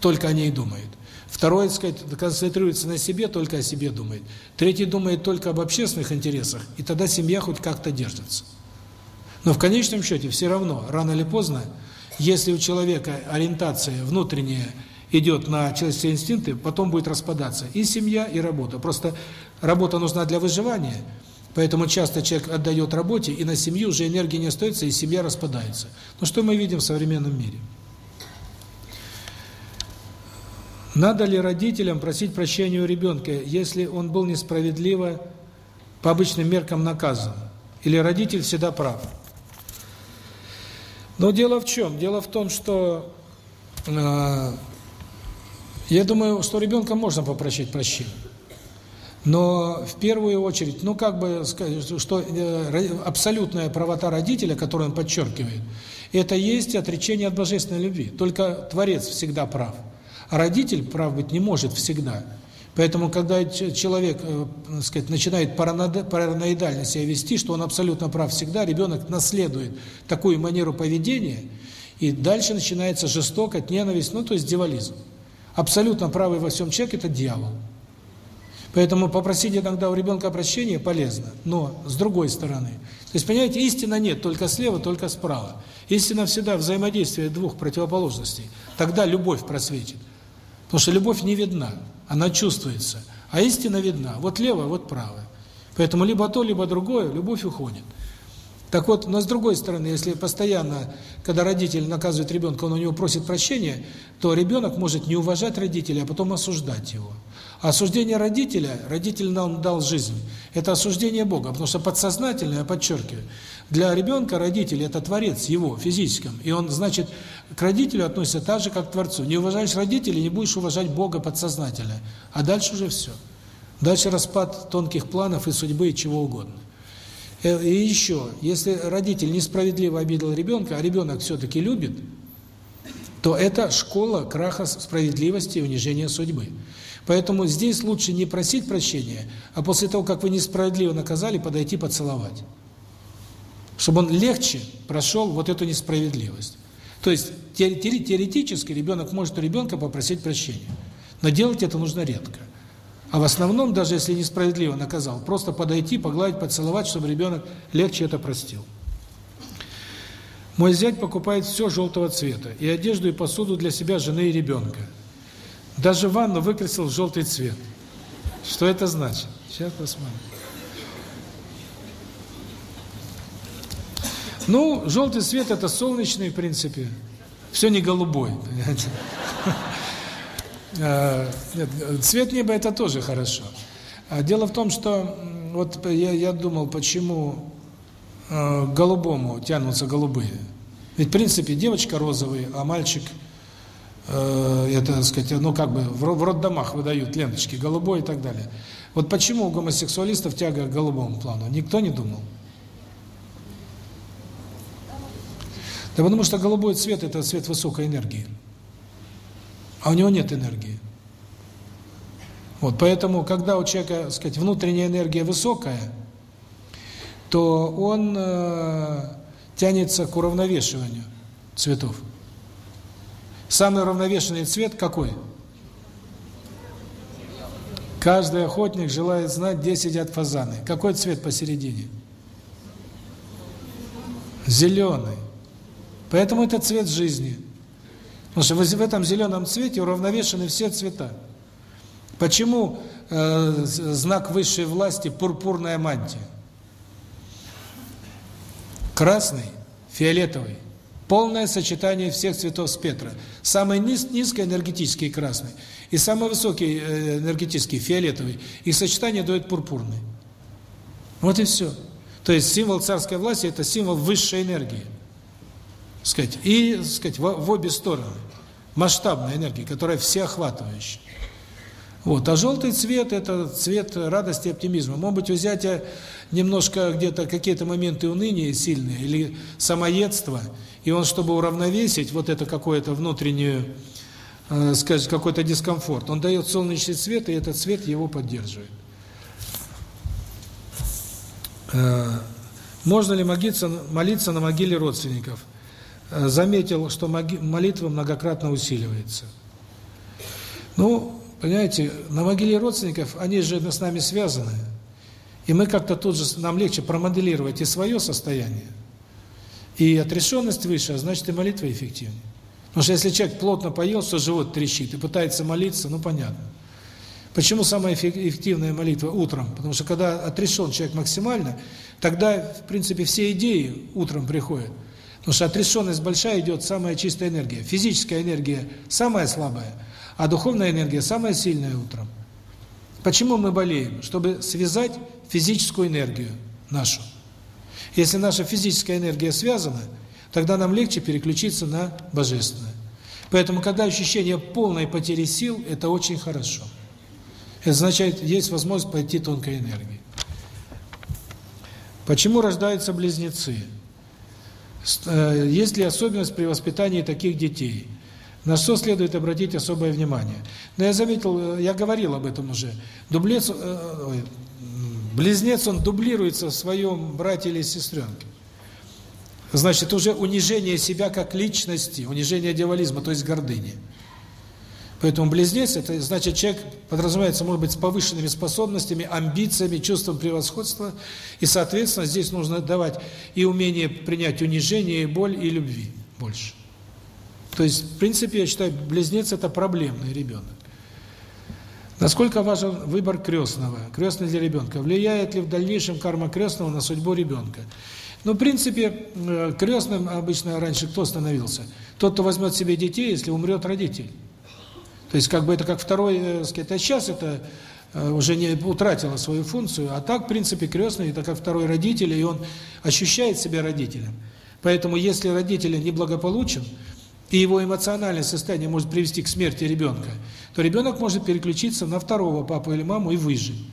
только о ней думает. Второй, сказать, концентрируется на себе, только о себе думает. Третий думает только об общественных интересах, и тогда семья хоть как-то держится. Но в конечном счете все равно, рано или поздно, если у человека ориентация внутренняя идет на человеческие инстинкты, потом будет распадаться и семья, и работа. Просто работа нужна для выживания, поэтому часто человек отдает работе, и на семью уже энергии не остается, и семья распадается. Но что мы видим в современном мире? Надо ли родителям просить прощения у ребенка, если он был несправедливо по обычным меркам наказан? Или родитель всегда прав? Но дело в чем? Дело в том, что э, я думаю, что ребенка можно попросить прощения. Но в первую очередь, ну как бы сказать, что э, абсолютная правота родителя, которую он подчеркивает, это есть отречение от божественной любви. Только Творец всегда прав. Родитель прав быть не может всегда. Поэтому, когда человек, э, сказать, начинает параноидально себя вести, что он абсолютно прав всегда, ребенок наследует такую манеру поведения, и дальше начинается жестокость, ненависть, ну, то есть дьяволизм. Абсолютно правый во всем человек – это дьявол. Поэтому попросить иногда у ребенка прощения полезно, но с другой стороны. То есть, понимаете, истина нет только слева, только справа. Истина всегда взаимодействие двух противоположностей. Тогда любовь просветит. Потому что любовь не видна, она чувствуется. А истина видна. Вот левая, вот правая. Поэтому либо то, либо другое, любовь уходит. Так вот, но с другой стороны, если постоянно, когда родитель наказывает ребенка, он у него просит прощения, то ребенок может не уважать родителя, а потом осуждать его. А осуждение родителя, родитель нам дал жизнь, это осуждение Бога, потому что подсознательно, я подчеркиваю, для ребенка родитель – это творец его, физическом, и он, значит, к родителю относится так же, как к творцу. Не уважаешь родителей, не будешь уважать Бога подсознательно, а дальше уже все. Дальше распад тонких планов и судьбы, и чего угодно. Э, и еще, если родитель несправедливо обидел ребенка, а ребенок все-таки любит, то это школа краха справедливости и унижения судьбы. Поэтому здесь лучше не просить прощения, а после того, как вы несправедливо наказали, подойти поцеловать. Чтобы он легче прошел вот эту несправедливость. То есть теоретически ребенок может у ребенка попросить прощения. Но делать это нужно редко. А в основном, даже если несправедливо наказал, просто подойти, погладить, поцеловать, чтобы ребенок легче это простил. Мой зять покупает все желтого цвета, и одежду, и посуду для себя, жены и ребенка. Даже ванну выкрасил в желтый цвет. Что это значит? Сейчас посмотрим. Ну, желтый цвет – это солнечный, в принципе. Все не голубой, понимаете? Нет, цвет неба – это тоже хорошо. А дело в том, что вот я, я думал, почему э, голубому тянутся голубые. Ведь, в принципе, девочка розовый, а мальчик – э, это, так сказать, ну как бы в роддомах выдают ленточки голубой и так далее. Вот почему у гомосексуалистов тяга к голубому плану? Никто не думал. Да потому что голубой цвет – это цвет высокой энергии. А у него нет энергии. Вот, поэтому, когда у человека, так сказать, внутренняя энергия высокая, то он э, тянется к уравновешиванию цветов. Самый равновешенный цвет какой? Каждый охотник желает знать, где сидят фазаны. Какой цвет посередине? Зеленый. Поэтому это цвет жизни. Потому что в этом зеленом цвете уравновешены все цвета. Почему э, знак высшей власти пурпурная мантия? Красный, фиолетовый, Полное сочетание всех цветов спектра. Самый низ, низкоэнергетический красный и самый высокий э, энергетический фиолетовый. И сочетание дает пурпурный. Вот и все. То есть символ царской власти – это символ высшей энергии. Сказать, и сказать, в, в обе стороны. Масштабная энергия, которая всеохватывающая. Вот. А желтый цвет – это цвет радости и оптимизма. Может быть, взятие немножко где-то какие-то моменты уныния сильные или самоедства – и он, чтобы уравновесить вот это какое-то внутреннее, э, скажем, какой-то дискомфорт, он дает солнечный свет, и этот свет его поддерживает. Э, можно ли молиться, молиться на могиле родственников? Э, заметил, что молитва многократно усиливается. Ну, понимаете, на могиле родственников, они же с нами связаны. И мы как-то тут же, нам легче промоделировать и свое состояние, и отрешенность выше, а значит и молитва эффективнее. Потому что если человек плотно поел, что живот трещит, и пытается молиться, ну понятно. Почему самая эффективная молитва утром? Потому что когда отрешен человек максимально, тогда, в принципе, все идеи утром приходят. Потому что отрешенность большая идет самая чистая энергия. Физическая энергия самая слабая, а духовная энергия самая сильная утром. Почему мы болеем? Чтобы связать физическую энергию нашу. Если наша физическая энергия связана, тогда нам легче переключиться на божественное. Поэтому, когда ощущение полной потери сил, это очень хорошо. Это означает, есть возможность пойти тонкой энергией. Почему рождаются близнецы? Э, есть ли особенность при воспитании таких детей? На что следует обратить особое внимание? Но я заметил, э, я говорил об этом уже. Дублец, э, близнец, он дублируется в своем брате или сестренке. Значит, уже унижение себя как личности, унижение дьяволизма, то есть гордыни. Поэтому близнец – это значит человек, подразумевается, может быть, с повышенными способностями, амбициями, чувством превосходства. И, соответственно, здесь нужно давать и умение принять унижение, и боль, и любви больше. То есть, в принципе, я считаю, близнец – это проблемный ребенок. Насколько важен выбор крестного, крестный для ребенка? Влияет ли в дальнейшем карма крестного на судьбу ребенка? Ну, в принципе, э, крестным обычно раньше кто становился? Тот, кто возьмет себе детей, если умрет родитель. То есть, как бы это как второй, э, сказать, а сейчас это э, уже не утратило свою функцию, а так, в принципе, крестный – это как второй родитель, и он ощущает себя родителем. Поэтому, если родитель неблагополучен, и его эмоциональное состояние может привести к смерти ребенка, то ребенок может переключиться на второго папу или маму и выжить.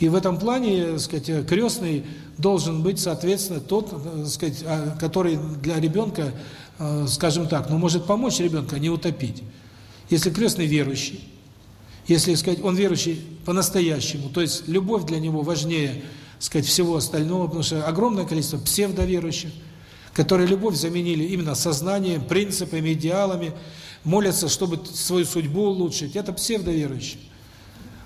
И в этом плане, так сказать, крестный должен быть, соответственно, тот, так сказать, а, который для ребенка, э, скажем так, ну, может помочь ребенка не утопить. Если крестный верующий, если, сказать, он верующий по-настоящему, то есть любовь для него важнее, сказать, всего остального, потому что огромное количество псевдоверующих, которые любовь заменили именно сознанием, принципами, идеалами, молятся, чтобы свою судьбу улучшить. Это псевдоверующие.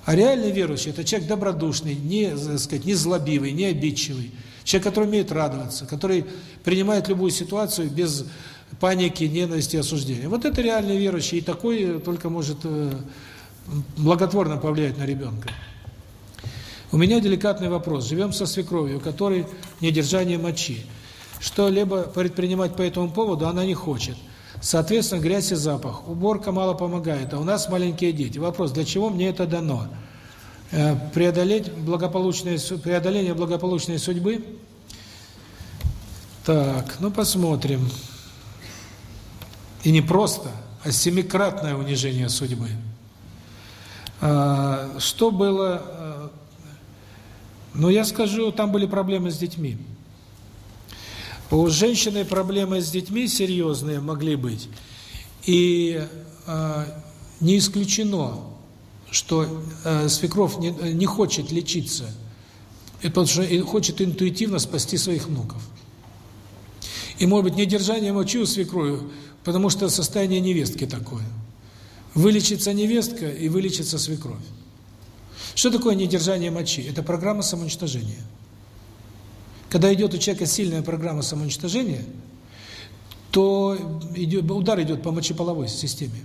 А реальный верующий – это человек добродушный, не, сказать, не злобивый, не обидчивый. Человек, который умеет радоваться, который принимает любую ситуацию без паники, ненависти, осуждения. Вот это реальный верующий, и такой только может э, благотворно повлиять на ребенка. У меня деликатный вопрос. Живем со свекровью, у которой недержание мочи. Что-либо предпринимать по этому поводу она не хочет. Соответственно, грязь и запах. Уборка мало помогает, а у нас маленькие дети. Вопрос, для чего мне это дано? Э, преодолеть благополучные, преодоление благополучной судьбы? Так, ну посмотрим. И не просто, а семикратное унижение судьбы. А, что было... Э, ну, я скажу, там были проблемы с детьми. У женщины проблемы с детьми серьезные могли быть. И э, не исключено, что э, свекровь не, не хочет лечиться, потому что хочет интуитивно спасти своих внуков. И, может быть, недержание мочи у свекрови, потому что состояние невестки такое. Вылечится невестка и вылечится свекровь. Что такое недержание мочи? Это программа самоуничтожения. Когда идет у человека сильная программа самоуничтожения, то идет, удар идет по мочеполовой системе.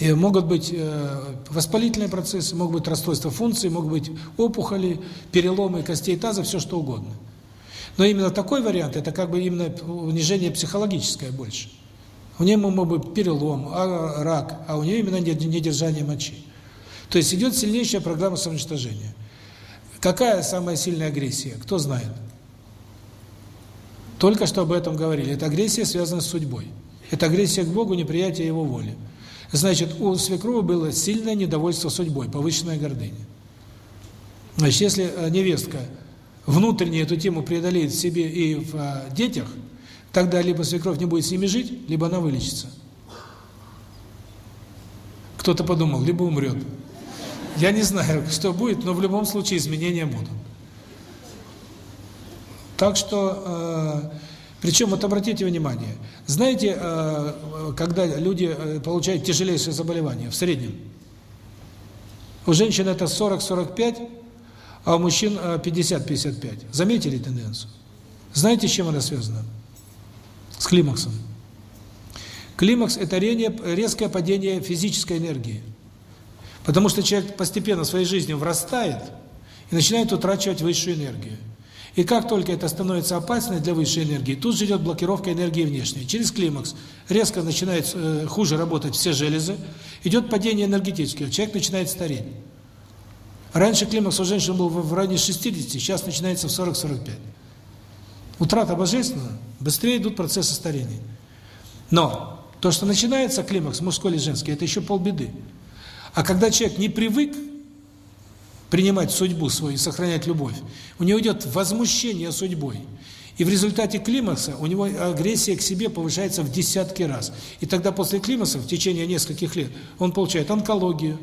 И могут быть э, воспалительные процессы, могут быть расстройства функций, могут быть опухоли, переломы костей таза, все что угодно. Но именно такой вариант, это как бы именно унижение психологическое больше. У нее мог быть перелом, а, рак, а у нее именно недержание мочи. То есть идет сильнейшая программа самоуничтожения. Какая самая сильная агрессия? Кто знает? Только что об этом говорили. Эта агрессия связана с судьбой. Это агрессия к Богу, неприятие Его воли. Значит, у свекрови было сильное недовольство судьбой, повышенная гордыня. Значит, если э, невестка внутренне эту тему преодолеет в себе и в э, детях, тогда либо свекровь не будет с ними жить, либо она вылечится. Кто-то подумал, либо умрет. Я не знаю, что будет, но в любом случае изменения будут. Так что, э, Причем, вот обратите внимание, знаете, э, когда люди э, получают тяжелейшие заболевания в среднем? У женщин это 40-45, а у мужчин 50-55. Заметили тенденцию? Знаете, с чем она связана? С климаксом. Климакс – это резкое падение физической энергии. Потому что человек постепенно в своей жизни врастает и начинает утрачивать высшую энергию. И как только это становится опасно для высшей энергии, тут же идет блокировка энергии внешней. Через климакс резко начинает э, хуже работать все железы, идет падение энергетическое, человек начинает стареть. Раньше климакс у женщин был в районе 60, сейчас начинается в 40-45. Утрата божественного, быстрее идут процессы старения. Но то, что начинается климакс, мужской или женский, это еще полбеды. А когда человек не привык принимать судьбу свою и сохранять любовь, у него идет возмущение судьбой. И в результате климакса у него агрессия к себе повышается в десятки раз. И тогда после климакса, в течение нескольких лет, он получает онкологию,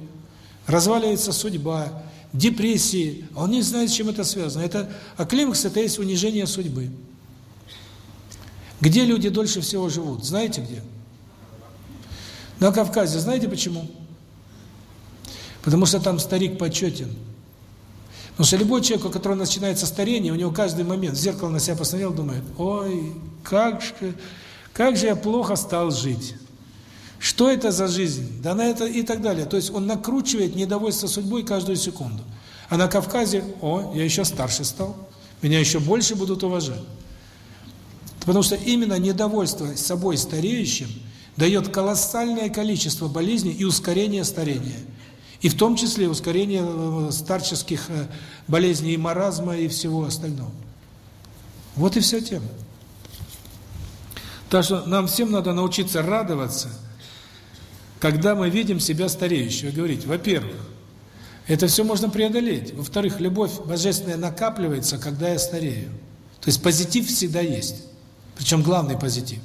разваливается судьба, депрессии. А он не знает, с чем это связано. Это, а климакс – это есть унижение судьбы. Где люди дольше всего живут? Знаете где? На Кавказе. Знаете почему? Потому что там старик почетен. Потому что любой человек, у которого начинается старение, у него каждый момент зеркало на себя посмотрел, думает, ой, как же, как же я плохо стал жить. Что это за жизнь? Да на это и так далее. То есть он накручивает недовольство судьбой каждую секунду. А на Кавказе, о, я еще старше стал, меня еще больше будут уважать. Потому что именно недовольство собой стареющим дает колоссальное количество болезней и ускорение старения. И в том числе ускорение э, старческих э, болезней и маразма, и всего остального. Вот и вся тема. Так что нам всем надо научиться радоваться, когда мы видим себя стареющего. Говорить, во-первых, это все можно преодолеть. Во-вторых, любовь божественная накапливается, когда я старею. То есть позитив всегда есть. Причем главный позитив.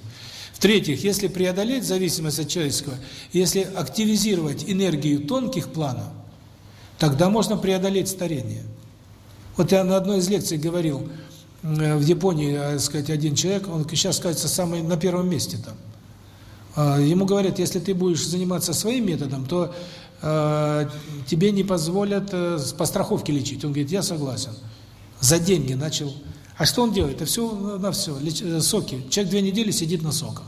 В-третьих, если преодолеть зависимость от человеческого, если активизировать энергию тонких планов, тогда можно преодолеть старение. Вот я на одной из лекций говорил, в Японии, так э, сказать, один человек, он сейчас, кажется, самый на первом месте там. А, ему говорят, если ты будешь заниматься своим методом, то э, тебе не позволят э, по страховке лечить. Он говорит, я согласен. За деньги начал а что он делает? Это все на все. Э, соки. Человек две недели сидит на соках.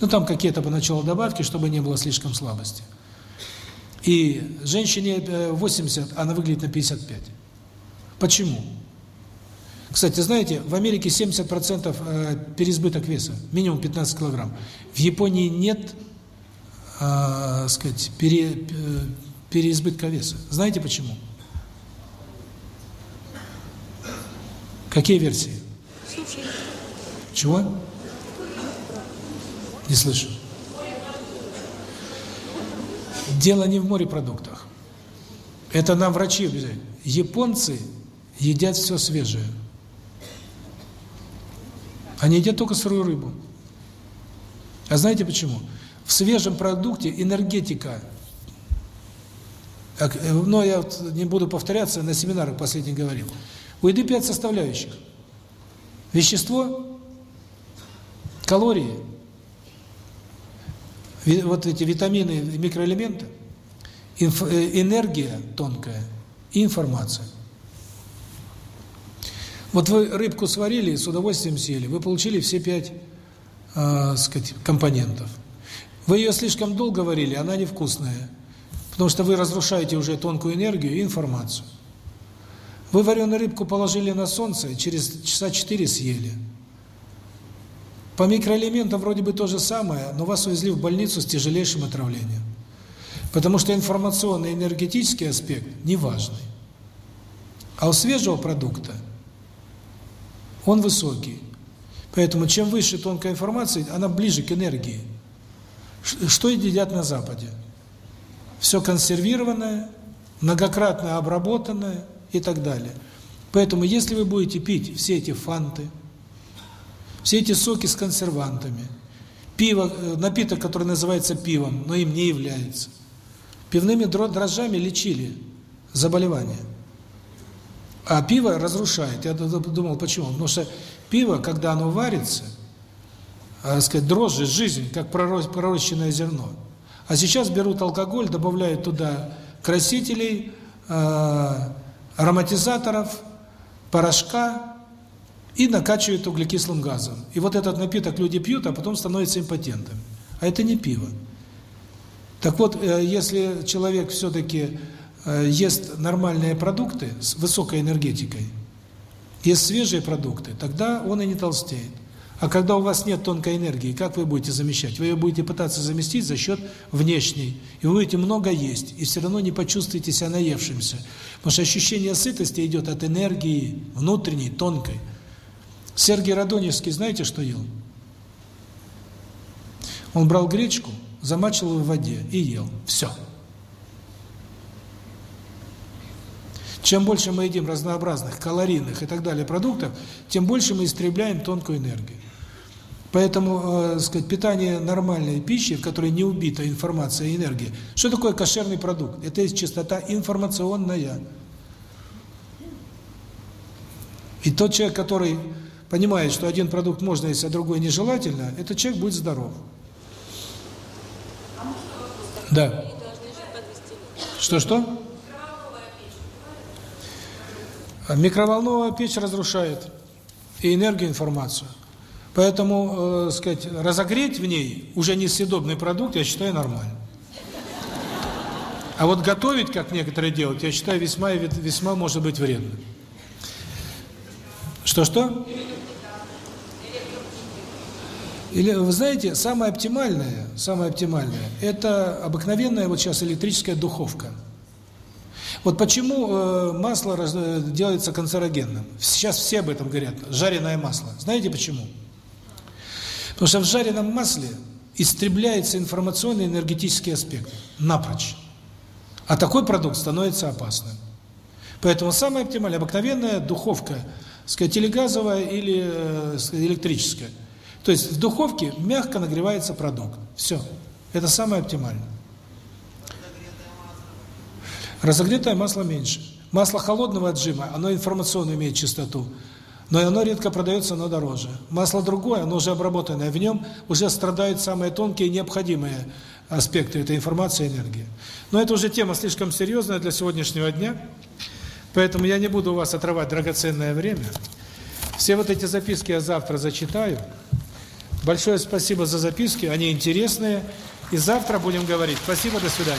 Ну, там какие-то поначалу добавки, чтобы не было слишком слабости. И женщине 80, э, она выглядит на 55. Почему? Кстати, знаете, в Америке 70% э, переизбыток веса, минимум 15 килограмм. В Японии нет, э, сказать, пере, переизбытка веса. Знаете почему? Почему? Какие версии? Слушай. Чего? Не слышу. Дело не в морепродуктах. Это нам врачи обязательно. Японцы едят все свежее. Они едят только сырую рыбу. А знаете почему? В свежем продукте энергетика. Но я не буду повторяться, на семинарах последний говорил. У еды пять составляющих. Вещество, калории, вот эти витамины микроэлементы, э, энергия тонкая и информация. Вот вы рыбку сварили, с удовольствием съели, вы получили все пять, э, сказать, компонентов. Вы ее слишком долго варили, она невкусная, потому что вы разрушаете уже тонкую энергию и информацию. Вы вареную рыбку положили на солнце, через часа четыре съели. По микроэлементам вроде бы то же самое, но вас увезли в больницу с тяжелейшим отравлением. Потому что информационный энергетический аспект неважный. А у свежего продукта он высокий. Поэтому чем выше тонкая информация, она ближе к энергии. Что едят на Западе? Все консервированное, многократно обработанное, и так далее. Поэтому, если вы будете пить все эти фанты, все эти соки с консервантами, пиво, э, напиток, который называется пивом, но им не является, пивными дрожжами лечили заболевания. А пиво разрушает. Я думал, почему? Потому что пиво, когда оно варится, а, сказать, дрожжи, жизнь, как пророщенное зерно. А сейчас берут алкоголь, добавляют туда красителей, э, ароматизаторов, порошка и накачивают углекислым газом. И вот этот напиток люди пьют, а потом становятся импотентами. А это не пиво. Так вот, э, если человек все-таки ест нормальные продукты с высокой энергетикой, ест свежие продукты, тогда он и не толстеет. А когда у вас нет тонкой энергии, как вы будете замещать? Вы ее будете пытаться заместить за счет внешней. И вы будете много есть, и все равно не почувствуете себя наевшимся. Потому что ощущение сытости идет от энергии внутренней, тонкой. Сергей Радонежский, знаете, что ел? Он брал гречку, замачивал в воде и ел. Все. Чем больше мы едим разнообразных, калорийных и так далее продуктов, тем больше мы истребляем тонкую энергию. Поэтому, э, сказать, питание нормальной пищи, в которой не убита информация и энергия. Что такое кошерный продукт? Это есть чистота информационная. И тот человек, который понимает, что один продукт можно есть, а другой нежелательно, этот человек будет здоров. Да. Что-что? Микроволновая печь разрушает и энергию, информацию. Поэтому, э, сказать, разогреть в ней уже несъедобный продукт, я считаю, нормально. А вот готовить, как некоторые делают, я считаю, весьма весьма может быть вредно. Что-что? Или, вы знаете, самое оптимальное, самое оптимальное, это обыкновенная вот сейчас электрическая духовка. Вот почему э, масло э, делается канцерогенным? Сейчас все об этом говорят. Жареное масло. Знаете почему? Потому что в жареном масле истребляется информационный энергетический аспект напрочь. А такой продукт становится опасным. Поэтому самая оптимальная, обыкновенная духовка, сказать, или газовая, или э, электрическая. То есть в духовке мягко нагревается продукт. Все. Это самое оптимальное. Разогретое масло меньше. Масло холодного отжима, оно информационно имеет чистоту но оно редко продается, оно дороже. Масло другое, оно уже обработанное, в нем уже страдают самые тонкие необходимые аспекты этой информации и энергии. Но это уже тема слишком серьезная для сегодняшнего дня, поэтому я не буду у вас отрывать драгоценное время. Все вот эти записки я завтра зачитаю. Большое спасибо за записки, они интересные. И завтра будем говорить. Спасибо, до свидания.